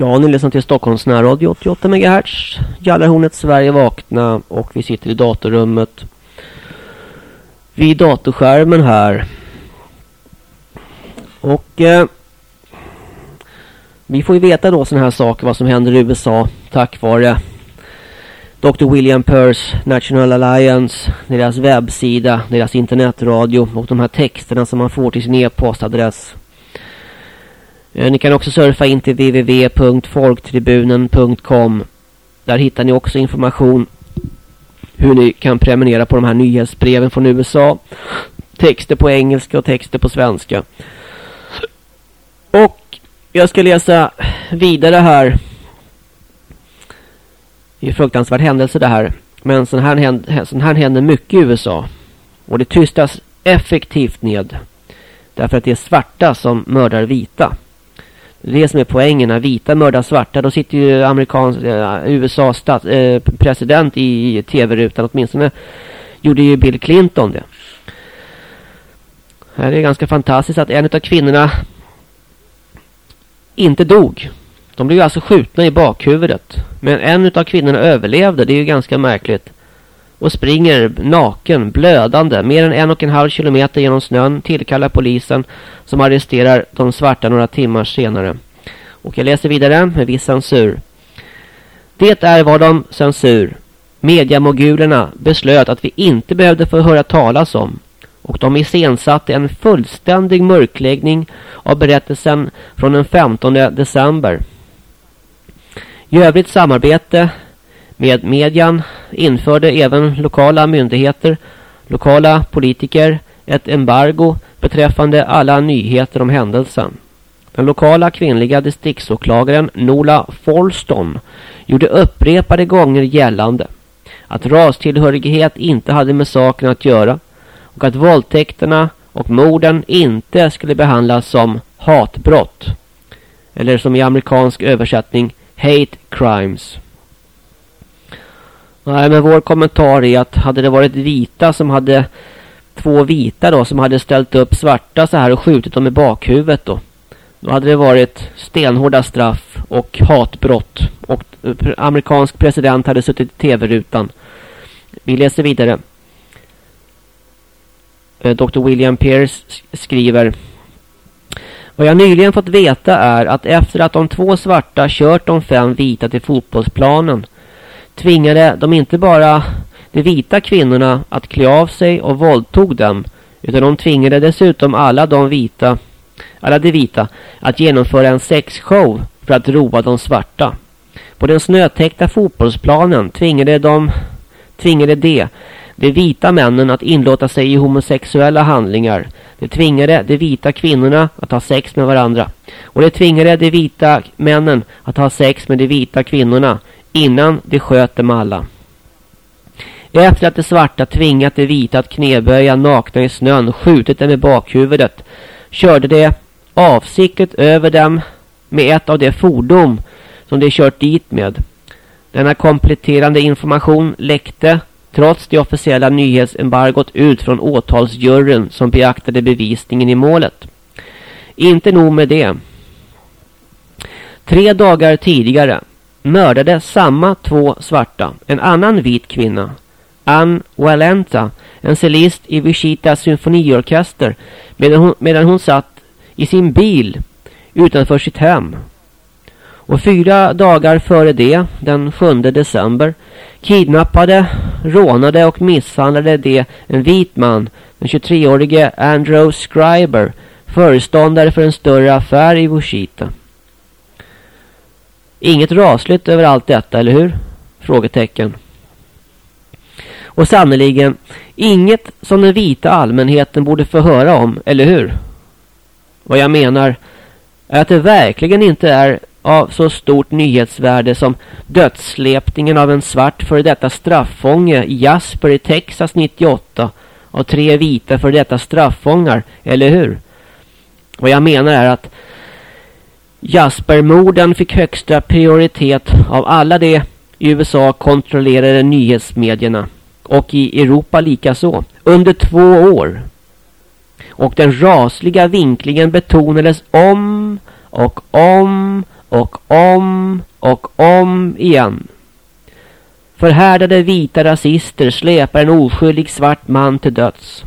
Ja, ni lyssnar till Stockholms närradio 88 MHz. Jallarhornet Sverige vakna och vi sitter i datorrummet. Vid datorskärmen här. Och eh, vi får ju veta då sådana här saker vad som händer i USA tack vare Dr. William Peirce, National Alliance, deras webbsida, deras internetradio och de här texterna som man får till sin e-postadress. Eh, ni kan också surfa in till www.folktribunen.com. Där hittar ni också information hur ni kan prenumerera på de här nyhetsbreven från USA. Texter på engelska och texter på svenska. Och jag ska läsa vidare här. Det är en fruktansvärd händelse det här. Men sån här, händer, sån här händer mycket i USA. Och det tystas effektivt ned. Därför att det är svarta som mördar vita. Det är det som är poängen. När vita mördar svarta då sitter ju amerikans, eh, USAs stats, eh, president i, i tv-rutan. Åtminstone gjorde ju Bill Clinton det. Det är ganska fantastiskt att en av kvinnorna inte dog. De blev alltså skjutna i bakhuvudet. Men en av kvinnorna överlevde. Det är ju ganska märkligt. Och springer naken, blödande, mer än en och en halv kilometer genom snön tillkallar polisen som arresterar de svarta några timmar senare. Och jag läser vidare med viss censur. Det är vad de censur. Mediamogulerna beslöt att vi inte behövde få höra talas om. Och de iscensatte en fullständig mörkläggning av berättelsen från den 15 december. I övrigt samarbete med median införde även lokala myndigheter, lokala politiker ett embargo beträffande alla nyheter om händelsen. Den lokala kvinnliga distriktsåklagaren Nola Folston gjorde upprepade gånger gällande att rastillhörighet inte hade med saken att göra och att våldtäkterna och morden inte skulle behandlas som hatbrott eller som i amerikansk översättning hate crimes. Nej, men vår kommentar är att hade det varit vita som hade två vita då som hade ställt upp svarta så här och skjutit dem i bakhuvudet då. Då hade det varit stenhårda straff och hatbrott. Och amerikansk president hade suttit i tv-rutan. Vi läser vidare. Eh, Dr. William Pierce skriver Vad jag nyligen fått veta är att efter att de två svarta kört de fem vita till fotbollsplanen tvingade de inte bara de vita kvinnorna att klä av sig och våldtog dem utan de tvingade dessutom alla de vita alla de vita att genomföra en sexshow för att roa de svarta. På den snötäckta fotbollsplanen tvingade de tvingade de de vita männen att inlåta sig i homosexuella handlingar. De tvingade de vita kvinnorna att ha sex med varandra. Och de tvingade de vita männen att ha sex med de vita kvinnorna innan de sköt dem alla. Efter att de svarta tvingat de vita att knäböja nakna i snön skjutit dem i bakhuvudet körde de avsiktligt över dem med ett av de fordon som de kört dit med. Denna kompletterande information läckte trots det officiella nyhetsembargot ut från åtalsjuryn som beaktade bevisningen i målet. Inte nog med det. Tre dagar tidigare mördade samma två svarta en annan vit kvinna, Ann Walenta, en cellist i Wichita symfoniorkester medan hon, medan hon satt i sin bil utanför sitt hem. Och fyra dagar före det, den 7 december, kidnappade, rånade och misshandlade det en vit man, den 23-årige Andrew Scriber, föreståndare för en större affär i Wichita. Inget rasligt över allt detta, eller hur? Frågetecken. Och sannoliken inget som den vita allmänheten borde få höra om, eller hur? Vad jag menar är att det verkligen inte är av så stort nyhetsvärde som dödssläpningen av en svart för detta strafffånge i Jasper i Texas 98 av tre vita för detta strafffångar, eller hur? Vad jag menar är att Jaspermorden fick högsta prioritet av alla de i USA kontrollerade nyhetsmedierna och i Europa likaså under två år. Och den rasliga vinklingen betonades om och om och om och om igen. Förhärdade vita rasister släpar en oskyldig svart man till döds.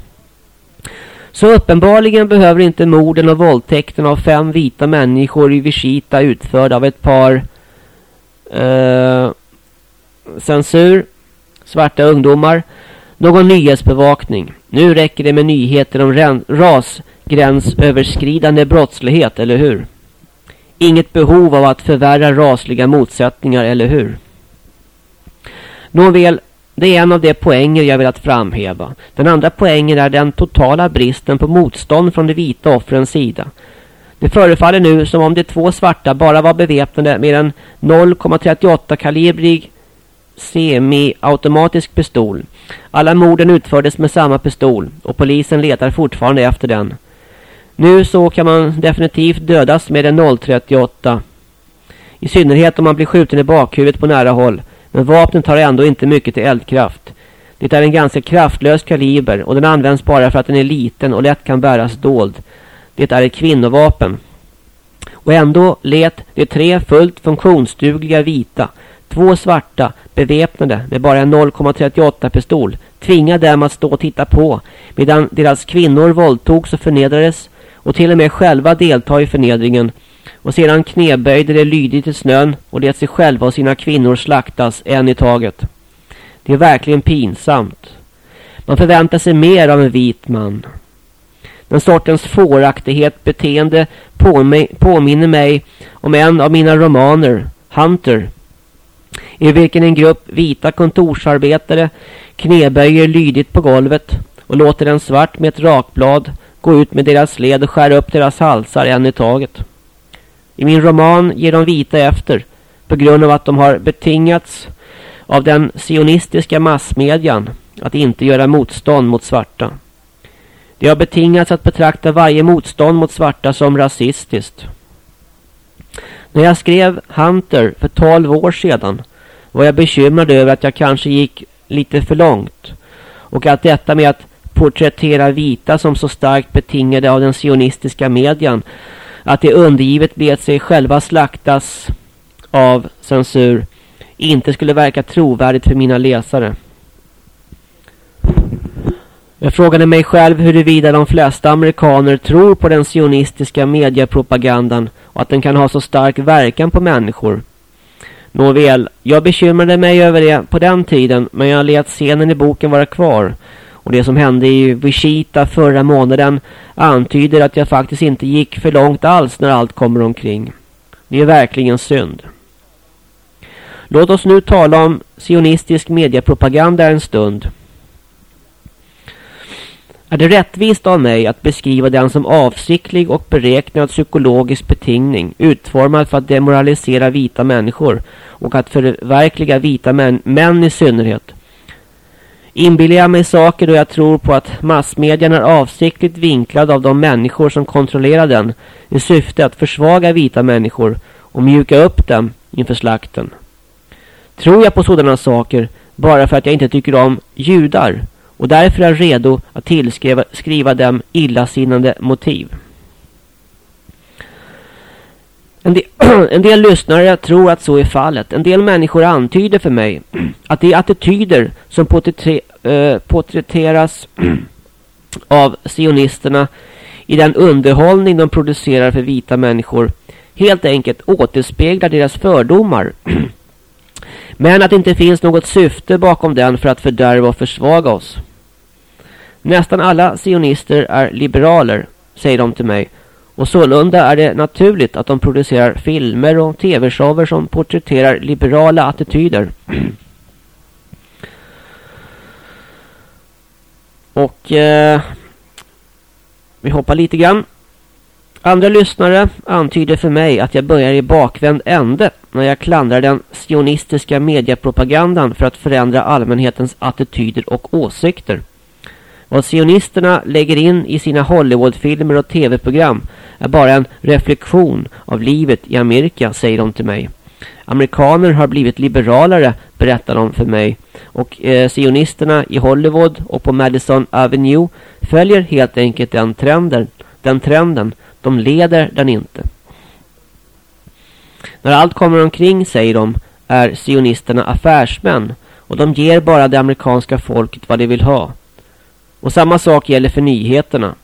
Så uppenbarligen behöver inte morden och våldtäkten av fem vita människor i Visita utförda av ett par eh, censur, svarta ungdomar, någon nyhetsbevakning. Nu räcker det med nyheter om rasgränsöverskridande brottslighet, eller hur? Inget behov av att förvärra rasliga motsättningar, eller hur? Nåväl, det är en av de poänger jag velat framhäva. Den andra poängen är den totala bristen på motstånd från de vita offrens sida. Det förefaller nu som om de två svarta bara var beväpnade med en 0,38 kalibrig semi-automatisk pistol. Alla morden utfördes med samma pistol och polisen letar fortfarande efter den. Nu så kan man definitivt dödas med en 038. I synnerhet om man blir skjuten i bakhuvudet på nära håll. Men vapnet har ändå inte mycket till eldkraft. Det är en ganska kraftlös kaliber och den används bara för att den är liten och lätt kan bäras dold. Det är ett kvinnovapen. Och ändå let de tre fullt funktionsdugliga vita, två svarta, beväpnade med bara en 0,38 pistol, tvinga dem att stå och titta på medan deras kvinnor våldtogs och förnedrades och till och med själva delta i förnedringen och sedan knäböjde de lydigt i snön och lät sig själva och sina kvinnor slaktas en i taget. Det är verkligen pinsamt. Man förväntar sig mer av en vit man. Den sortens fåraktighet beteende påminner mig om en av mina romaner, Hunter, i vilken en grupp vita kontorsarbetare knäböjer lydigt på golvet och låter en svart med ett rakblad gå ut med deras led och skära upp deras halsar en i taget. I min roman ger de vita efter på grund av att de har betingats av den sionistiska massmedjan att inte göra motstånd mot svarta. De har betingats att betrakta varje motstånd mot svarta som rasistiskt. När jag skrev Hunter för 12 år sedan var jag bekymrad över att jag kanske gick lite för långt och att detta med att porträttera vita som så starkt betingade av den sionistiska medien att de undergivet lät sig själva slaktas av censur inte skulle verka trovärdigt för mina läsare. Jag frågade mig själv huruvida de flesta amerikaner tror på den sionistiska mediepropagandan och att den kan ha så stark verkan på människor. Nåväl, jag bekymrade mig över det på den tiden men jag lät scenen i boken vara kvar. Och det som hände i Wichita förra månaden antyder att jag faktiskt inte gick för långt alls när allt kommer omkring. Det är verkligen synd. Låt oss nu tala om sionistisk mediepropaganda en stund. Är det rättvist av mig att beskriva den som avsiktlig och beräknad psykologisk betingning utformad för att demoralisera vita människor och att förverkliga vita män, män i synnerhet Inbillar jag mig saker då jag tror på att massmedierna är avsiktligt vinklade av de människor som kontrollerar den i syfte att försvaga vita människor och mjuka upp dem inför slakten. Tror jag på sådana saker bara för att jag inte tycker om judar och därför är redo att tillskriva dem illasinnande motiv. En del, en del lyssnare tror att så är fallet. En del människor antyder för mig att de attityder som eh, porträtteras av sionisterna i den underhållning de producerar för vita människor helt enkelt återspeglar deras fördomar. Men att det inte finns något syfte bakom den för att fördärva och försvaga oss. Nästan alla sionister är liberaler, säger de till mig. Och sålunda är det naturligt att de producerar filmer och tv-shower som porträtterar liberala attityder. och eh, vi hoppar lite grann. Andra lyssnare antyder för mig att jag börjar i bakvänd ände när jag klandrar den sionistiska mediepropagandan för att förändra allmänhetens attityder och åsikter. Vad sionisterna lägger in i sina Hollywoodfilmer och tv-program är bara en reflektion av livet i Amerika, säger de till mig. Amerikaner har blivit liberalare, berättar de för mig. Och eh, sionisterna i Hollywood och på Madison Avenue följer helt enkelt den trenden. Den trenden. De leder den inte. När allt kommer omkring, säger de, är sionisterna affärsmän och de ger bara det amerikanska folket vad de vill ha. Och samma sak gäller för nyheterna.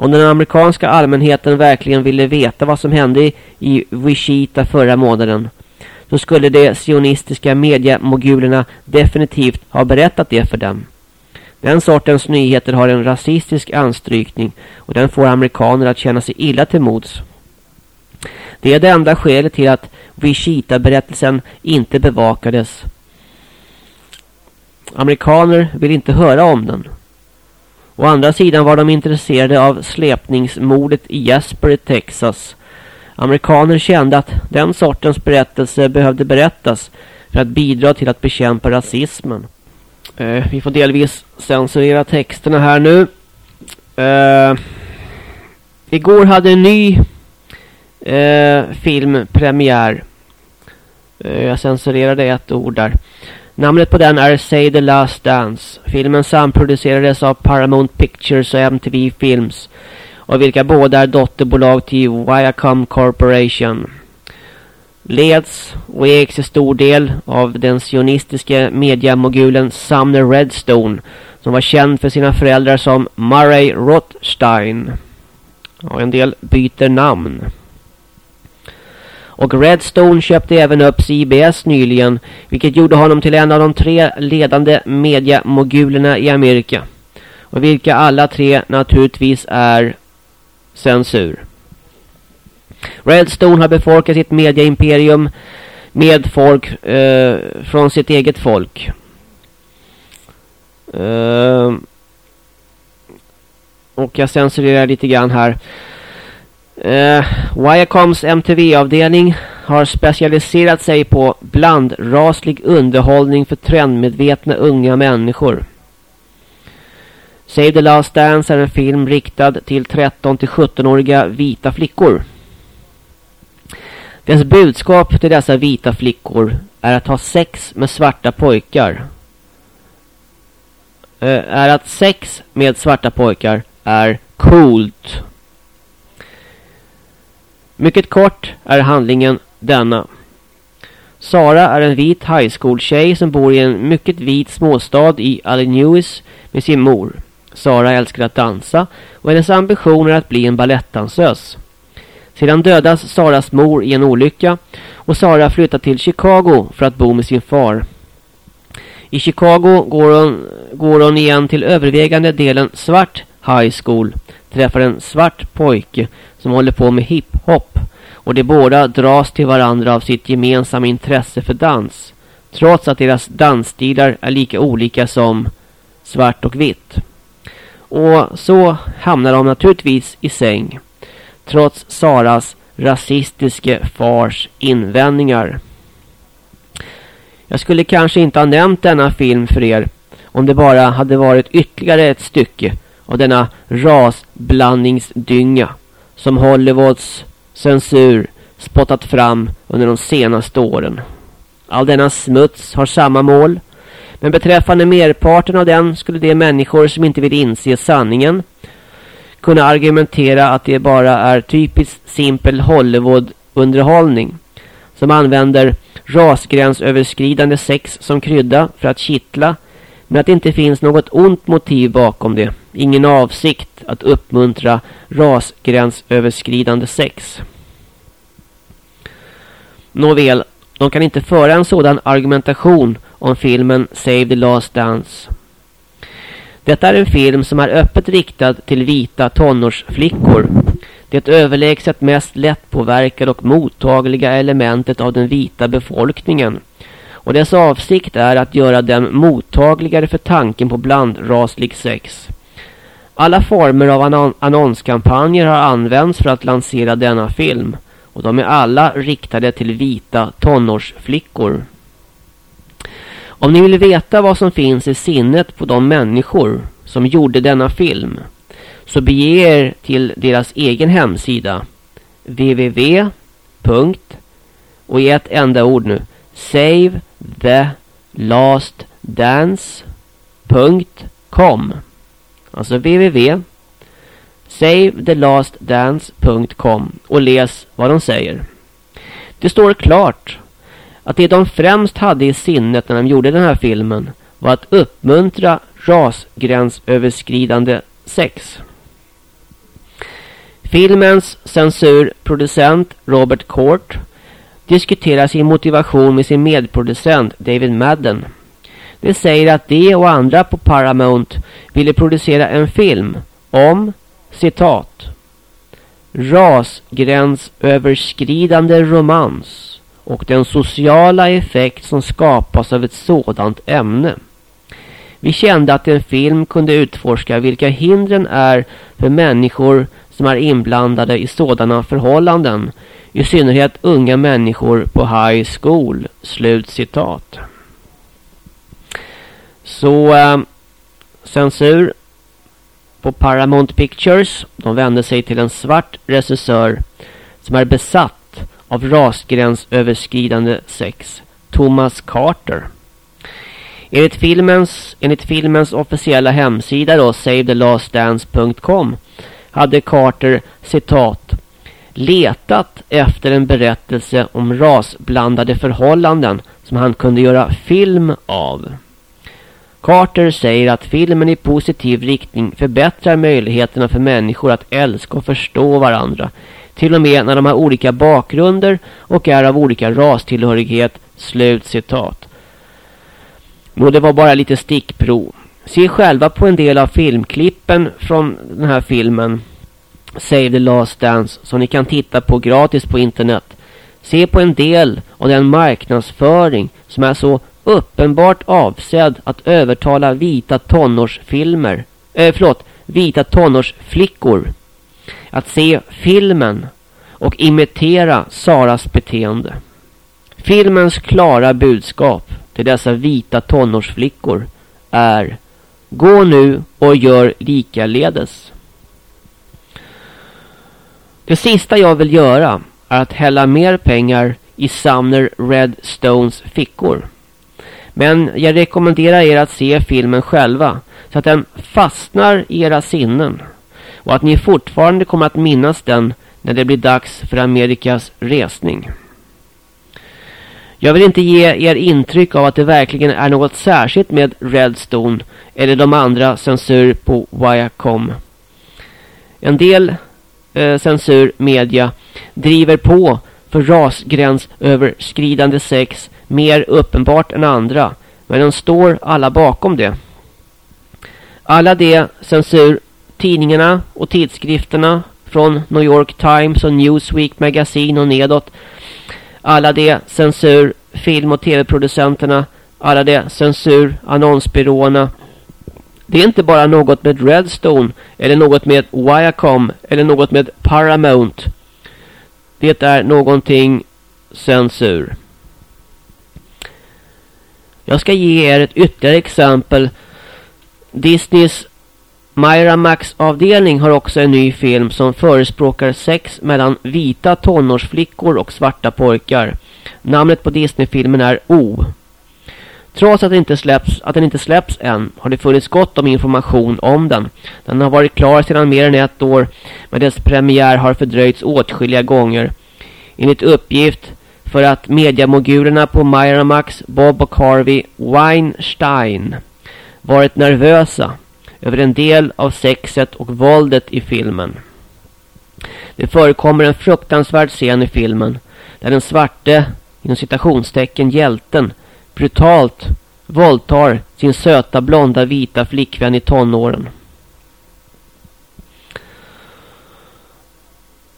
Om den amerikanska allmänheten verkligen ville veta vad som hände i Wichita förra månaden så skulle de sionistiska mediemogulerna definitivt ha berättat det för dem. Den sortens nyheter har en rasistisk anstrykning och den får amerikaner att känna sig illa till mods. Det är det enda skälet till att Wichita-berättelsen inte bevakades. Amerikaner vill inte höra om den. Å andra sidan var de intresserade av släpningsmordet i Jasper i Texas. Amerikaner kände att den sortens berättelse behövde berättas för att bidra till att bekämpa rasismen. Eh, vi får delvis censurera texterna här nu. Eh, igår hade en ny eh, film premiär. Eh, jag censurerade ett ord där. Namnet på den är Say the Last Dance. Filmen samproducerades av Paramount Pictures och MTV Films. Och vilka båda är dotterbolag till Viacom Corporation. Leds och ägs i stor del av den sionistiska mediamogulen Sumner Redstone. Som var känd för sina föräldrar som Murray Rothstein. Och en del byter namn. Och Redstone köpte även upp CBS nyligen, vilket gjorde honom till en av de tre ledande mediamogulerna i Amerika. Och vilka alla tre naturligtvis är censur. Redstone har befolkat sitt mediaimperium med folk eh, från sitt eget folk. Eh, och jag censurerar lite grann här. Uh, Viacoms MTV-avdelning har specialiserat sig på blandraslig underhållning för trendmedvetna unga människor. Save the Last Dance är en film riktad till 13-17-åriga vita flickor. Dess budskap till dessa vita flickor är att ha sex med svarta pojkar. Uh, är att sex med svarta pojkar är coolt. Mycket kort är handlingen denna. Sara är en vit high school tjej som bor i en mycket vit småstad i Illinois med sin mor. Sara älskar att dansa och hennes ambition är att bli en ballettdansös. Sedan dödas Saras mor i en olycka och Sara flyttar till Chicago för att bo med sin far. I Chicago går hon, går hon igen till övervägande delen svart high school träffar en svart pojke som håller på med hiphop och de båda dras till varandra av sitt gemensamma intresse för dans trots att deras dansstilar är lika olika som svart och vitt. Och så hamnar de naturligtvis i säng trots Saras rasistiske fars invändningar. Jag skulle kanske inte ha nämnt denna film för er om det bara hade varit ytterligare ett stycke av denna rasblandningsdynga som Hollywoods censur spottat fram under de senaste åren. All denna smuts har samma mål. Men beträffande merparten av den skulle de människor som inte vill inse sanningen kunna argumentera att det bara är typiskt simpel Hollywood-underhållning som använder rasgränsöverskridande sex som krydda för att kittla men att det inte finns något ont motiv bakom det. Ingen avsikt att uppmuntra rasgränsöverskridande sex. Nåväl, de kan inte föra en sådan argumentation om filmen Save the Last Dance. Detta är en film som är öppet riktad till vita tonårsflickor. Det överlägset mest lättpåverkade och mottagliga elementet av den vita befolkningen och dess avsikt är att göra dem mottagligare för tanken på blandraslig sex. Alla former av annon annonskampanjer har använts för att lansera denna film och de är alla riktade till vita tonårsflickor. Om ni vill veta vad som finns i sinnet på de människor som gjorde denna film så bege er till deras egen hemsida www. och i ett enda ord nu save thelastdance.com Alltså www savethelastdance.com och läs vad de säger. Det står klart att det de främst hade i sinnet när de gjorde den här filmen var att uppmuntra rasgränsöverskridande sex. Filmens censurproducent Robert Court diskuterar sin motivation med sin medproducent David Madden. Det säger att de och andra på Paramount ville producera en film om, citat, rasgränsöverskridande romans och den sociala effekt som skapas av ett sådant ämne. Vi kände att en film kunde utforska vilka hindren är för människor som är inblandade i sådana förhållanden. I synnerhet unga människor på high school. Slut citat. Så eh, censur på Paramount Pictures. De vände sig till en svart regissör som är besatt av rasgränsöverskridande sex. Thomas Carter. Enligt filmens, enligt filmens officiella hemsida då, savethelastdance.com hade Carter, citat, letat efter en berättelse om rasblandade förhållanden som han kunde göra film av. Carter säger att filmen i positiv riktning förbättrar möjligheterna för människor att älska och förstå varandra. Till och med när de har olika bakgrunder och är av olika rastillhörighet. Slut citat. Och det var bara lite stickprov. Se själva på en del av filmklippen från den här filmen. Save the Last Dance som ni kan titta på gratis på internet. Se på en del av den marknadsföring som är så uppenbart avsedd att övertala vita tonårsfilmer. Eh, förlåt, vita tonårsflickor. Att se filmen och imitera Saras beteende. Filmens klara budskap till dessa vita tonårsflickor är Gå nu och gör likaledes. Det sista jag vill göra är att hälla mer pengar i Sumner Redstones fickor. Men jag rekommenderar er att se filmen själva så att den fastnar i era sinnen och att ni fortfarande kommer att minnas den när det blir dags för Amerikas resning. Jag vill inte ge er intryck av att det verkligen är något särskilt med Redstone eller de andra censur på Viacom. En del eh, censurmedia driver på för rasgränsöverskridande sex mer uppenbart än andra. Men de står alla bakom det. Alla de censur tidningarna och tidskrifterna från New York Times och Newsweek Magazine och nedåt. Alla de censur film- och tv-producenterna. Alla de censur annonsbyråerna. Det är inte bara något med Redstone eller något med Viacom eller något med Paramount. Det är någonting censur. Jag ska ge er ett ytterligare exempel. Disneys Miramax-avdelning har också en ny film som förespråkar sex mellan vita tonårsflickor och svarta pojkar. Namnet på Disney-filmen är O. Trots att, inte släpps, att den inte släpps än har det funnits gott om information om den. Den har varit klar sedan mer än ett år men dess premiär har fördröjts åtskilliga gånger. Enligt uppgift för att mediamogulerna på Miramax, Bob och Harvey Weinstein varit nervösa över en del av sexet och våldet i filmen. Det förekommer en fruktansvärd scen i filmen där den svarte, inom citationstecken hjälten, brutalt våldtar sin söta blonda vita flickvän i tonåren.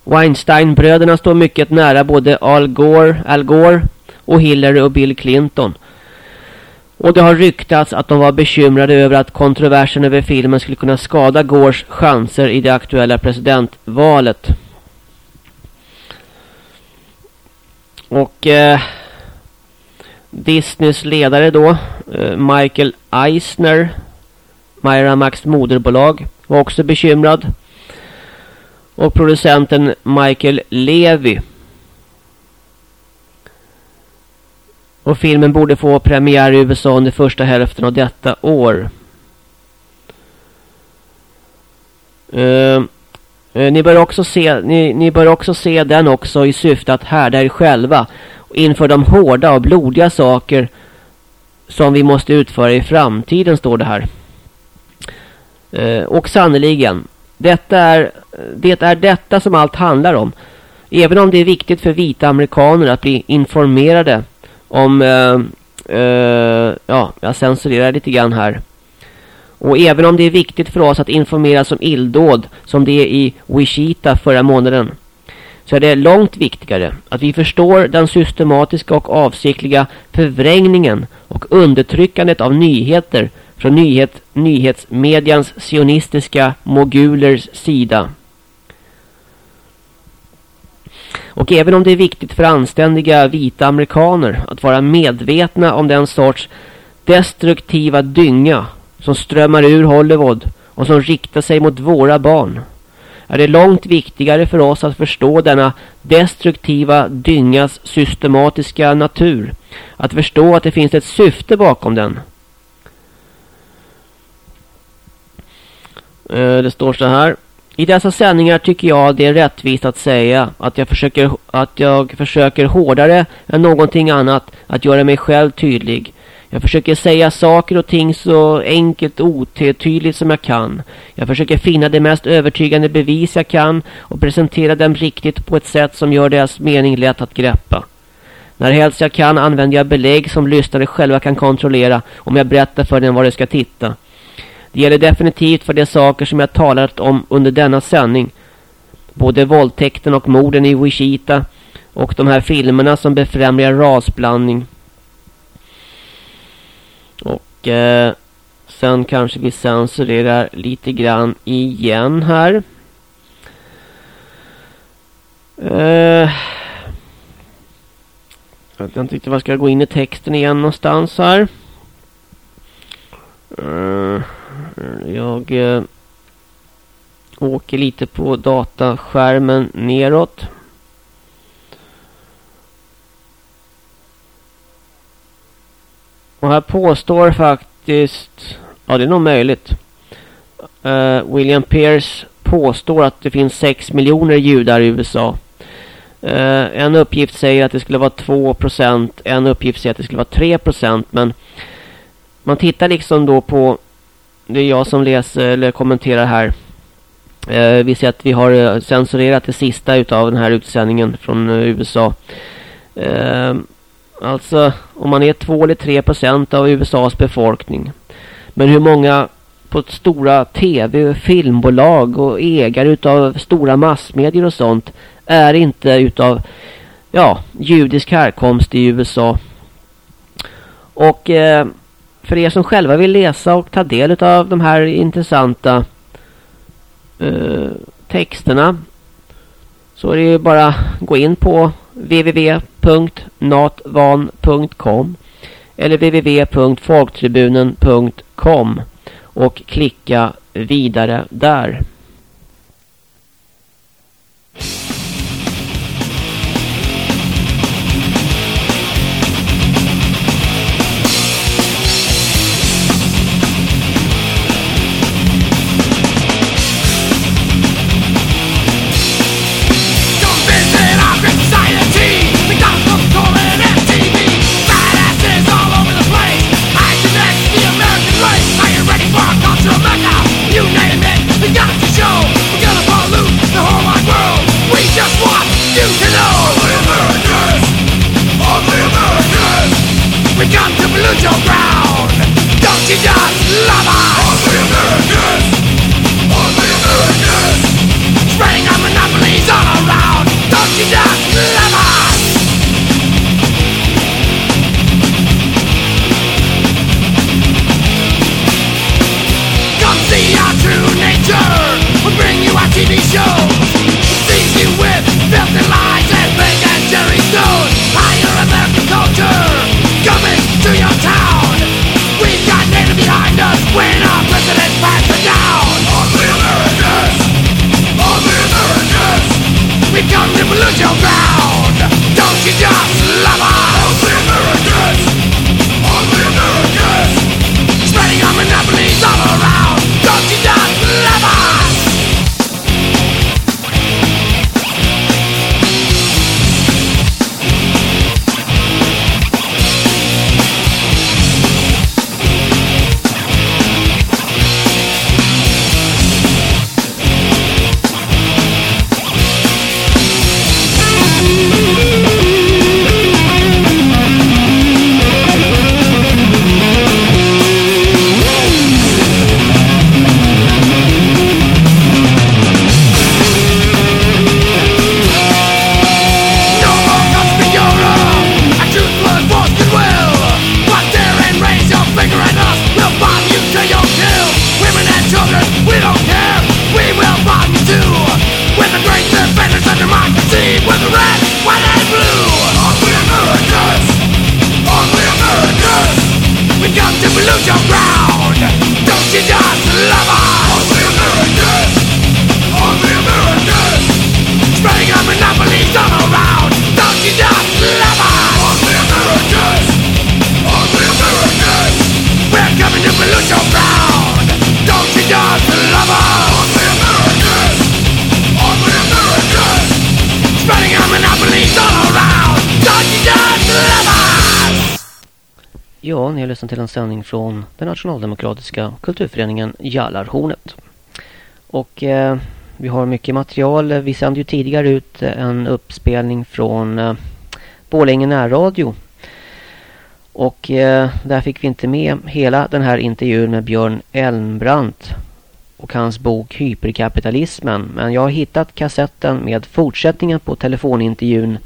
Weinsteinbröderna står mycket nära både Al Gore, Al Gore och Hillary och Bill Clinton. Och det har ryktats att de var bekymrade över att kontroversen över filmen skulle kunna skada Gores chanser i det aktuella presidentvalet. Och eh, Disneys ledare då, eh, Michael Eisner, Myra Max moderbolag, var också bekymrad och producenten Michael Levy. Och filmen borde få premiär i USA under första hälften av detta år. Uh, uh, ni, bör också se, ni, ni bör också se den också i syfte att härda er själva inför de hårda och blodiga saker som vi måste utföra i framtiden, står det här. Uh, och sannoliken, detta är, det är detta som allt handlar om. Även om det är viktigt för vita amerikaner att bli informerade om... Eh, eh, ja, jag censurerar lite grann här. Och även om det är viktigt för oss att informeras om illdåd som det är i Wichita förra månaden så är det långt viktigare att vi förstår den systematiska och avsiktliga förvrängningen och undertryckandet av nyheter från nyhet, nyhetsmedians sionistiska mogulers sida. Och även om det är viktigt för anständiga vita amerikaner att vara medvetna om den sorts destruktiva dynga som strömmar ur Hollywood och som riktar sig mot våra barn är det långt viktigare för oss att förstå denna destruktiva dyngas systematiska natur. Att förstå att det finns ett syfte bakom den. Eh, det står så här. I dessa sändningar tycker jag det är rättvist att säga att jag försöker, att jag försöker hårdare än någonting annat att göra mig själv tydlig. Jag försöker säga saker och ting så enkelt och otydligt som jag kan. Jag försöker finna det mest övertygande bevis jag kan och presentera dem riktigt på ett sätt som gör deras mening lätt att greppa. När helst jag kan använder jag belägg som lyssnare själva kan kontrollera om jag berättar för dem var de ska titta. Det gäller definitivt för de saker som jag talat om under denna sändning. Både våldtäkten och morden i Wichita och de här filmerna som befrämjar rasblandning. Och eh, sen kanske vi censurerar lite grann igen här. Eh, jag vet inte riktigt jag ska gå in i texten igen någonstans här. Eh jag eh, åker lite på dataskärmen neråt. Och här påstår faktiskt, ja det är nog möjligt. Uh, William Pierce påstår att det finns 6 miljoner judar i USA. Uh, en uppgift säger att det skulle vara 2%. En uppgift säger att det skulle vara 3%. Men man tittar liksom då på... Det är jag som läser eller kommenterar här. Eh, vi ser att vi har eh, censurerat det sista utav den här utsändningen från eh, USA. Eh, alltså om man är 2 eller 3 procent av USAs befolkning. Men hur många på stora tv- och filmbolag och ägare utav stora massmedier och sånt är inte utav ja, judisk härkomst i USA. Och eh, för er som själva vill läsa och ta del av de här intressanta eh, texterna så är det ju bara gå in på www.natvan.com eller www.folktribunen.com och klicka vidare där. Lose your ground. Don't you just love us? All the Americans, all the Americans, spreading our monopolies all around. Don't you just love us? Come see our true nature. We'll bring you our TV shows. become revolution bound Don't you just Ja, till en sändning från den nationaldemokratiska kulturföreningen Jallarhornet. Och eh, vi har mycket material. Vi sände ju tidigare ut eh, en uppspelning från eh, Borlänge närradio. Och eh, där fick vi inte med hela den här intervjun med Björn Elmbrandt och hans bok Hyperkapitalismen. Men jag har hittat kassetten med fortsättningen på telefonintervjun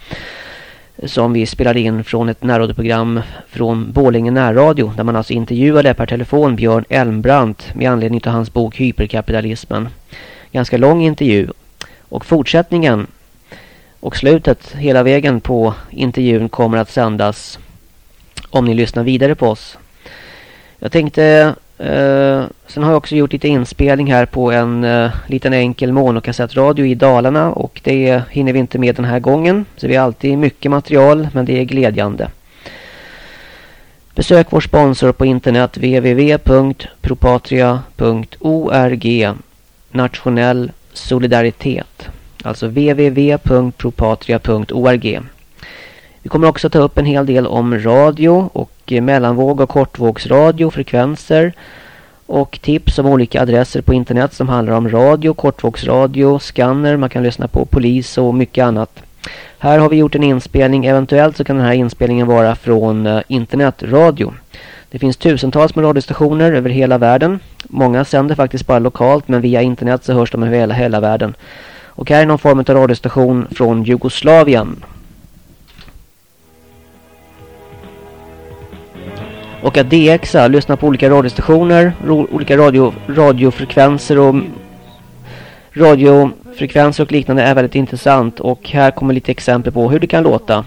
som vi spelade in från ett närradioprogram från Bålinge närradio där man alltså intervjuade per telefon Björn Elmbrandt med anledning av hans bok Hyperkapitalismen. Ganska lång intervju. Och fortsättningen och slutet hela vägen på intervjun kommer att sändas om ni lyssnar vidare på oss. Jag tänkte Uh, sen har jag också gjort lite inspelning här på en uh, liten enkel monokassettradio i Dalarna och det hinner vi inte med den här gången. Så vi har alltid mycket material men det är glädjande. Besök vår sponsor på internet www.propatria.org Nationell solidaritet. Alltså www.propatria.org vi kommer också ta upp en hel del om radio och eh, mellanvåg och kortvågsradio, frekvenser och tips om olika adresser på internet som handlar om radio, kortvågsradio, scanner, man kan lyssna på polis och mycket annat. Här har vi gjort en inspelning, eventuellt så kan den här inspelningen vara från eh, internetradio. Det finns tusentals med radiostationer över hela världen. Många sänder faktiskt bara lokalt men via internet så hörs de över hela, hela världen. Och här är någon form av radiostation från Jugoslavien. Och att DXa, lyssna på olika radiostationer, ro, olika radio, radiofrekvenser och radiofrekvenser och liknande är väldigt intressant. Och här kommer lite exempel på hur det kan låta.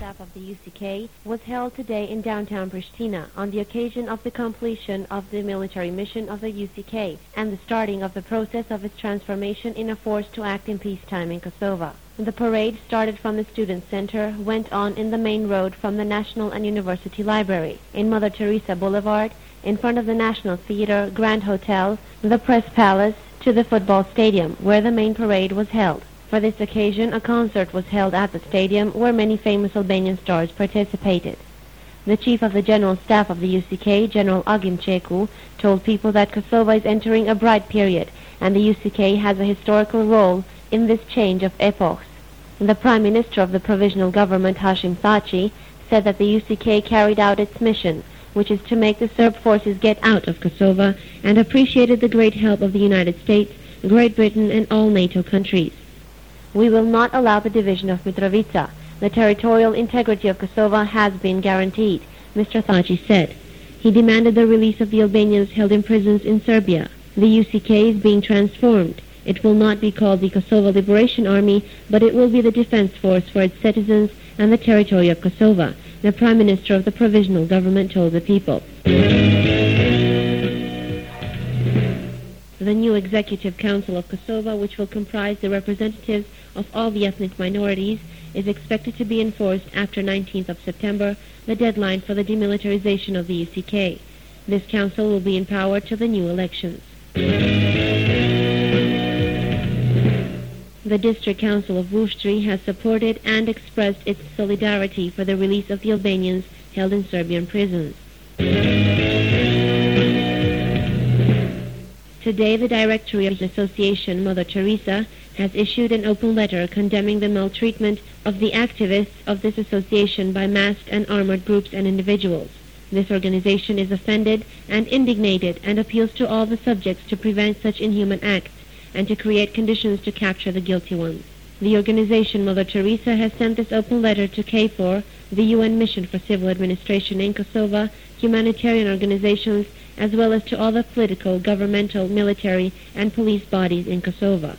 was held today in downtown Pristina on the occasion of the completion of the military mission of the UCK and the starting of the process of its transformation in a force to act in peacetime in Kosovo. The parade started from the Student Center, went on in the main road from the National and University Library, in Mother Teresa Boulevard, in front of the National Theater, Grand Hotel, the Press Palace, to the football stadium, where the main parade was held. For this occasion, a concert was held at the stadium, where many famous Albanian stars participated. The chief of the general staff of the UCK, General Agim Ceku, told people that Kosovo is entering a bright period, and the UCK has a historical role in this change of epochs. The Prime Minister of the Provisional Government, Hashim Thaci, said that the UCK carried out its mission, which is to make the Serb forces get out of Kosovo, and appreciated the great help of the United States, Great Britain, and all NATO countries. We will not allow the division of Mitrovica. The territorial integrity of Kosovo has been guaranteed, Mr. Thaci said. He demanded the release of the Albanians held in prisons in Serbia. The UCK is being transformed. It will not be called the Kosovo Liberation Army, but it will be the defense force for its citizens and the territory of Kosovo, the Prime Minister of the Provisional Government told the people. The new Executive Council of Kosovo, which will comprise the representatives of all the ethnic minorities, is expected to be enforced after 19th of September, the deadline for the demilitarization of the UCK. This council will be empowered to the new elections. The District Council of Vuštri has supported and expressed its solidarity for the release of the Albanians held in Serbian prisons. Today, the Directory of the Association Mother Teresa has issued an open letter condemning the maltreatment of the activists of this association by masked and armored groups and individuals. This organization is offended and indignated and appeals to all the subjects to prevent such inhuman acts and to create conditions to capture the guilty ones. The organization Mother Teresa has sent this open letter to KFOR, the UN Mission for Civil Administration in Kosovo, humanitarian organizations, as well as to all the political, governmental, military, and police bodies in Kosovo.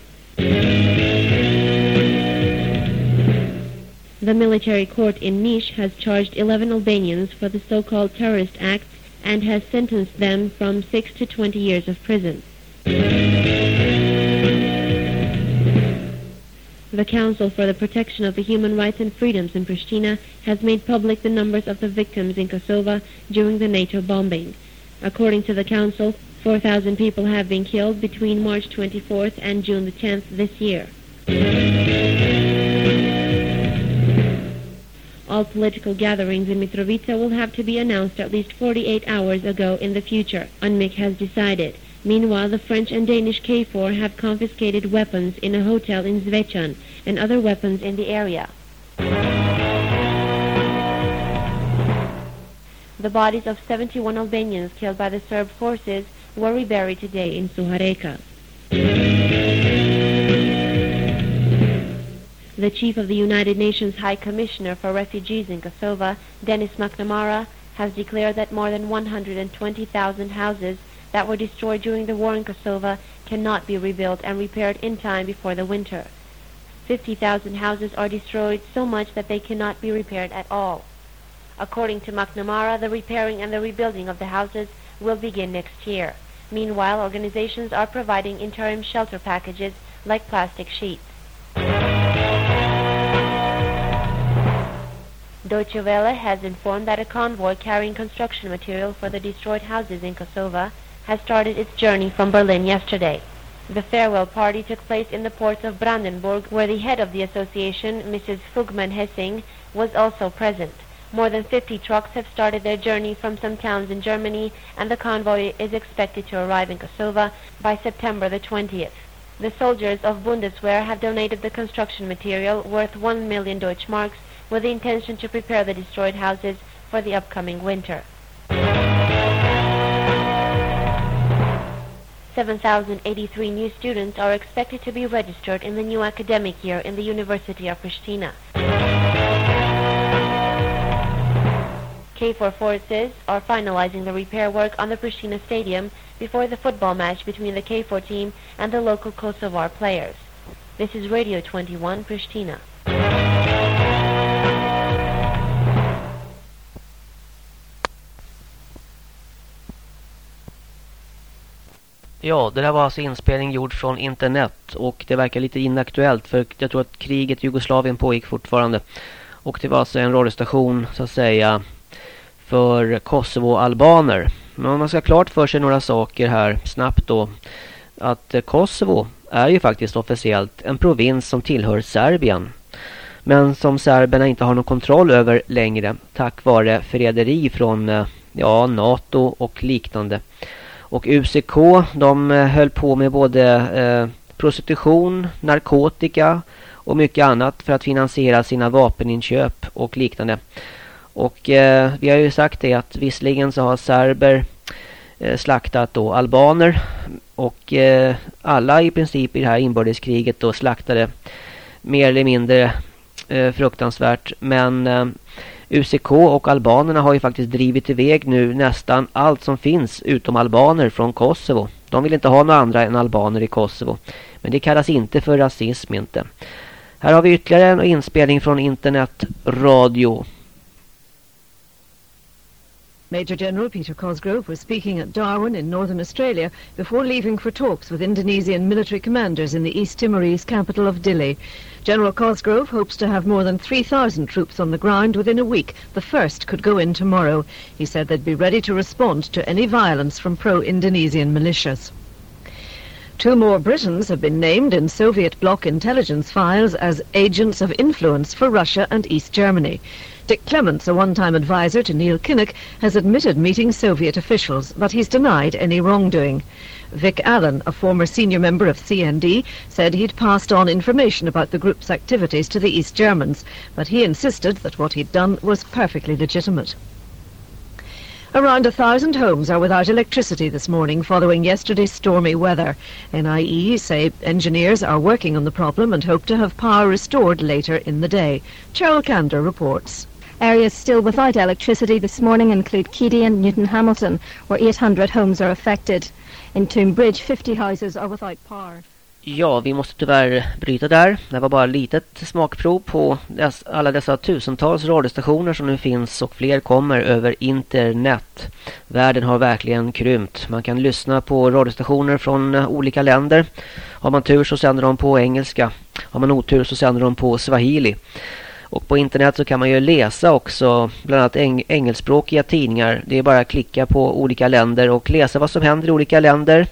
The military court in Niš has charged 11 Albanians for the so-called terrorist acts and has sentenced them from 6 to 20 years of prison. The Council for the Protection of the Human Rights and Freedoms in Pristina has made public the numbers of the victims in Kosovo during the NATO bombing. According to the Council, 4,000 people have been killed between March 24th and June the 10th this year. All political gatherings in Mitrovica will have to be announced at least 48 hours ago in the future, UNMIK has decided. Meanwhile, the French and Danish K4 have confiscated weapons in a hotel in Zvechan and other weapons in the area. The bodies of 71 Albanians killed by the Serb forces were reburied today in Suhareka. The chief of the United Nations High Commissioner for Refugees in Kosovo, Denis McNamara, has declared that more than 120,000 houses that were destroyed during the war in Kosovo cannot be rebuilt and repaired in time before the winter. 50,000 houses are destroyed so much that they cannot be repaired at all. According to McNamara, the repairing and the rebuilding of the houses will begin next year. Meanwhile, organizations are providing interim shelter packages like plastic sheets. Deutsche Welle has informed that a convoy carrying construction material for the destroyed houses in Kosovo has started its journey from Berlin yesterday. The farewell party took place in the ports of Brandenburg, where the head of the association, Mrs. Fugman Hessing, was also present. More than 50 trucks have started their journey from some towns in Germany, and the convoy is expected to arrive in Kosovo by September the 20th. The soldiers of Bundeswehr have donated the construction material worth 1 million Deutschmarks with the intention to prepare the destroyed houses for the upcoming winter. 7,083 new students are expected to be registered in the new academic year in the University of Pristina. K4 forces are finalizing the repair work on the Pristina Stadium before the football match between the K4 team and the local Kosovar players. This is Radio 21 Pristina. Ja, det där var alltså inspelning gjord från internet och det verkar lite inaktuellt för jag tror att kriget i Jugoslavien pågick fortfarande. Och det var alltså en radiostation så att säga för Kosovo-albaner. Men man ska ha klart för sig några saker här snabbt då. Att eh, Kosovo är ju faktiskt officiellt en provins som tillhör Serbien. Men som serberna inte har någon kontroll över längre tack vare förräderi från eh, ja, NATO och liknande. Och UCK de eh, höll på med både eh, prostitution, narkotika och mycket annat för att finansiera sina vapeninköp och liknande. Och eh, vi har ju sagt det att visserligen så har serber eh, slaktat då albaner och eh, alla i princip i det här inbördeskriget då slaktade mer eller mindre eh, fruktansvärt men eh, UCK och albanerna har ju faktiskt drivit iväg nu nästan allt som finns utom albaner från Kosovo. De vill inte ha några andra än albaner i Kosovo. Men det kallas inte för rasism inte. Här har vi ytterligare en inspelning från internetradio. Major General Peter Cosgrove was speaking at Darwin in northern Australia before leaving for talks with Indonesian military commanders in the East Timorese capital of Dili. General Cosgrove hopes to have more than 3,000 troops on the ground within a week. The first could go in tomorrow. He said they'd be ready to respond to any violence from pro-Indonesian militias. Two more Britons have been named in Soviet bloc intelligence files as agents of influence for Russia and East Germany. Dick Clements, a one-time advisor to Neil Kinnock, has admitted meeting Soviet officials, but he's denied any wrongdoing. Vic Allen, a former senior member of CND, said he'd passed on information about the group's activities to the East Germans, but he insisted that what he'd done was perfectly legitimate. Around a thousand homes are without electricity this morning following yesterday's stormy weather. NIE say engineers are working on the problem and hope to have power restored later in the day. Cheryl Kander reports. Areas still without electricity this morning include Keady and Newton Hamilton, where 800 homes are affected. In Tombridge, 50 houses are without power. Ja, vi måste tyvärr bryta där. Det var bara ett litet smakprov på alla dessa tusentals radiostationer som nu finns och fler kommer över internet. Världen har verkligen krympt. Man kan lyssna på radiostationer från eh, olika länder. Har man tur så sänder de på engelska. Har man otur så sänder de på swahili. Och på internet så kan man ju läsa också bland annat eng engelskspråkiga tidningar. Det är bara att klicka på olika länder och läsa vad som händer i olika länder.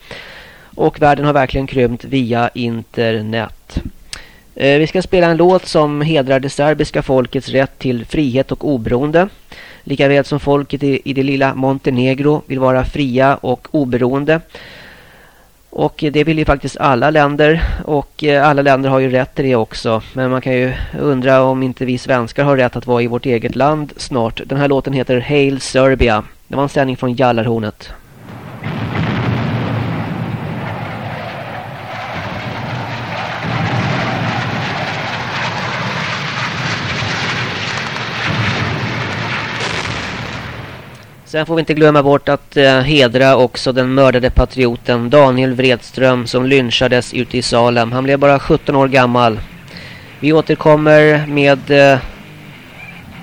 Och världen har verkligen krympt via internet. Eh, vi ska spela en låt som hedrar det serbiska folkets rätt till frihet och oberoende. Likaväl som folket i, i det lilla Montenegro vill vara fria och oberoende. Och det vill ju faktiskt alla länder och eh, alla länder har ju rätt till det också. Men man kan ju undra om inte vi svenskar har rätt att vara i vårt eget land snart. Den här låten heter Hail Serbia. Det var en sändning från Jallarhornet. Sen får vi inte glömma bort att eh, hedra också den mördade patrioten Daniel Vredström som lynchades ute i Salem. Han blev bara 17 år gammal. Vi återkommer med eh,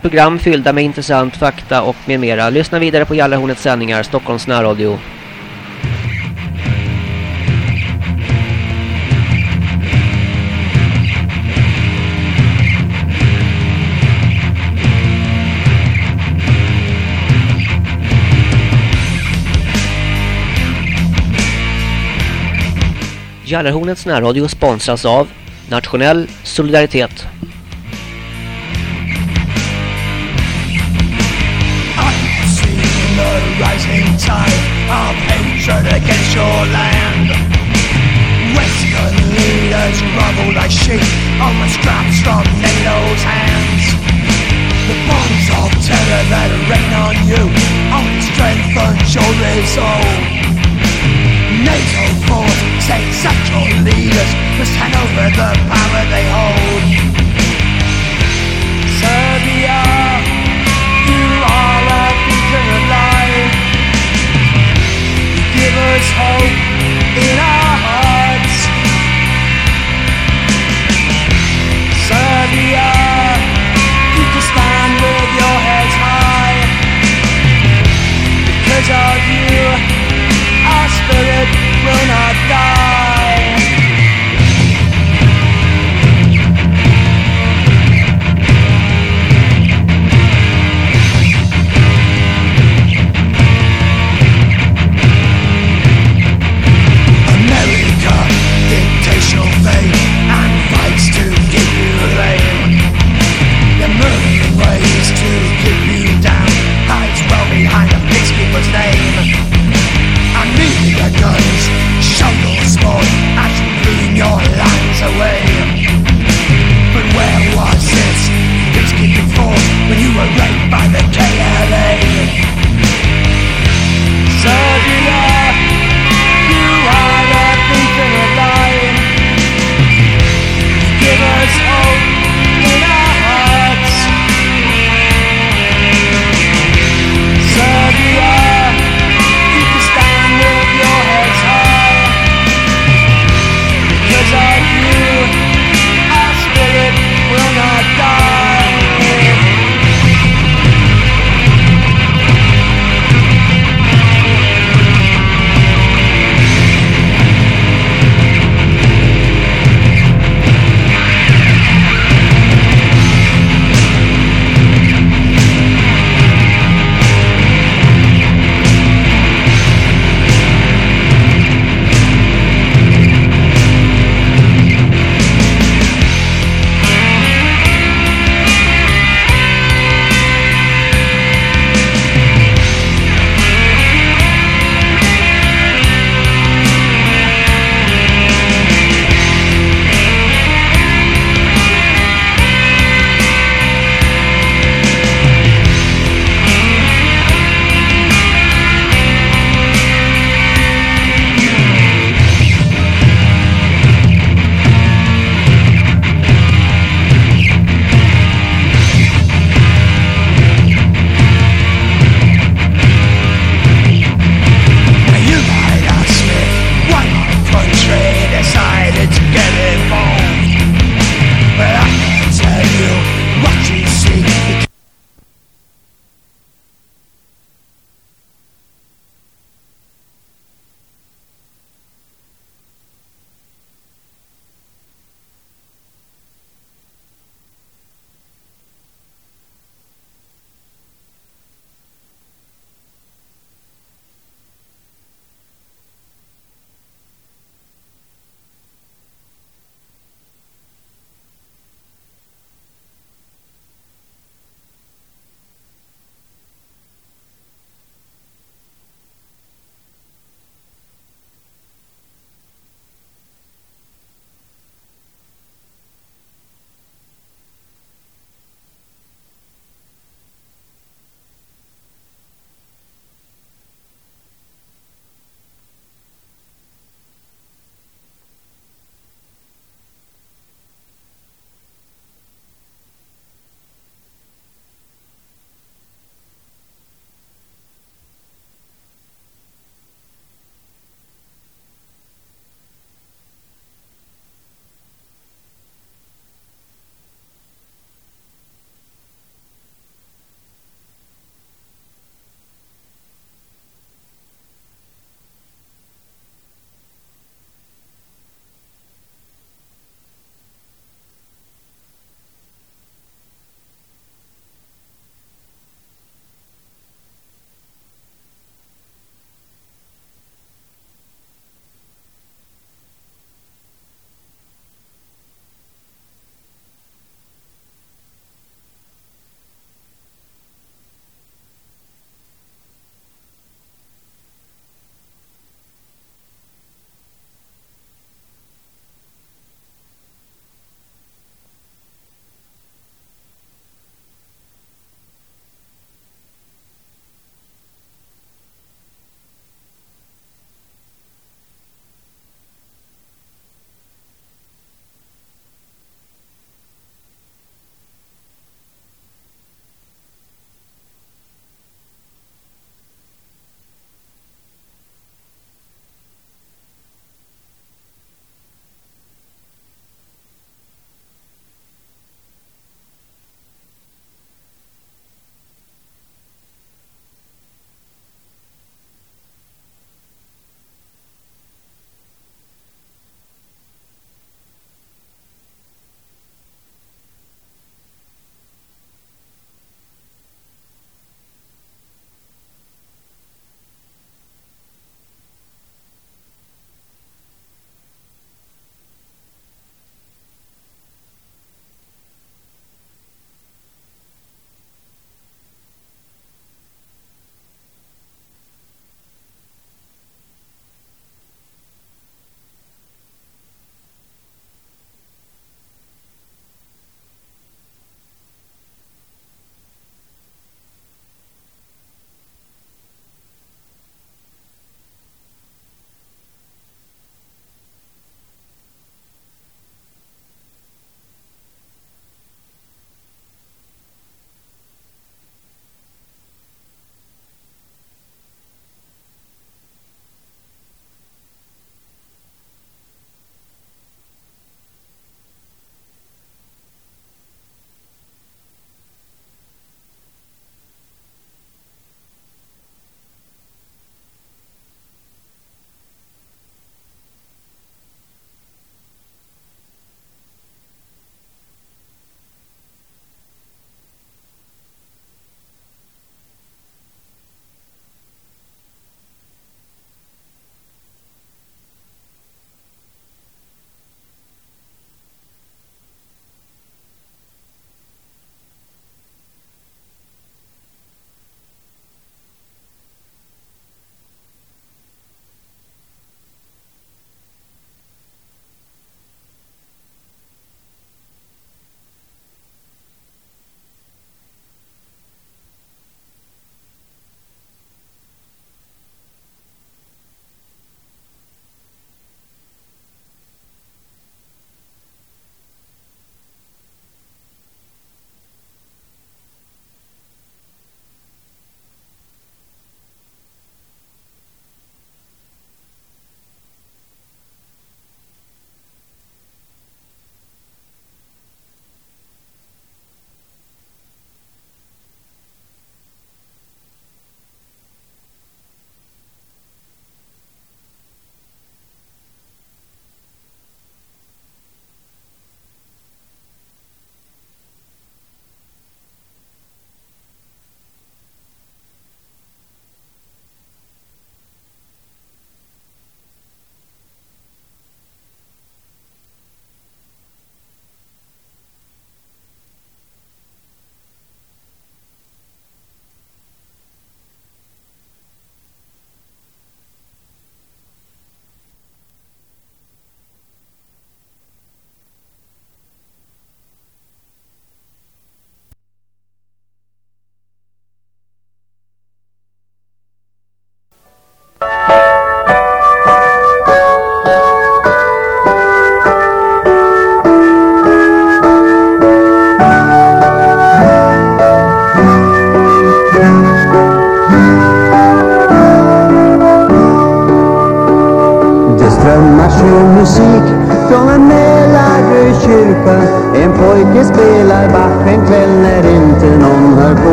program fyllda med intressant fakta och med mera. Lyssna vidare på Jallarhornets sändningar, Stockholms närradio. Jallarhornets närradio sponsras av Nationell Solidaritet. rising tide of hatred against your land. Western leaders grovel like sheep on the straps from NATO's hands. The bombs of terror that rain on you only strengthens your resolve. NATO force state central leaders must hand over the power they hold. Serbia, you are a beacon of light. You give us hope in our hearts. Serbia, you can stand with your heads high. musik Chicago.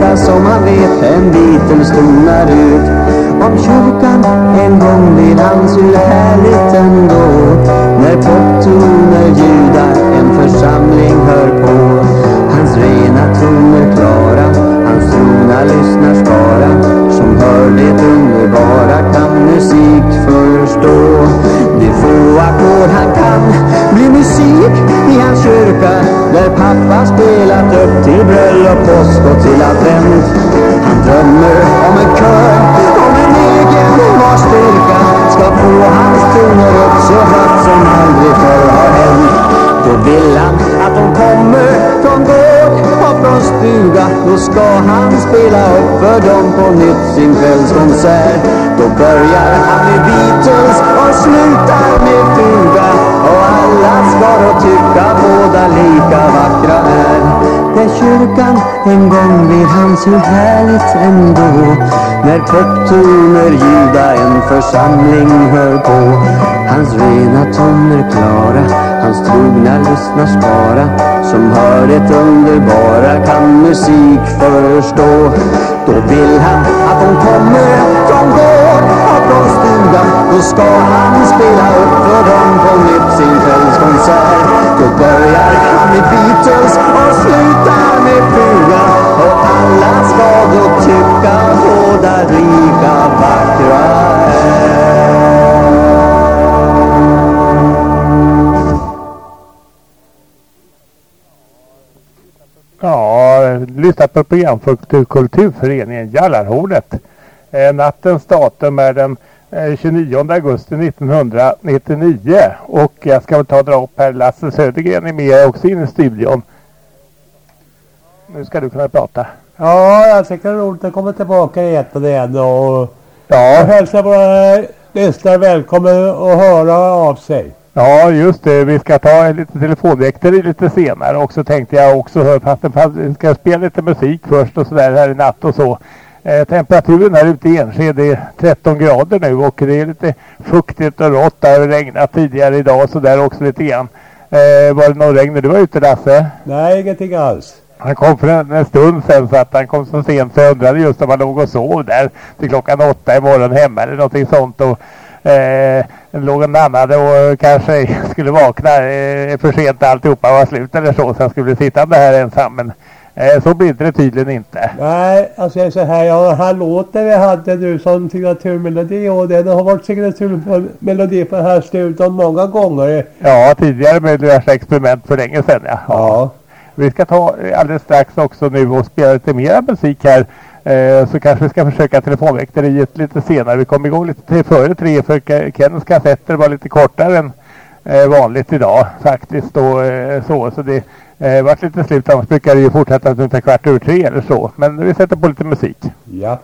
Bästa som man vet en Beatles tonar ut. Om kyrkan en gång blir hans hur härligt ändå. Till bröllop, påsk och till advent. Han drömmer om en kör, om en egen vars styrka ska få hans toner upp så högt som aldrig förr har hänt. Då vill han att de kommer från gård och från stuga Då ska han spela upp för dem på nytt sin kvällskonsert Då börjar han med Beatles och slutar med fuga en gång blir han så härligt ändå När poptoner ljuda en församling hör på Hans rena toner klara Hans trogna lyssnarskara som hör det underbara kan musik förstå. Då vill han att de kommer från gård och från stugan. Då ska han spela upp för dem på nytt sin kvällskonsert. Då börjar han med Beatles och slutar med fluga. Lika vackra är. Ja, lyssna på program för Kulturföreningen Jallarhornet. Eh, nattens datum är den eh, 29 augusti 1999 och jag ska väl ta och dra upp här. Lasse Södergren är med också in i studion. Nu ska du kunna prata. Ja, jag tycker det är roligt att komma tillbaka i etern igen och Ja, jag hälsar våra lyssnare välkommen att höra av sig. ja just det. Vi ska ta lite telefonväktare lite senare och så tänkte jag också höra fast vi ska spela lite musik först och sådär här i natt och så. Eh, temperaturen här ute i Enskede är 13 grader nu och det är lite fuktigt och rått. Det har regnat tidigare idag och sådär också lite grann. Eh, var det någon regn när du var ute Lasse? Nej, ingenting alls. Han kom för en, en stund sedan så att han kom så sent så jag undrade just om han låg och sov där till klockan åtta imorgon hemma eller någonting sånt. Och, eh, låg och nannade och kanske skulle vakna eh, för sent alltihopa var slut eller så så han skulle bli sittande här ensam. Men eh, så blir det tydligen inte. Nej, alltså jag säger så här, ja, den här låten vi hade nu som signaturmelodi och den har varit signaturmelodi på den här studion många gånger. Ja, tidigare med diverse experiment för länge sedan ja. Ja. Vi ska ta alldeles strax också nu och spela lite mer musik här. Eh, så kanske vi ska försöka telefonväkteriet lite senare. Vi kom igång lite före tre för Ke- Kens kassetter var lite kortare än eh, vanligt idag faktiskt. Och, eh, så så det eh, vart lite slut. Annars brukar det ju fortsätta ungefär kvart över tre eller så. Men vi sätter på lite musik. Ja.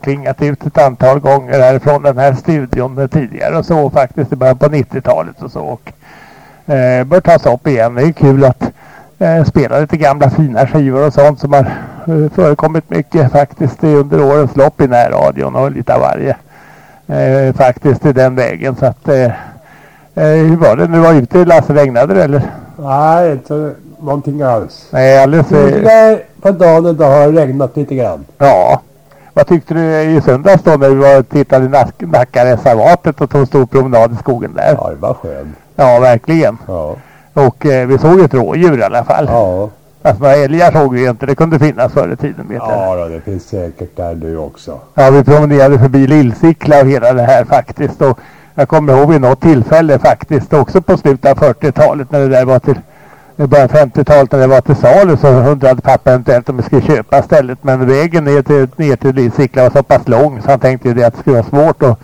Klingat ut ett antal gånger härifrån den här studion tidigare och så faktiskt i början på 90-talet och så. Och, eh, bör tas upp igen. Det är kul att eh, spela lite gamla fina skivor och sånt som har eh, förekommit mycket faktiskt under årens lopp i närradion och lite av varje. Eh, faktiskt i den vägen så att eh, eh, hur var det? Nu var ute Lasse regnade det eller? Nej, inte någonting alls. Nej, alldeles... Eh, Tidigare på dagen idag har det regnat lite grann. Ja. Vad tyckte du i söndags då när vi var och tittade i Nack- Nackareservatet och tog en stor promenad i skogen där? Ja, det var skönt. Ja, verkligen. Ja. Och eh, vi såg ett rådjur i alla fall. Ja. Alltså några älgar såg vi inte. Det kunde finnas förr i tiden vet. Ja, då, det finns säkert där nu också. Ja, vi promenerade förbi Lillsickla och hela det här faktiskt. Och jag kommer ihåg vid något tillfälle faktiskt också på slutet av 40-talet när det där var till i början av 50-talet när det var till salu så undrade pappa eventuellt om vi skulle köpa stället. Men vägen ner till, ner till Lillsickla var så pass lång så han tänkte ju det att det skulle vara svårt att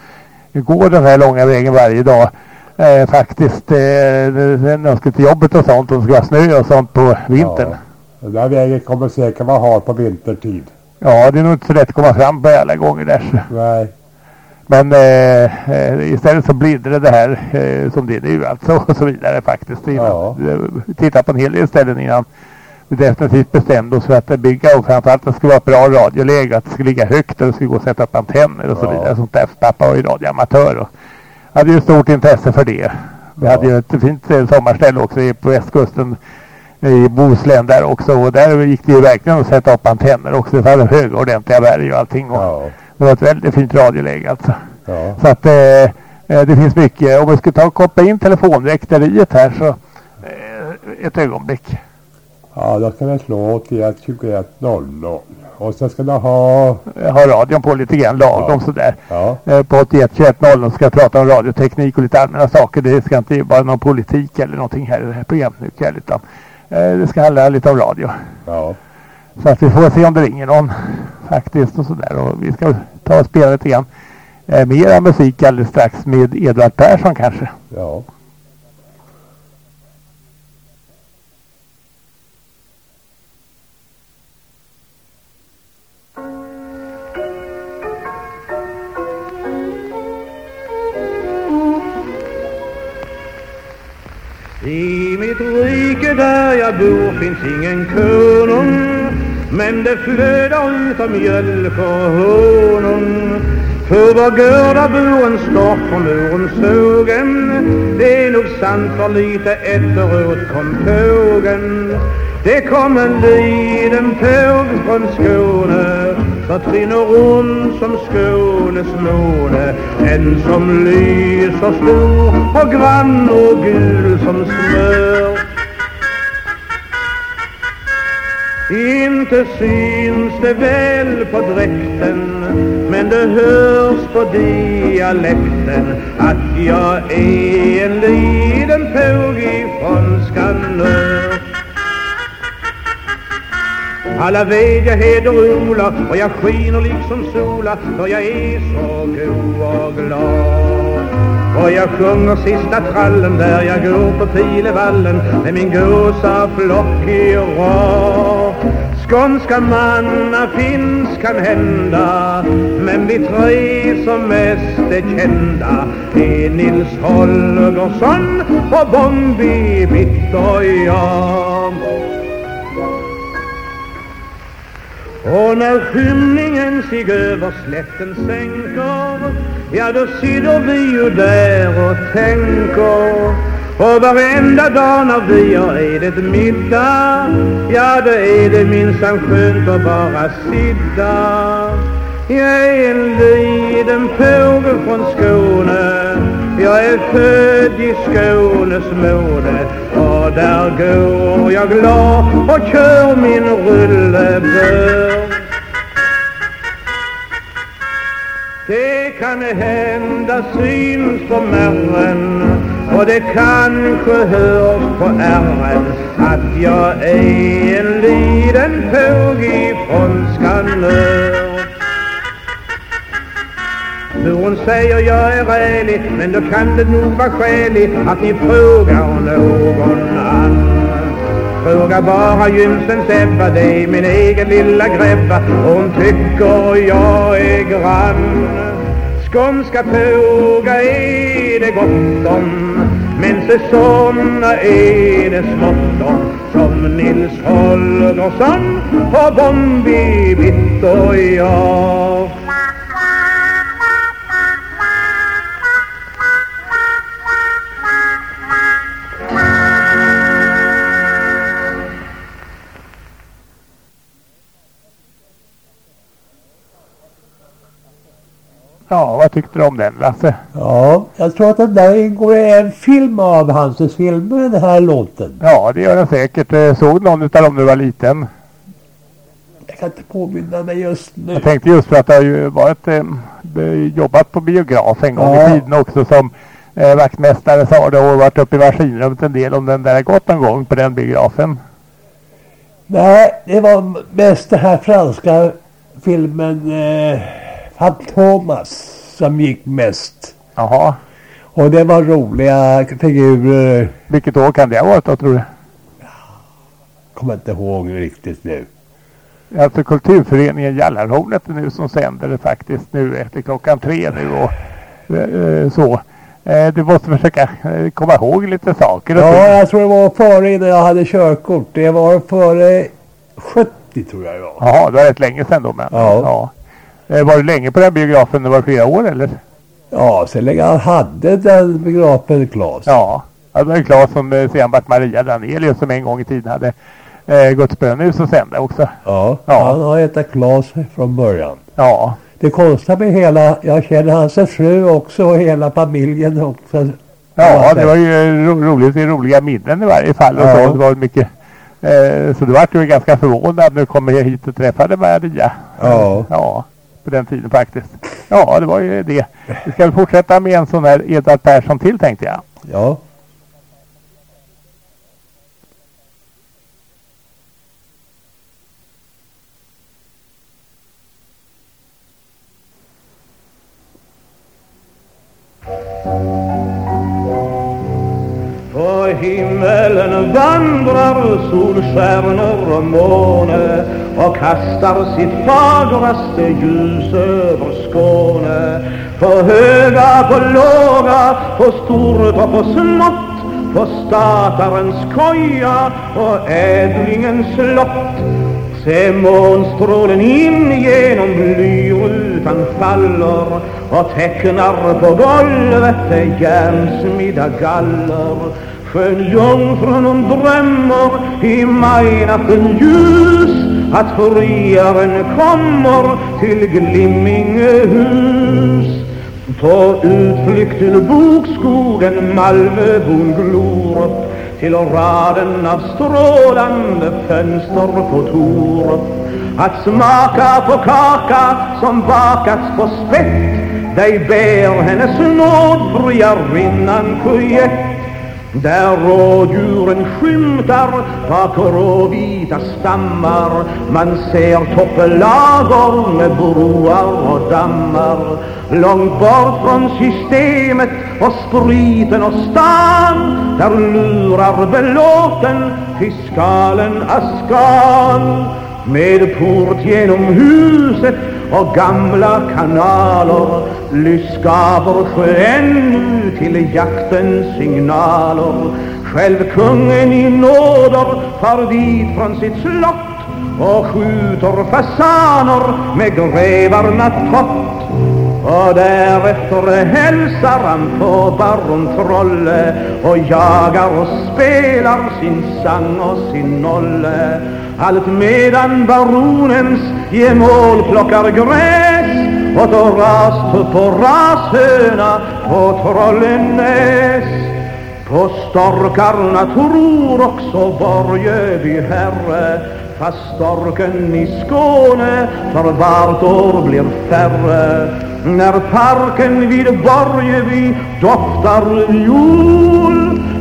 gå den här långa vägen varje dag. Eh, faktiskt eh, när de skulle till jobbet och sånt och skulle vara snö och sånt på vintern. Ja. Den där vägen kommer säkert vara hard på vintertid. Ja, det är nog inte så lätt att komma fram på alla gånger där. Nej. Men eh, eh, istället så blir det det här eh, som det är nu alltså och så vidare faktiskt. Innan, Ja. Vi tittade på en hel del ställen innan vi definitivt bestämde oss för att bygga och framförallt att det skulle vara ett bra radioläge, att det skulle ligga högt och det skulle gå att sätta upp antenner och så Ja. vidare. Sånt där. Pappa var ju radioamatör och hade ju stort intresse för det. Vi Ja. hade ju ett fint eh, sommarställe också på västkusten i Bohuslän där också och där gick det ju verkligen att sätta upp antenner också. Det var höga ordentliga berg och allting. Och. Det var ett väldigt fint radioläge alltså. Ja. Så att eh, eh, det finns mycket. Om vi ska ta och koppla in telefonväkteriet här så eh, ett ögonblick. Ja, då ska vi slå 81 21 00. Och sen ska du ha... Jag har radion på lite grann lagom Ja. sådär. Ja. Eh, på 81 21 00 ska jag prata om radioteknik och lite allmänna saker. Det ska inte vara någon politik eller någonting här i det här programmet utan eh, det ska handla lite om radio. Ja. Så att vi får se om det ringer någon faktiskt och sådär. Och vi ska ta och spela lite grann eh, mera musik alldeles strax med Edvard Persson kanske. Ja. I mitt rike där jag bor finns ingen konung men det flödar utav mjölk och honung. För var Gördaburen står på muren sågen. Det är nog sant för lite efteråt kom tågen. Det kom en liten tåg från Skåne. Så trinner runt som Skånes måne. En som lyser stor och grann och gul som smör. Inte syns det väl på dräkten Men det hörs på dialekten Att jag är en liten påg ifrån Skanör alla vet jag heter Ola och jag skiner liksom sola för jag är så god och glad. Och jag sjunger sista trallen där jag går på Pilevallen med min gåsaflock i rad. Skånska manna finns kan hända men vi tre som mest är kända är Nils Holgersson och Bombi Bitt och jag. Och när skymningen sig över slätten sänker Ja, då sitter vi ju där och tänker. Och varenda dag när vi har ätit middag Ja, då är det minsann skönt att bara sitta. Jag är en liten fågel från Skåne. Jag är född i Skånes måne. Och där går jag glad och kör min rullebör Det kan hända syns på märren och det kanske hörs på ärren att jag är en liten fåg ifrån Skanör. Hon säger jag är rälig, men då kan det nog vara skäligt att ni frågar någon annan. Fråga bara gymsen Sebba, det är min egen lilla gräbba Hon tycker jag är grann. Skånska pågar är det gott om Men se såna är det smått om. Som Nils Holgersson och Bombi Bitt och jag Ja, vad tyckte du om den Lasse? Ja, jag tror att den där ingår i en film av Hanses filmer, den här låten. Ja, det gör den säkert. Eh, Såg någon utav dem när du var liten? Jag kan inte påminna mig just nu. Jag tänkte just för att du har ju varit, eh, jobbat på biograf en gång Ja. i tiden också som eh, vaktmästare sa det och varit uppe i maskinrummet en del om den där har gått någon gång på den biografen. Nej, det var mest den här franska filmen eh, Fantomas som gick mest. Jaha. Och det var roliga figurer. Vilket år kan det ha varit då tror du? Kommer inte ihåg riktigt nu. Alltså kulturföreningen Jallarhornet är nu som sänder det faktiskt nu efter klockan tre nu och eh, så. Eh, du måste försöka eh, komma ihåg lite saker Ja, jag tror det var före innan jag hade körkort. Det var före 70 tror jag det var. Jaha, det var rätt länge sedan då men. Ja. Eh, var du länge på den biografen? Det var flera år eller? Ja, så länge han hade den biografen Claes. Ja, det var Claes som eh, sen vart Maria Danelius som en gång i tiden hade eh, till Spönhus och sände också. Ja, Ja. han har hetat Claes från början. Ja, Det konstiga med hela, jag känner hans fru också och hela familjen också. ja det var ju eh, ro roligt, roliga minnen i varje fall och Ja. så. Det var mycket eh, så du vart ju ganska förvånad när du kom hit och träffade Maria. Ja. Ja, på den tiden faktiskt. Ja, det var ju det. Vi ska väl fortsätta med en sån här Edvard Persson till tänkte jag. Ja. På himmelen vandrar solstjärnor och måne och kastar sitt fagraste ljus över Skåne. På höga, på låga, på stort och på smått, på statarens koja och ädlingens slott. Se månstrålen in genom blyrutan faller och tecknar på golvet järnsmidda galler. Skön jungfrun hon drömmer i majnatten ljus att friaren kommer till Glimmingehus. På utflykt till bokskogen Malmöbon glor upp till raden av strålande fönster på Torup. Att smaka på kaka som bakats på spett, dig ber hennes nåd friarinnan Juliette. Där rådjuren skymtar bak råvita stammar. Man ser topplagor med broar och dammar. Långt bort från systemet och spriten och stan Där lurar belåten fiskalen Askan med port genom huset och gamla kanaler Lyskaber sjö ännu till jaktens signaler. Själv kungen i nåder far dit från sitt slott och skjuter fasaner med grevarna tott. Och därefter hälsar han på baron Trolle och jagar och spelar sin sang och sin nolle allt medan baronens gemål plockar gräs och då rastupp och rashöna på Trollenäs. På storkarna tror också Borgeby herre fast storken i Skåne för vart år blir färre. När parken vid Borgeby doftar jul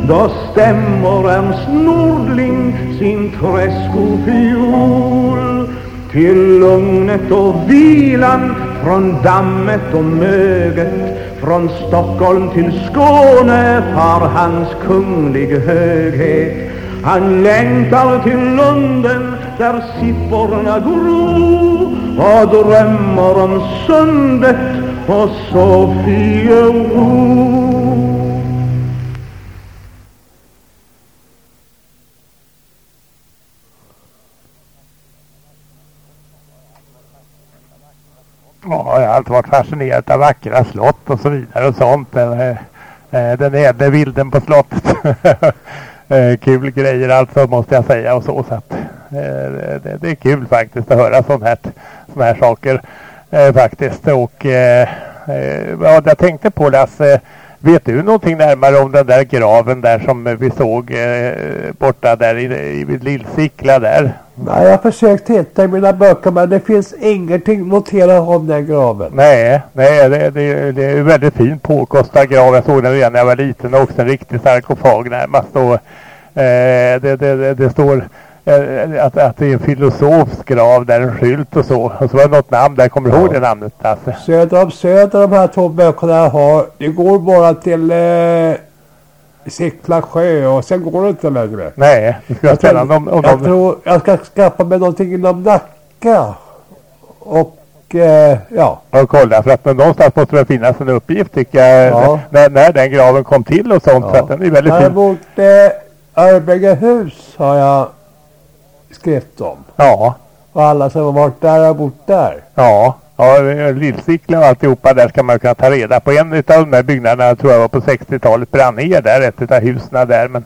då stämmer Ernst Nordling sin träskofiol till lugnet och vilan från dammet och möget från Stockholm till Skåne far hans kunglig höghet. Han längtar till Lunden där sipporna gro och drömmer om sundet och Sofiero. Har jag har alltid varit fascinerad av vackra slott och så vidare och sånt. Den, eh, eh, den ädle vilden på slottet. Eh, kul grejer alltså måste jag säga och så. så att, det, det, är kul faktiskt att höra sådana här, såna här saker faktiskt. Och vad jag tänkte på Lasse. Vet du någonting närmare om den där graven där som vi såg eh, borta där i, i Lillsickla där? Nej, jag har försökt hitta i mina böcker men det finns ingenting noterat om den graven. Nej, nej det, det, det är en väldigt fin påkostad grav. Jag såg den redan när jag var liten också. En riktig sarkofag närmast. Och, eh, det, det, det, står eh, att, att det är en filosofs grav där en skylt och så. Och så var det något namn där. Kommer du ja. ihåg det namnet? Alltså? Söder om Söder de här två böckerna har. Det går bara till eh, Sickla sjö och sen går det inte längre. Nej, det ska jag spännande om, om jag de... tror jag ska skaffa mig någonting inom Nacka. Och eh, ja. Och kolla för att någonstans måste det finnas en uppgift tycker jag. Ja. När, när den graven kom till och sånt. Ja. Så att den är väldigt fin. Däremot eh, Arbegehus har jag skrivit om. Ja. Och alla som har varit där har bott där. Ja. Ja, Lillsickla och alltihopa där ska man kunna ta reda på. En av de där byggnaderna tror jag var på 60-talet brann ner där, ett av husen där. Men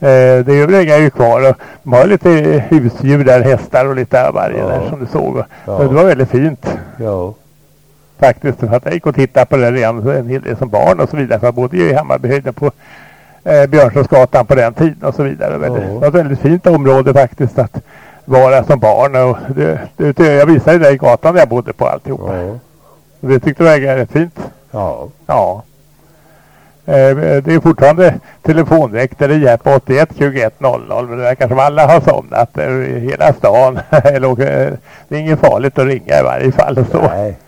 eh, det övriga är ju kvar och de har lite husdjur där, hästar och lite varje ja. där som du såg. Ja. Det var väldigt fint. Ja. Faktiskt, för att jag gick och tittade på det redan en hel del som barn och så vidare. För jag bodde ju i Hammarbyhöjden på eh, Björnsåsgatan på den tiden och så vidare. Ja. Det var ett väldigt fint område faktiskt att vara som barn. Och det, det, jag visade dig gatan där jag bodde på alltihopa. Ja. Det tyckte du var rätt fint? Ja. Ja. Eh, det är fortfarande telefonväktare här på 81 21 00 men det verkar som alla har somnat eh, hela stan. Det är inget farligt att ringa i varje fall. Så. Nej.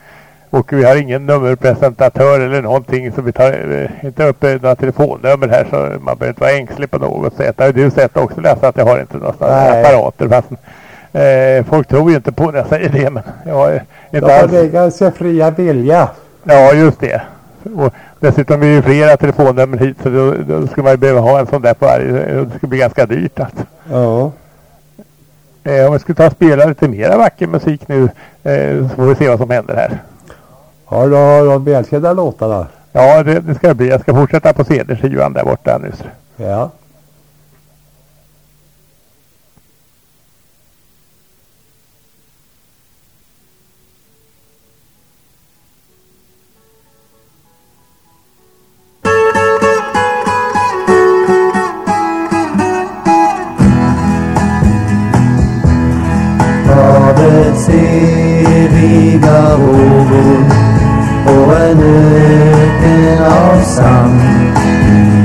Och vi har ingen nummerpresentatör eller någonting så vi tar inte upp några telefonnummer här så man behöver inte vara ängslig på något sätt. Har du sett också läsa att jag har inte några apparater fast eh, folk tror ju inte på när jag säger det men jag har inte alls... Det ganska fria vilja. Ja just det. Och dessutom är det ju flera telefonnummer hit så då, då skulle man ju behöva ha en sån där på varje. Det skulle bli ganska dyrt alltså. Ja. Eh, om vi skulle ta och spela lite mera vacker musik nu eh, så får vi se vad som händer här. Har du de välkända låtarna? Ja, det, det ska det bli. Jag ska fortsätta på CD-skivan där borta nyss. Ja. Vågor och en öken av sand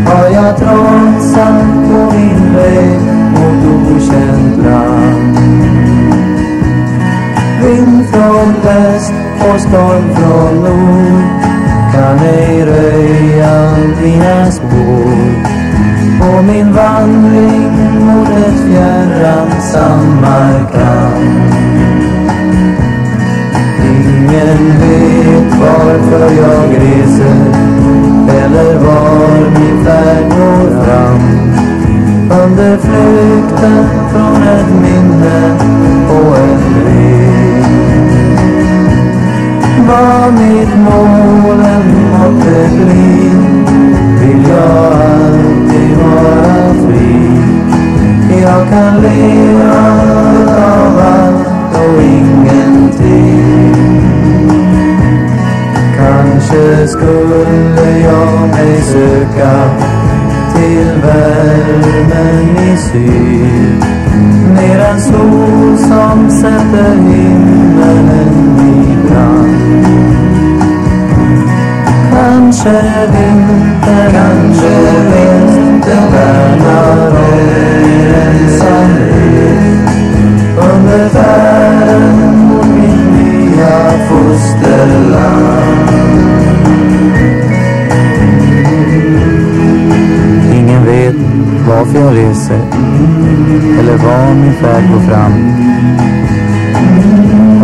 har jag trotsat på min väg mot okänt land. Vind från väst och storm från nord kan ej röja mina spår på min vandring mot ett fjärran Samarkand. Ingen vet varför jag reser eller var min färd går fram. Under flykten från ett minne och en brev. Vad mitt mål än måtte bli vill jag alltid vara fri. Jag kan leva utav allt och inget. Skulle jag mig söka till värmen i syd. Mer än sol som sätter himmelen i brand. Kanske vintern, kanske vintern värnar om min ensamhet under färden mot mitt nya fosterland. Varför jag reser eller var min färd går fram.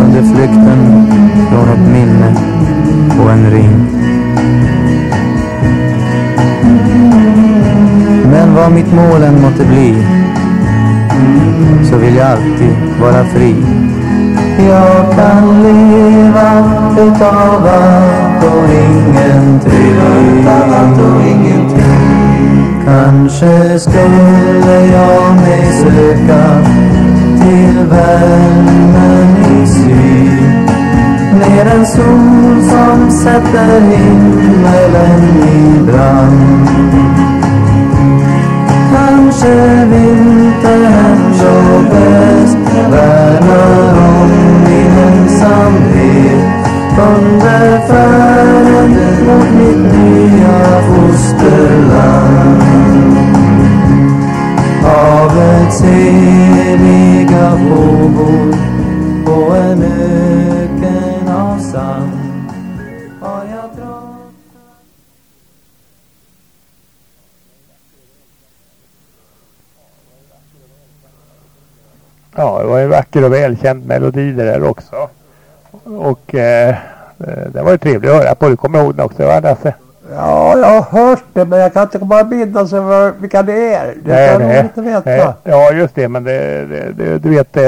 Under flykten från ett minne och en ring. Men vad mitt mål än måtte bli så vill jag alltid vara fri. Jag kan leva utav allt och ingenting. Kanske skulle jag mig söka till värmen i syd. Mer en sol som sätter himmelen i brand. Kanske vintern ändå bäst värnar om min ensamhet under färden mot mitt nya fosterland. Guds heliga vågor på en öken av sand har jag Ja, det var en vacker och välkänd melodi det där också. Och eh, eh, det var ju trevligt att höra på. Du kommer ihåg den också, va Lasse? Ja, jag har hört det men jag kan inte komma minnas över vilka det är. Det Nej, kan jag nej, inte veta. nej. Ja, just det. Men det, det, det, du vet, eh,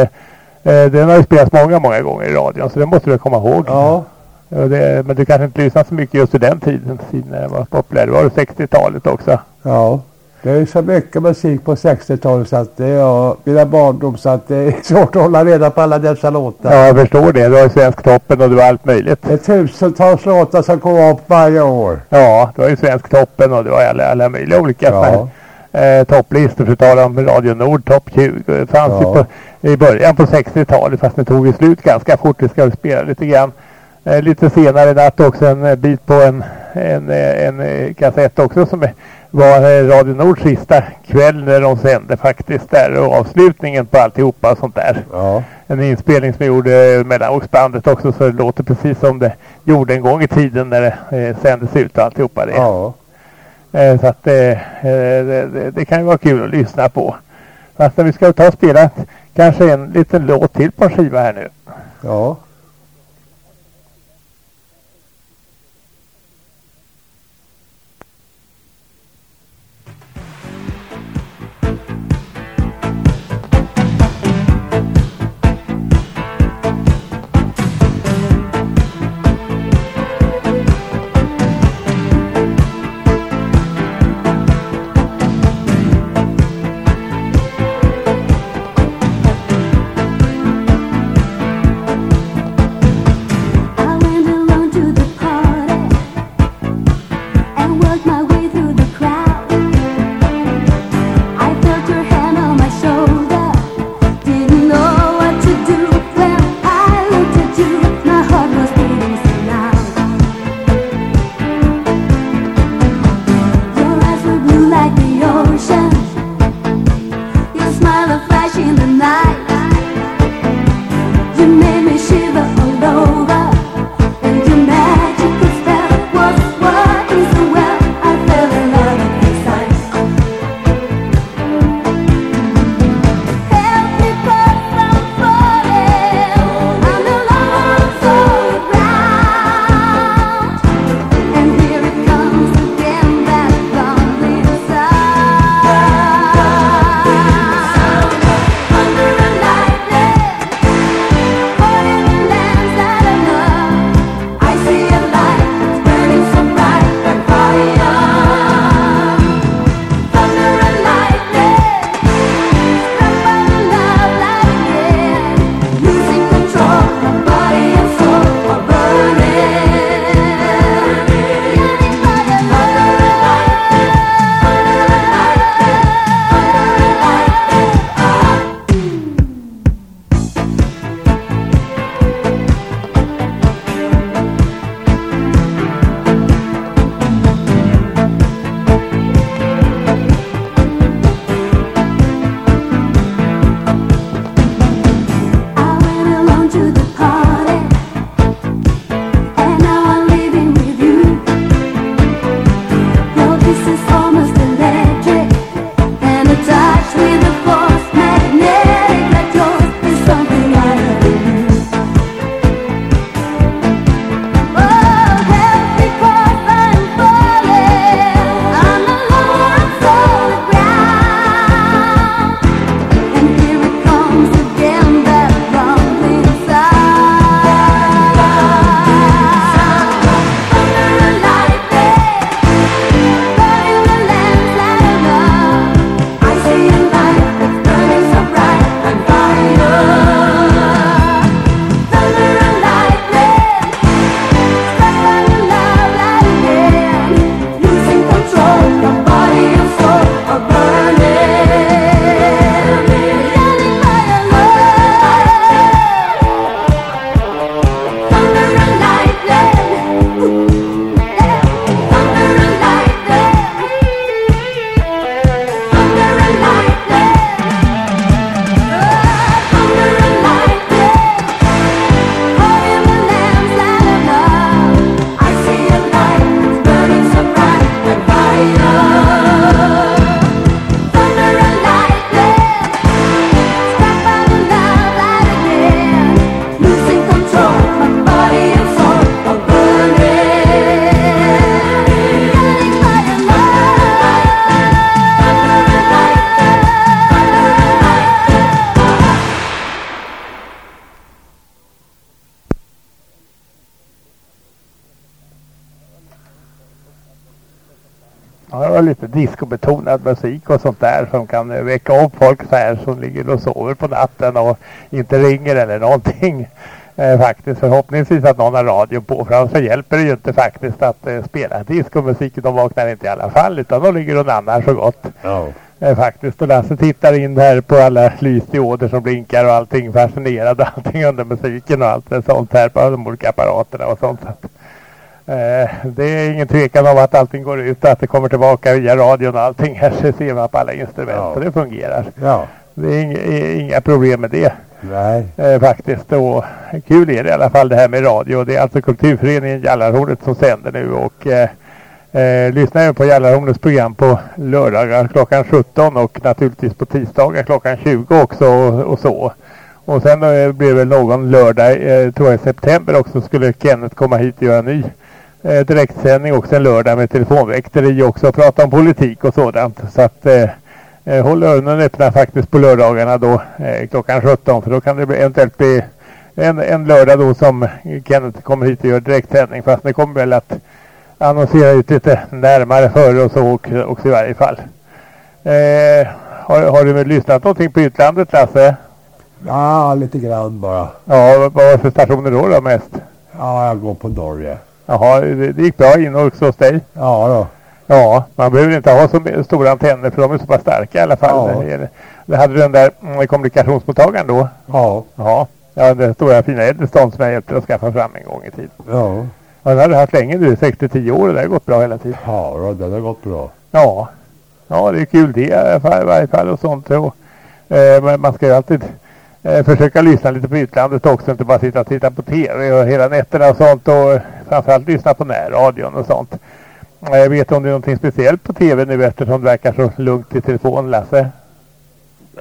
eh, den har ju spelats många, många gånger i radion. Så det måste du komma ihåg. Ja. Det, men du kanske inte lyssnade så mycket just i den tiden, tiden när den var populär. Det var ju 60-talet också. Ja. Det är ju så mycket musik på 60-talet så att det är mina barndom så att det är svårt att hålla reda på alla dessa låtar. Ja, jag förstår det. Du har ju Svensktoppen och du har allt möjligt. Det är tusentals låtar som kommer upp varje år. Ja, du har ju Svensktoppen och du har alla, alla möjliga olika Ja. eh, topplistor. För att tala om Radio Nord topp 20. Det fanns Ja. ju på, i början på 60-talet fast det tog vi slut ganska fort. Vi ska spela lite grann. Eh, lite senare i natt också en bit på en, en, eh, en, eh, kassett också som är- var eh, Radio Nords sista kväll när de sände faktiskt där och avslutningen på alltihopa och sånt där. Ja. En inspelning som jag gjorde eh, mellanvågsbandet också så det låter precis som det gjorde en gång i tiden när det eh, sändes ut och alltihopa det. Ja. Eh, så att eh, eh, det, det, kan ju vara kul att lyssna på. Fast vi ska ta och spela kanske en liten låt till på en skiva här nu. Ja, discobetonad musik och sånt där som kan eh, väcka upp folk så här som ligger och sover på natten och inte ringer eller någonting. Eh, faktiskt förhoppningsvis att någon har radio på för annars så hjälper det ju inte faktiskt att eh, spela discomusik. De vaknar inte i alla fall utan de ligger och nannar så gott. Ja. Eh, faktiskt. Och Lasse tittar in här på alla lysdioder som blinkar och allting fascinerad och allting under musiken och allt sånt här på de olika apparaterna och sånt. Så det är ingen tvekan om att allting går ut och att det kommer tillbaka via radion och allting här så ser man på alla instrument Ja. och det fungerar. Ja. Det är inga, inga problem med det Nej. eh, faktiskt. Och kul är det i alla fall det här med radio. Det är alltså Kulturföreningen Jallarhornet som sänder nu och eh, eh, lyssna även på Jallarhornets program på lördagar klockan 17 och naturligtvis på tisdagar klockan 20 också och, och så. Och sen eh, blir det någon lördag, eh, tror jag i september också, skulle Kenneth komma hit och göra en ny eh, direktsändning också en lördag med telefonväkteri också och prata om politik och sådant. Så att eh, eh, håll öronen öppna faktiskt på lördagarna då eh, klockan 17 för då kan det bli, eventuellt bli en, en lördag då som Kenneth kommer hit och gör direktsändning fast det kommer väl att annonsera ut lite närmare före och så och, också i varje fall. Eh, har, har du lyssnat någonting på utlandet Lasse? Ja, lite grann bara. Ja, vad var för stationer då, då mest? Ja, jag går på Norge. Jaha, det, gick bra in också hos dig? Ja då. Ja, man behöver inte ha så stora antenner för de är så pass starka i alla fall. Ja. Det hade du den där mm, kommunikationsmottagaren då? Ja. Ja, ja den stora fina Edison som jag hjälpte att skaffa fram en gång i tiden. Ja. Ja, den har du haft länge nu, 60-10 år och det har gått bra hela tiden. Ja, då, den har gått bra. Ja, ja det är kul det i alla fall, i varje fall och sånt. Och, eh, man ska ju alltid eh, försöka lyssna lite på utlandet också, inte bara sitta och titta på tv och hela nätterna och sånt och framförallt lyssna på närradion och sånt. Jag vet om det är någonting speciellt på tv nu eftersom det verkar så lugnt i telefon, Lasse?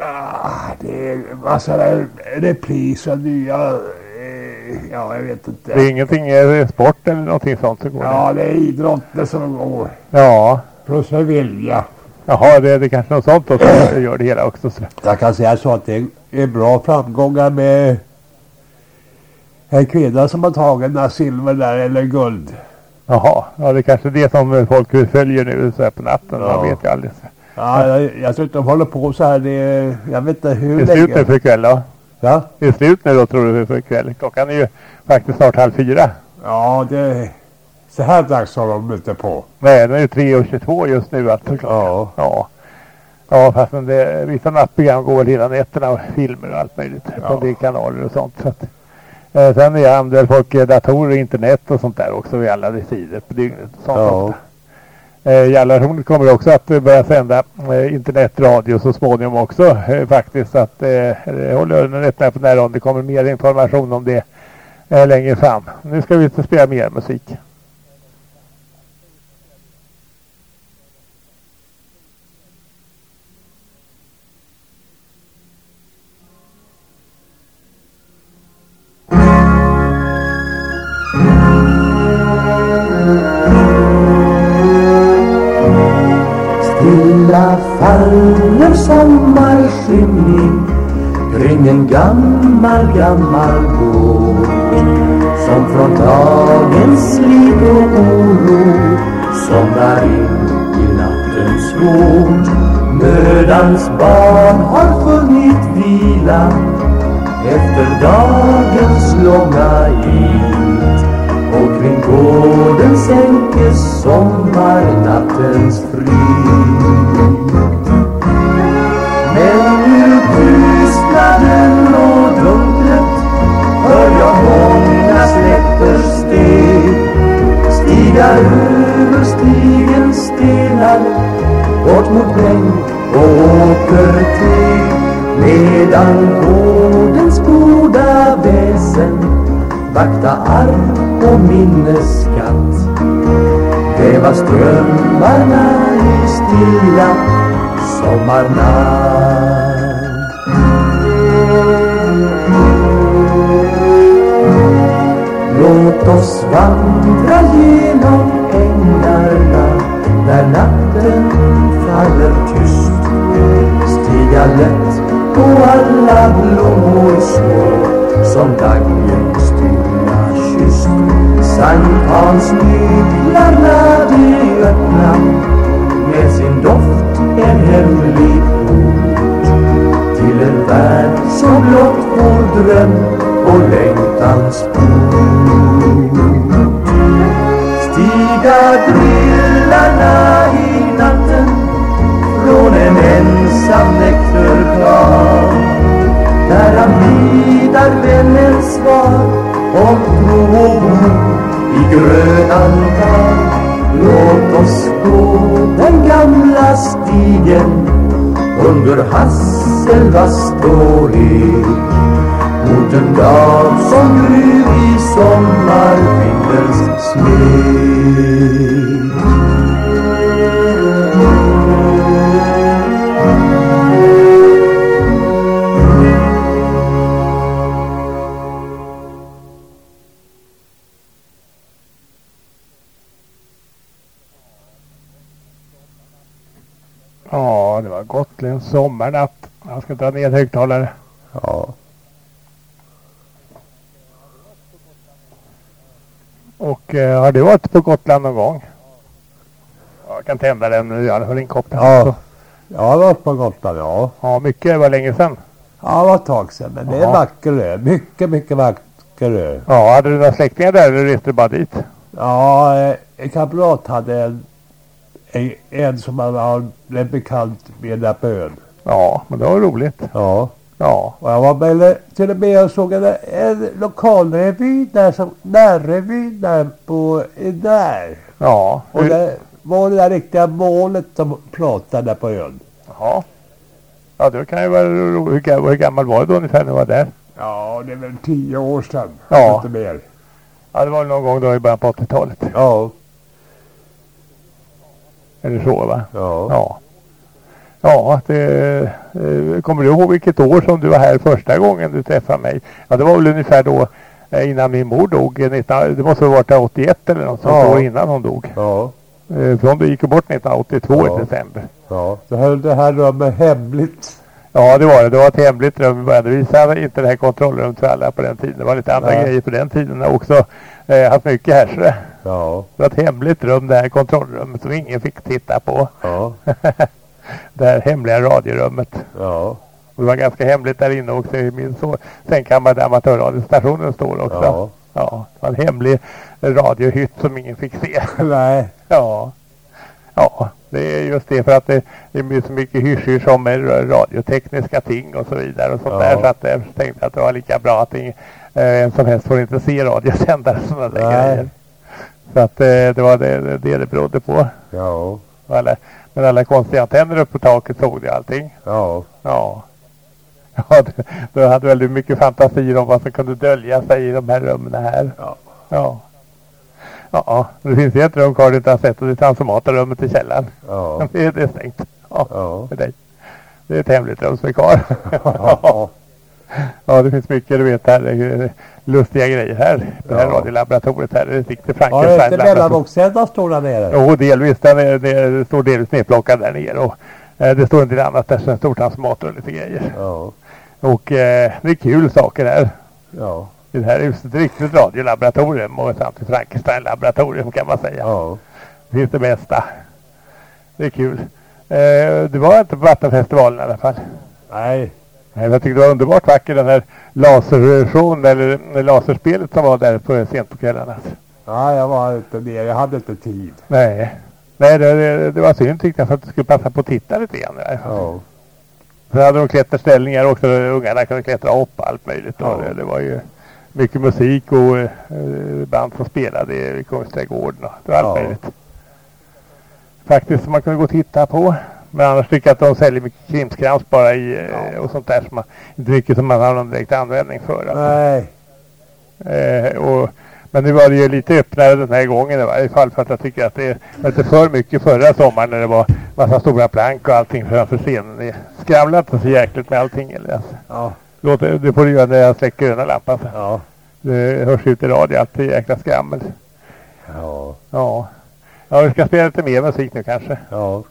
Ah, det är massa repriser, nya... Eh, ja, jag vet inte. Det är ingenting eh, sport eller någonting sånt som går? Ja, det är idrotten som går. Ja. Plus med vilja. Jaha, det, det är kanske något sånt då som gör det hela också. Så. Jag kan säga så att det är bra framgångar med en kvinna som har tagit några silver där eller guld. Jaha, ja det är kanske det som folk följer nu så här på natten. Ja. Man vet ju aldrig. Ja, jag, jag tror inte de håller på så här. Det är, jag vet inte hur Det är slut nu länge. för ikväll då? Ja? Det är slut nu då tror du för ikväll? Klockan är ju faktiskt snart halv fyra. Ja, det... Så här dags har de inte på. Nej, den är ju 3.22 just nu alltså. Ja. Ja. Ja, fast men det, vissa nattprogram går väl hela nätterna och filmer och allt möjligt på Ja. en del kanaler och sånt. Så att, eh, sen är använder folk eh, datorer och internet och sånt där också vid alla tider på dygnet. Sånt Ja. Eh, Jallarhornet kommer också att eh, börja sända eh, internetradio så småningom också eh, faktiskt. Så att eh, håll öronen öppna på närradion. Det kommer mer information om det eh, längre fram. Nu ska vi inte spela mer musik. Gammal, gammal gård som från dagens slit och oro somnar in i nattens vård. Mödans barn har funnit vila efter dagens långa giv och kring gården sänkes sommarnattens frid. Minnesskatt. Det var strömmarna i stilla sommarnatt. Låt oss vandra genom ängarna när natten faller tyst. Stiga lätt på alla blommor små som daggen stilla Sankt Hans nycklarna de öppna med sin doft en hemlig port till en värld som blott vår dröm och längtans port. Stiga drillarna i natten från en ensam nektarklar där han vidar vännens svar om tro och mod i grödan antal. Låt oss gå den gamla stigen under hasselvast och mot en dag som gryr i sommarvindens smek. Sommarnatt. Jag ska dra ner högtalare. Ja. Och eh, har du varit på Gotland någon gång? Ja, jag kan tända den nu. Jag har en kopp. Ja. Jag har varit på Gotland, ja. Ja, mycket. Det var länge sedan. Ja, det var ett tag sedan. Men det är vacker ö. Mycket, mycket vacker ö. Ja, hade du några släktingar där eller reste du bara dit? Ja, eh, en kamrat hade en, en, som han har blev bekant med där på ön. Ja, men det var roligt. Ja. Ja. Och jag var med, till och med och såg en, en lokalrevy där som närrevy där på där. Ja. Och hur- det var det där riktiga målet de pratade där på ön. Ja. Ja, det kan ju vara ro- hur, ga- hur gammal var du ungefär när du var där? Ja, det är väl tio år sedan. Ja. Inte mer. Ja, det var någon gång då i början på 80-talet. Ja. Eller så va? Ja. Ja. Ja, det, eh, kommer du ihåg vilket år som du var här första gången du träffade mig? Ja, det var väl ungefär då eh, innan min mor dog. eh, 19, det måste ha varit 81 eller något sånt Ja. år innan hon dog. Ja. För hon gick bort 1982 Ja. i december. Ja. Så höll det här rummet hemligt. Ja, det var det. Det var ett hemligt rum. Vi började visa inte det här kontrollrummet för alla på den tiden. Det var lite andra Nej. grejer på den tiden också. Eh, haft mycket här så det. Ja. Det var ett hemligt rum, det här kontrollrummet som ingen fick titta på. Ja. det här hemliga radiorummet. Ja. Och det var ganska hemligt där inne också i min så sängkammare där amatörradiostationen står också. Ja. Ja, det var en hemlig radiohytt som ingen fick se. Nej. Ja. Ja, det är just det för att det, det är så mycket hysch om radiotekniska ting och så vidare och sånt Ja. där. Så att jag tänkte att det var lika bra att ingen, eh, en som helst får inte se radiosändare och sådana där grejer. Så att eh, det var det det, det, berodde på. Ja. Alla, men alla konstiga antenner uppe på taket såg det allting. Ja. Ja. Ja, du, du hade väldigt mycket fantasier om vad som kunde dölja sig i de här rummen här. Ja. Ja. Ja, det finns ju ett rum kvar du inte har sett och det är transformatorrummet i källaren. Ja. Det, är- stängt. Ja, Ja. för dig. Det är ett hemligt rum som är kvar. Ja. ja, det finns mycket du vet här. Lustiga grejer här. Det här Ja. radiolaboratoriet här. Det är riktigt Har du inte mellanvågssändaren står där nere? Jo, delvis. Den är, det står delvis nedplockad där nere. Och, eh, det står en del annat där. Så en stor transformator och lite grejer. Ja. Och eh, det är kul saker där. Ja. I det här huset riktigt radiolaboratorium och samtidigt Frankenstein-laboratorium kan man säga. Ja. Det finns det bästa. Det är kul. Eh, du var inte på Vattenfestivalen i alla fall. Nej. Nej, Jag tyckte det var underbart vacker den här lasershowen eller laserspelet som var där på sent på kvällarna. Nej, jag var inte där. Jag hade inte tid. Nej, Nej det, det, det var synd tyckte jag för att du skulle passa på att titta lite grann. Ja. Så hade de klätterställningar också. Ungarna kunde klättra upp allt möjligt. Ja. det, det var ju mycket musik och eh, band som spelade i Kungsträdgården. Och det var allt Ja. möjligt. Faktiskt som man kunde gå och titta på. Men annars tycker jag att de säljer mycket krimskrams bara i eh, och sånt där som man inte mycket som man har någon direkt användning för. Alltså. Nej. Eh, och, men nu var det ju lite öppnare den här gången i varje fall för att jag tycker att det var lite för mycket förra sommaren när det var massa stora plank och allting framför scenen. Det skramlar inte så jäkligt med allting. Eller, alltså. Ja. Låt, det får du göra när jag släcker gröna lampan. sen. Ja. Det hörs ut i radio alltid jäkla skrammel. Ja. Ja. Ja, vi ska spela lite mer musik nu kanske. Ja,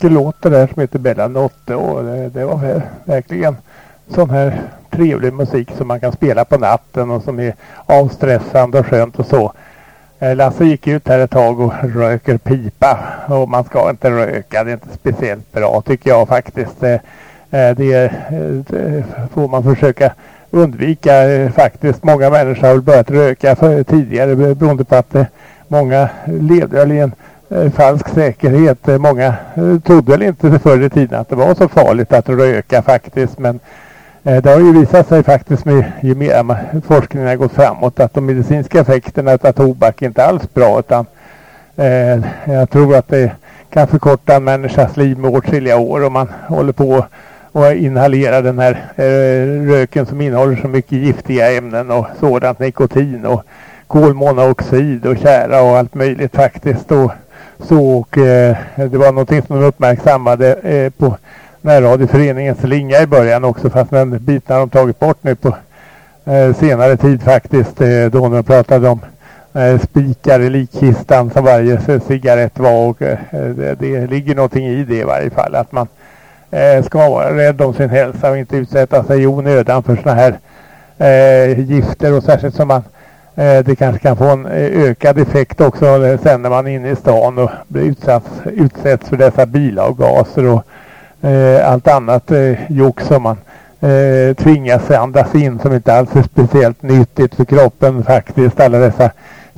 vacker låt det där som heter Bella Notte och det, det var här, verkligen sån här trevlig musik som man kan spela på natten och som är avstressande och skönt och så. Eh, Lasse gick ut här ett tag och röker pipa och man ska inte röka, det är inte speciellt bra tycker jag faktiskt. Eh, eh, det, det får man försöka undvika faktiskt. Många människor har väl börjat röka för, tidigare beroende på att många levde i en Eh, falsk säkerhet. Eh, många eh, trodde väl inte förr i tiden att det var så farligt att röka faktiskt. Men det har ju visat sig faktiskt med ju mer forskningen har gått framåt att de medicinska effekterna av tobak är inte alls bra utan jag tror att det kan förkorta en människas liv med åtskilliga år om man håller på och inhalerar den här röken som innehåller så mycket giftiga ämnen och sådant, nikotin och kolmonoxid och kära och allt möjligt faktiskt. Och, såg, eh, det var någonting som de uppmärksammade eh, på närradioföreningens Slinga i början också fast den biten har de tagit bort nu på eh, senare tid faktiskt eh, då de pratade om eh, spikar i likkistan som varje cigarett var och eh, det, det ligger någonting i det i varje fall att man eh, ska vara rädd om sin hälsa och inte utsätta sig i onödan för sådana här eh, gifter och särskilt som man eh, Eh, det kanske kan få en eh, ökad effekt också eh, sen när man är inne i stan och blir utsatt, utsätts för dessa bilavgaser och eh, allt annat eh, jox som man eh, tvingas andas in som inte alls är speciellt nyttigt för kroppen faktiskt. Alla dessa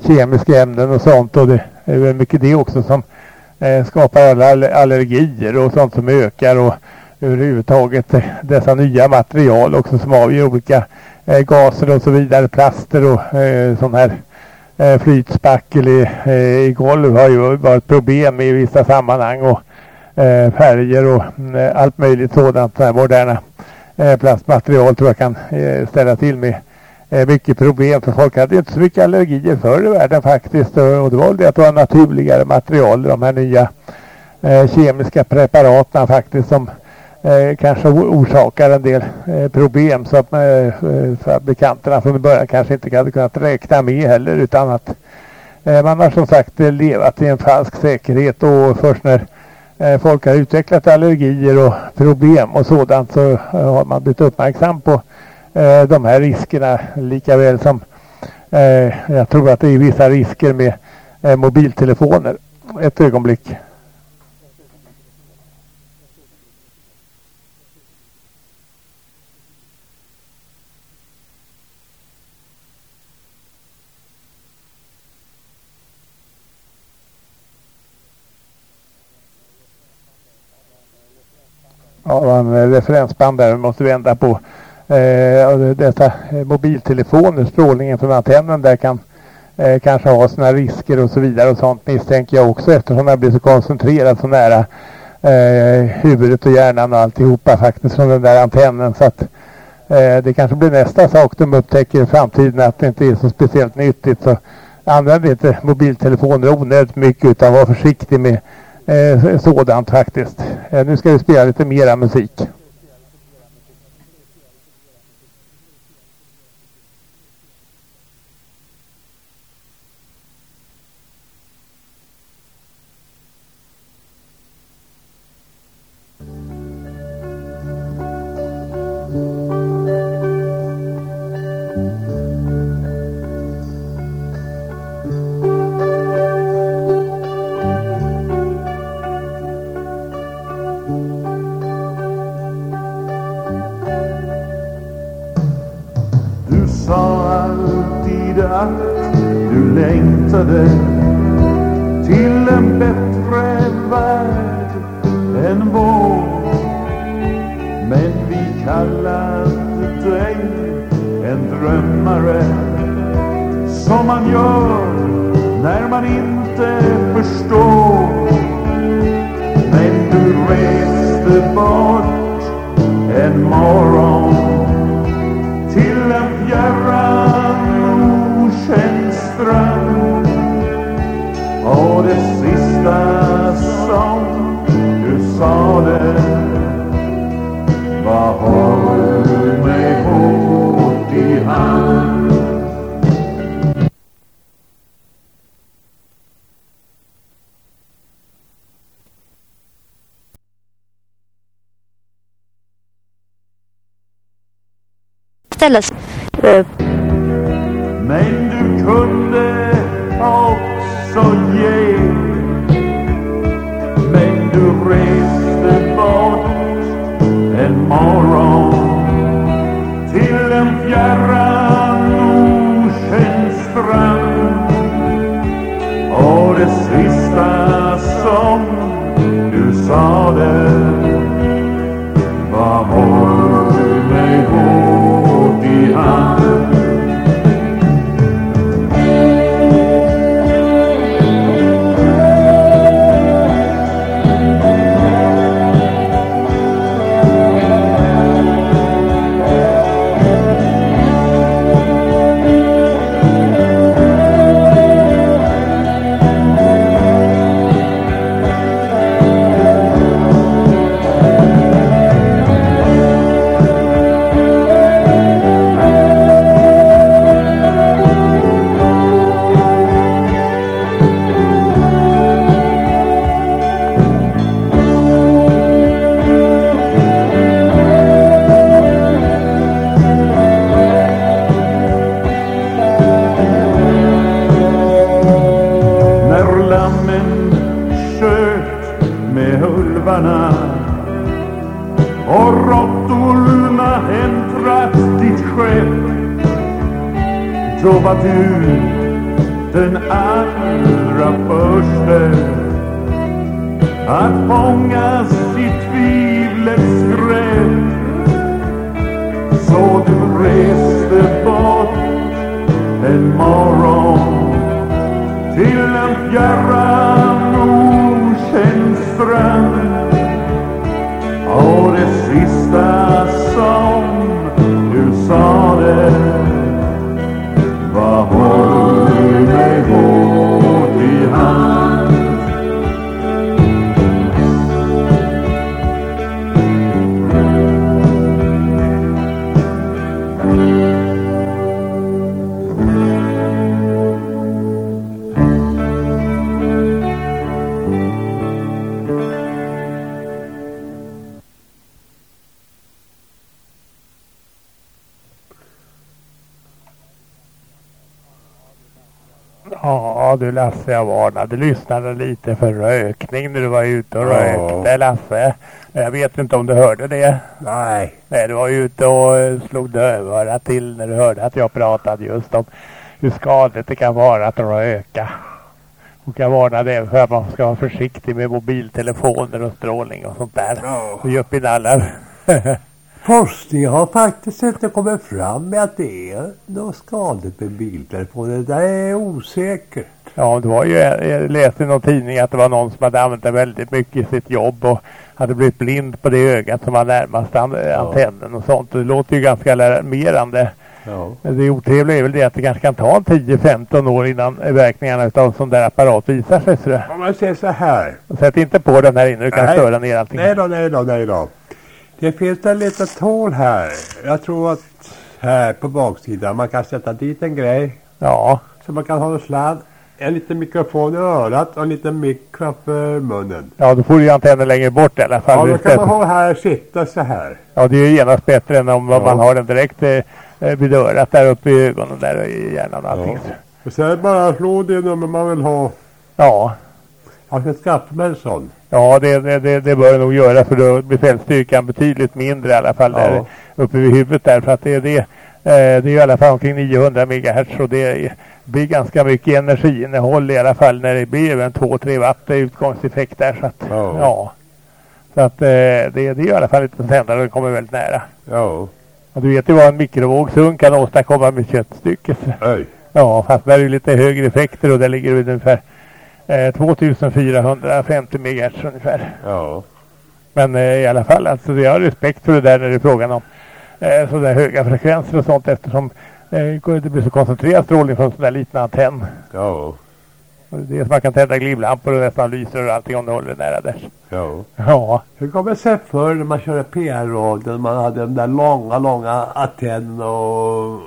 kemiska ämnen och sånt och det är väl mycket det också som eh, skapar alla allergier och sånt som ökar och överhuvudtaget dessa nya material också som avger olika Eh, gaser och så vidare, plaster och eh, sån här eh, flytspackel i, eh, i golv har ju varit problem i vissa sammanhang och eh, färger och eh, allt möjligt sådant, så här moderna eh, plastmaterial tror jag kan eh, ställa till med eh, mycket problem. För folk hade inte så mycket allergier förr i världen faktiskt och, och det var väl det att det var naturligare material, de här nya eh, kemiska preparaten faktiskt som eh, kanske orsakar en del eh, problem så att eh, eh, fabrikanterna från början kanske inte hade kunnat räkna med heller utan att eh, man har som sagt eh, levat i en falsk säkerhet och först när eh, folk har utvecklat allergier och problem och sådant så eh, har man blivit uppmärksam på eh, de här riskerna lika väl som eh, jag tror att det är vissa risker med eh, mobiltelefoner. Ett ögonblick. Har det eh, referensband där måste vända på. Eh, och dessa eh, mobiltelefoner, strålningen från antennen där kan eh, kanske ha sina risker och så vidare och sånt misstänker jag också eftersom den blir så koncentrerad så nära eh, huvudet och hjärnan och alltihopa faktiskt från den där antennen så att eh, det kanske blir nästa sak de upptäcker i framtiden att det inte är så speciellt nyttigt så använd inte mobiltelefoner onödigt mycket utan var försiktig med Eh, sådant faktiskt. Eh, nu ska vi spela lite mera musik. Ja du Lasse, jag varnade. lyssnade lite för rökning när du var ute och Ja. rökte Lasse. Jag vet inte om du hörde det? Nej. Nej, du var ute och eh, slog dövörat till när du hörde att jag pratade just om hur skadligt det kan vara att röka. Och jag varnade även för att man ska vara försiktig med mobiltelefoner och strålning och sånt där. Ja. Och upp i nallar. Forskning har faktiskt inte kommit fram med att det är något skadligt med biltelefoner. Det där är osäkert. Ja, det var ju, jag läste i någon tidning att det var någon som hade använt den väldigt mycket i sitt jobb och hade blivit blind på det ögat som var närmast an antennen och sånt. Det låter ju ganska alarmerande. Ja. Det otrevliga är väl det att det kanske kan ta 10-15 år innan verkningarna av en sån där apparat visar sig. Så det. Om man säger så här. Sätt inte på den här inne, du kan Nej. störa ner allting. Nej då, nej då, nej då. Det finns ett litet hål här. Jag tror att här på baksidan man kan sätta dit en grej. Ja. Så man kan ha en sladd, en liten mikrofon i örat och en liten mick framför munnen. Ja, då får du ju antennen längre bort i alla fall. Ja, då kan man ha här sitta så här. Ja, det är ju genast bättre än om Ja. man har den direkt eh, eh, vid örat där uppe i ögonen där i hjärnan och allting. Ja. Och sen bara slå det nummer man vill ha. Ja. Jag ska skaffa mig en sån. Ja, det, det, det, bör det nog göra för då blir fältstyrkan betydligt mindre i alla fall Ja. där uppe vid huvudet där. För att det är det, eh, det är i alla fall omkring 900 MHz och det är- blir ganska mycket energiinnehåll i alla fall när det blir en 2-3 watt utgångseffekt där. Så att, Ja. ja. Så att eh, det, det är i alla fall en sändare och det kommer väldigt nära. Ja. Och du vet ju vad en mikrovågsugn kan åstadkomma med köttstycket. Oj. Ja, fast där är det lite högre effekter och där ligger det ungefär eh, 2450 MHz ungefär. Ja. Men eh, i alla fall, alltså jag har respekt för det där när det är frågan om eh, sådär höga frekvenser och sånt eftersom eh, det blir så koncentrerad strålning från en sån där liten antenn. Ja. Det är som man kan tända glimlampor och nästan lyser och allting om du håller det nära där. Ja. Ja. Hur kommer det sig förr när man körde PR-radion? Man hade den där långa, långa antennen och...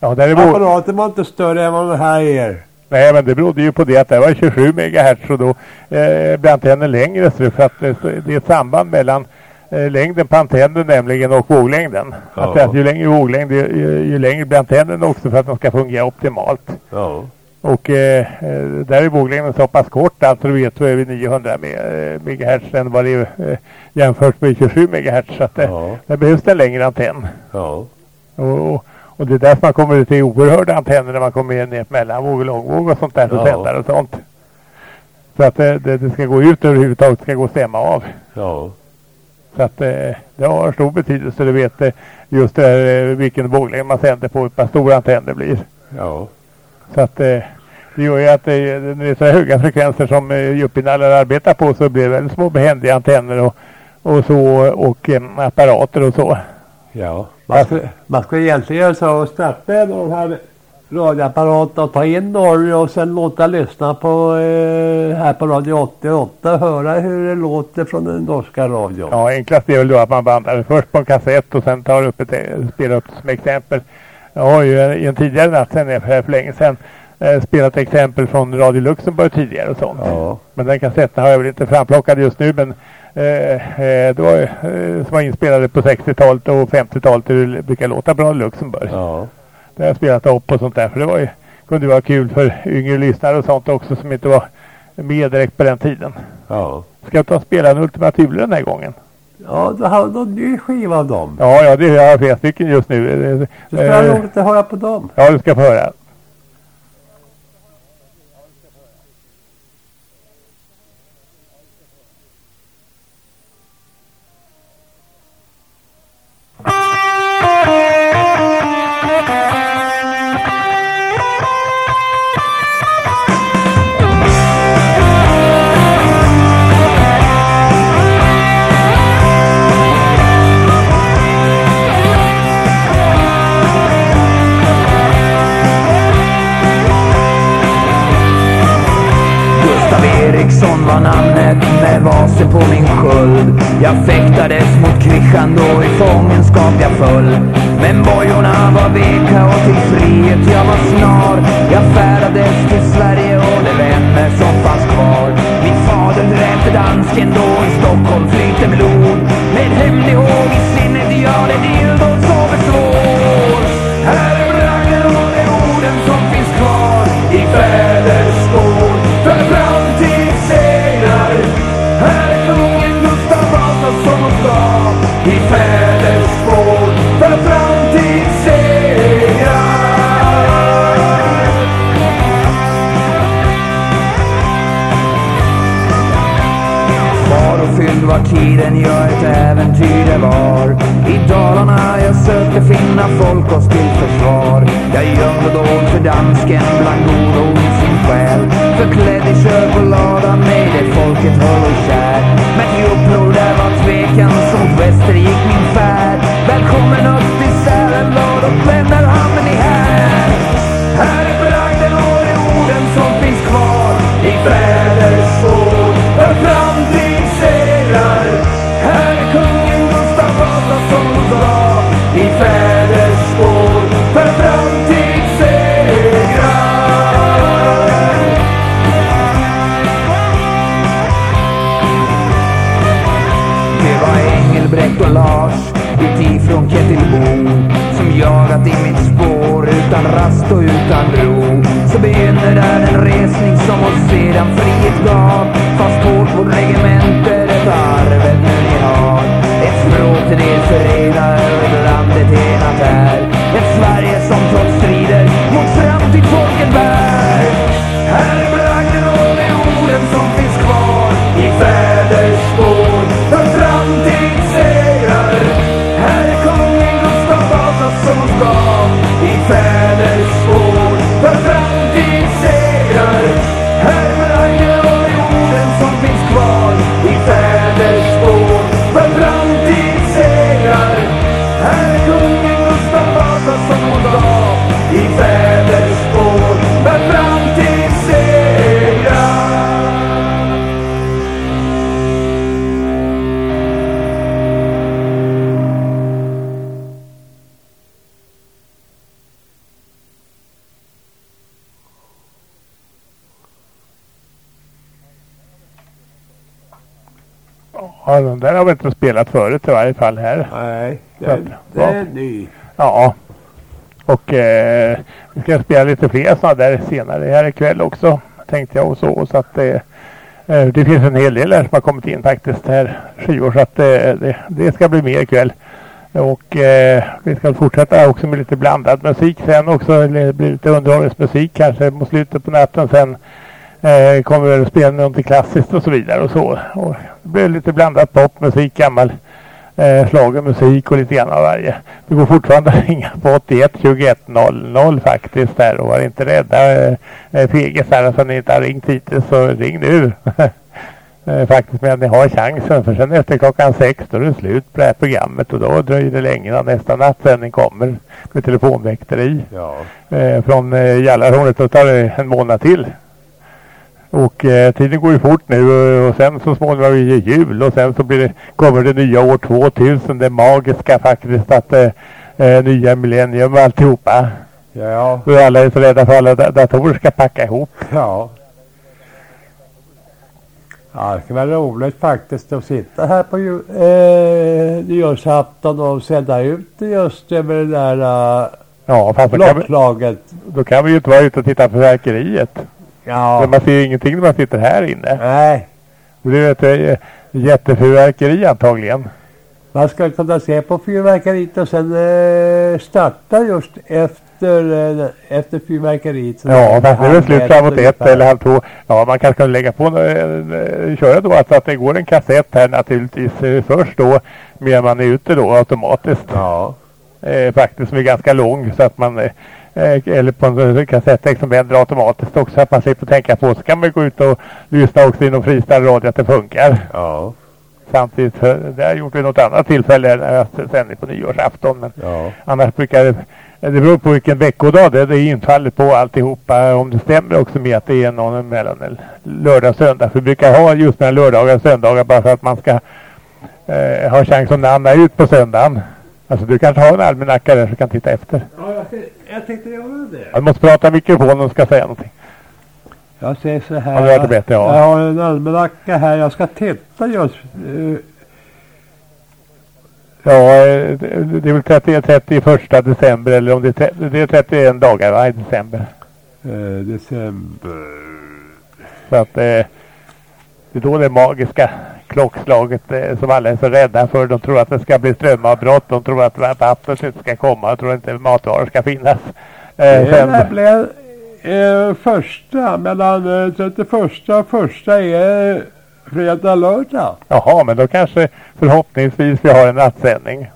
Ja, där är. Apparaten var inte större än vad den här är. Nej, men det berodde ju på det att det var 27 MHz och då eh, blir antennen längre så det- för att det är ett samband mellan längden på antennen nämligen och våglängden. Ja. Att, ju längre våglängd ju, ju, ju längre blir antennen också för att de ska fungera optimalt. Ja. Och eh, eh, där är våglängden så pass kort, alltså du vet så är vi 900 me- eh, än vad det är eh, jämfört med 27 megahertz. Så att eh, Ja. där behövs det en längre antenn. Ja. Och, och, det är därför man kommer till oerhörda antenner när man kommer ner mellanvåg och långvåg och sånt där för Ja. sändare och sånt. Så att eh, det, det ska gå ut överhuvudtaget, ska gå att stämma av. Ja. Så att eh, det har stor betydelse, du vet eh, just det här, eh, vilken våglängd man sänder på, hur pass stor antenn det blir. Ja. Så att eh, det gör ju att eh, när det är så här höga frekvenser som eh, yuppinallar arbetar på så blir det väldigt små behändiga antenner och, och så och eh, apparater och så. Ja. Man skulle, man skulle egentligen så starta en av de här radioapparaterna och ta in Norge och sen låta lyssna på eh, här på Radio 88 och höra hur det låter från den norska radion. Ja, enklast är väl då att man bandar först på en kassett och sen tar upp ett, eh, spelar upp som exempel. Jag har ju i en tidigare natt sen eh, för, för länge sedan eh, spelat exempel från Radio Luxemburg tidigare och sånt. Ja. Men den kassetten har jag väl inte framplockad just nu men eh, eh, ju, eh, som var inspelade på 60-talet och 50-talet hur det brukar låta på Radio Luxemburg. Ja. Det har jag spelat upp och sånt där för det var ju, kunde vara kul för yngre lyssnare och sånt också som inte var med direkt på den tiden. Ja. Ska jag ta och spela en Ultima Thule den här gången? Ja, du har någon ny skiva av dem. Ja, ja, det har jag flera stycken just nu. Det skulle vara roligt att höra på dem. Ja, du ska få höra. Var namnet med vaser på min sköld. Jag fäktades mot kryschan då i fångenskap jag föll. Men bojorna var veka och till frihet jag var snar. Jag färdades till Sverige och de vänner som fanns kvar. Min fader dräpte dansken då i Stockholm flyter blod. Med hemlig håg i sinnet gör det dildon så besvår. I fäders spår. För framtid segrar. Farofylld var tiden, jag ett äventyr det var. I Dalarna jag sökte finna folk oss till försvar. Jag gömde dåd för dansken bland oron i sin själ. Förklädd i köpolada mig det folket höll och kär. Men till uppror där var tvekan, som väster gick min färd. Välkommen upp till Sälenblad och vänner utan rast och utan ro. Så begynner där en resning som oss sedan frihet gav. Fast hårt vårt regemente, det arvet nu ni har. Ett språk till er förenar över landet enat är. Ett Sverige som trots har vi inte spelat förut i varje fall här. Nej, det, att, det är ny. Ja. Och eh, vi ska spela lite fler sådana där senare här ikväll också. Tänkte jag och så. Så att eh, eh, det finns en hel del här som har kommit in faktiskt här skivor. Så att eh, det, det ska bli mer ikväll. Och eh, vi ska fortsätta också med lite blandad musik sen också. Det blir lite underhållningsmusik kanske mot slutet på natten sen. Eh, kommer vi att spela någonting klassiskt och så vidare och så. Och det blir lite blandat popmusik, gammal eh, schlagermusik och lite grann av varje. Det går fortfarande att ringa på 81 21 00 faktiskt där och var inte rädda eh, fegisar som ni inte har ringt hittills så ring nu. eh, faktiskt men ni har chansen för sen efter klockan sex då är det slut på det här programmet och då dröjer det länge innan nästa nattsändning kommer med telefonväkteri. Ja. Eh, från eh, Jallarhornet då tar det en månad till. Och eh, tiden går ju fort nu och, och sen så småningom är det jul och sen så blir det, kommer det nya år 2000. Det magiska faktiskt att eh, eh, nya millennium och alltihopa. Ja. Och alla är så rädda för alla da- datorer ska packa ihop. Ja. Ja, det kan vara roligt faktiskt att sitta här på eh, nyårsafton och sända ut just över det där uh, Ja, fast då kan, vi, då kan vi ju inte vara ute och titta på verkeriet. Ja. Men man ser ju ingenting när man sitter här inne. Nej. Och det är ett eh, jättefyrverkeri antagligen. Man ska kunna se på fyrverkeriet och sen eh, starta just efter, eh, efter fyrverkeriet. Ja, fast det är väl slut framåt ett eller halv två. Ja, man kanske kan lägga på, äh, köra då alltså att det går en kassett här naturligtvis eh, först då medan man är ute då automatiskt. Ja. Eh, faktiskt som är ganska lång så att man eh, eh, eller på en kassett som vänder automatiskt också så att man slipper tänka på så kan man gå ut och lyssna också inom freestyle radio att det funkar. Ja. Samtidigt, eh, det gjort vid något annat tillfälle när jag sänder på nyårsafton. Men Ja. annars brukar det, det beror på vilken veckodag det är, det är infallet på alltihopa. Om det stämmer också med att det är någon mellan lördag och söndag. För vi brukar ha just mellan lördagar och söndagar bara för att man ska eh, ha chans att namna ut på söndagen. Alltså du kanske har en almanacka där så du kan titta efter. Ja, jag, jag tänkte göra det. Jag måste prata i mikrofonen och ska säga någonting. Jag säger så här. Ja, det bättre, ja. Jag har en almanacka här. Jag ska titta just. eh, Ja, eh, det är väl 30, 31 december eller om det är, det är 31 dagar va, i december. eh, december. Så att eh, det är då det magiska klockslaget eh, som alla är så rädda för. De tror att det ska bli strömavbrott. De tror att vattnet inte ska komma. De tror inte matvaror ska finnas. Eh, Det blev eh, första mellan eh, 31 och första är fredag, lördag. jaha, men då kanske förhoppningsvis vi har en nattsändning.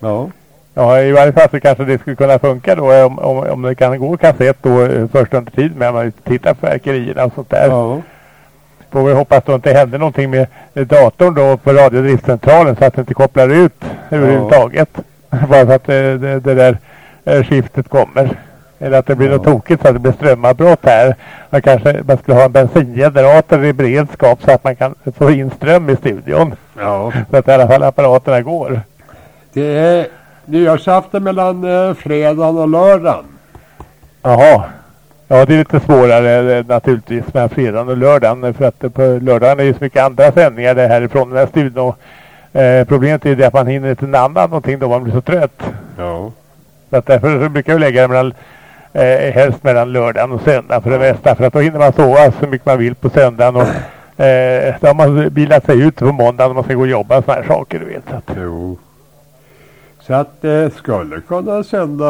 Ja. Ja, i varje fall så kanske det skulle kunna funka då eh, om, om, om det kan gå kassett då eh, först under tid med man tittar på verkerierna och sånt där. Ja. Får vi hoppas då inte händer någonting med datorn då på radiodriftcentralen så att det inte kopplar ut överhuvudtaget. Bara för att eh, det, det där eh, skiftet kommer. Eller att det blir något tokigt så att det blir strömavbrott här. Man kanske man skulle ha en bensingenerator i beredskap så att man kan få in ström i studion. Ja. Så att i alla fall apparaterna går. Det är nyårsafton mellan eh, fredagen och lördagen. Jaha. Ja, det är lite svårare eh, naturligtvis med fredagen och lördagen. eh, För att eh, på lördagen är det så mycket andra sändningar det härifrån den här studion. Och, eh, problemet är ju det att man hinner inte namna någonting då man blir så trött. Ja. Så att därför så brukar jag lägga det mellan, eh, helst mellan lördagen och söndagen för det mesta. För att då hinner man sova så mycket man vill på söndagen. Och, eh, då har man bilat sig ut på måndagen om man ska gå och jobba och sådana här saker du vet. Så att, Jo. Så att eh, skulle kunna sända...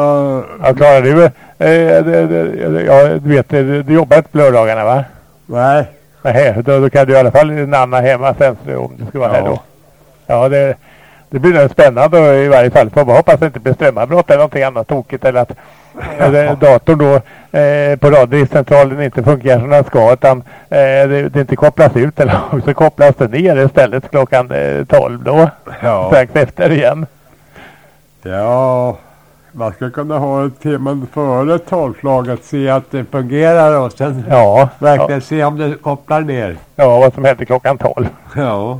ja, klarar du eh, det, det, ja, du vet, du, du jobbar inte på lördagarna va? Nej. Nej, då, då kan du i alla fall namna hemma sen om du ska vara här Ja. då. Ja, det, det blir nog spännande i varje fall. Får man hoppas att det inte blir strömavbrott eller någonting annat tokigt eller att eller datorn då eh, på radiodriftcentralen inte fungerar som den ska utan eh, det, det inte kopplas ut eller så kopplas det ner istället klockan eh, 12 då. Ja. Strax efter igen. Ja, man skulle kunna ha en timme före tolvslaget se att det fungerar och sen Ja, verkligen se om det kopplar ner. ja vad som händer klockan 12. Ja.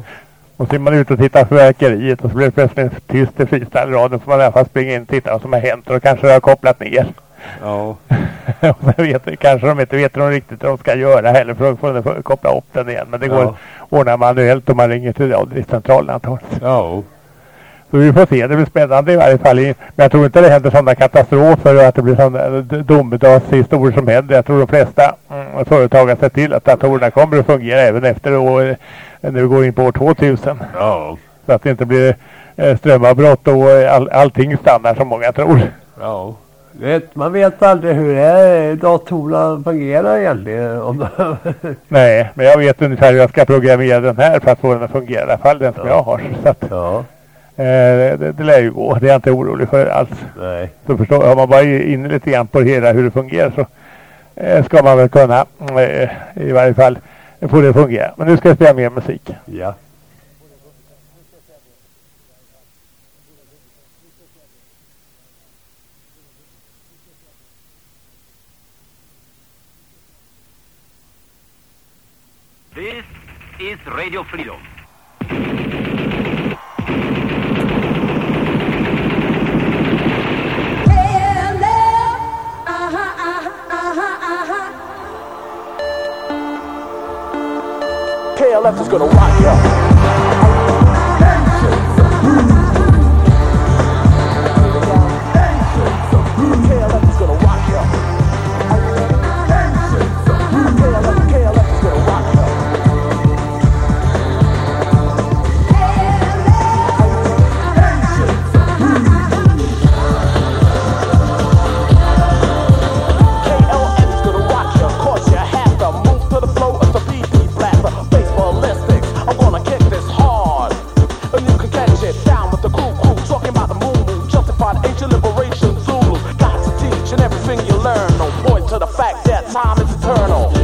Och så är man ute och tittar på verkeriet och så blir det plötsligt tyst i freestyle-radion får man i alla fall springa in och titta vad som har hänt och då kanske det har kopplat ner. Ja. Och sen vet, kanske de inte vet de riktigt vad de ska göra heller för då får de koppla upp den igen. Men det går Ja. att ordna manuellt om man ringer till radiocentralen antagligen. Ja. Så vi får se, det blir spännande i varje fall. Men jag tror inte det händer sådana katastrofer och att det blir sådana d- domedagshistorier som händer. Jag tror de flesta mm, företag har sett till att datorerna kommer att fungera även efter år, när vi går in på år 2000. Ja. Så att det inte blir eh, strömavbrott och eh, all, allting stannar som många tror. Ja. Vet, man vet aldrig hur det är, datorerna fungerar egentligen. Om. Nej, men jag vet ungefär hur jag ska programmera den här för att få den att fungera. I alla fall den som jag har. Så att, ja. Eh, det, det lär ju gå. Det är jag inte orolig för alls. Nej. Så förstår, har man bara inne lite grann på det hela hur det fungerar så eh, ska man väl kunna eh, i varje fall få det att fungera. Men nu ska jag spela mer musik. Ja. This is Radio Freedom. KLF is gonna rock ya. The fact that time is eternal.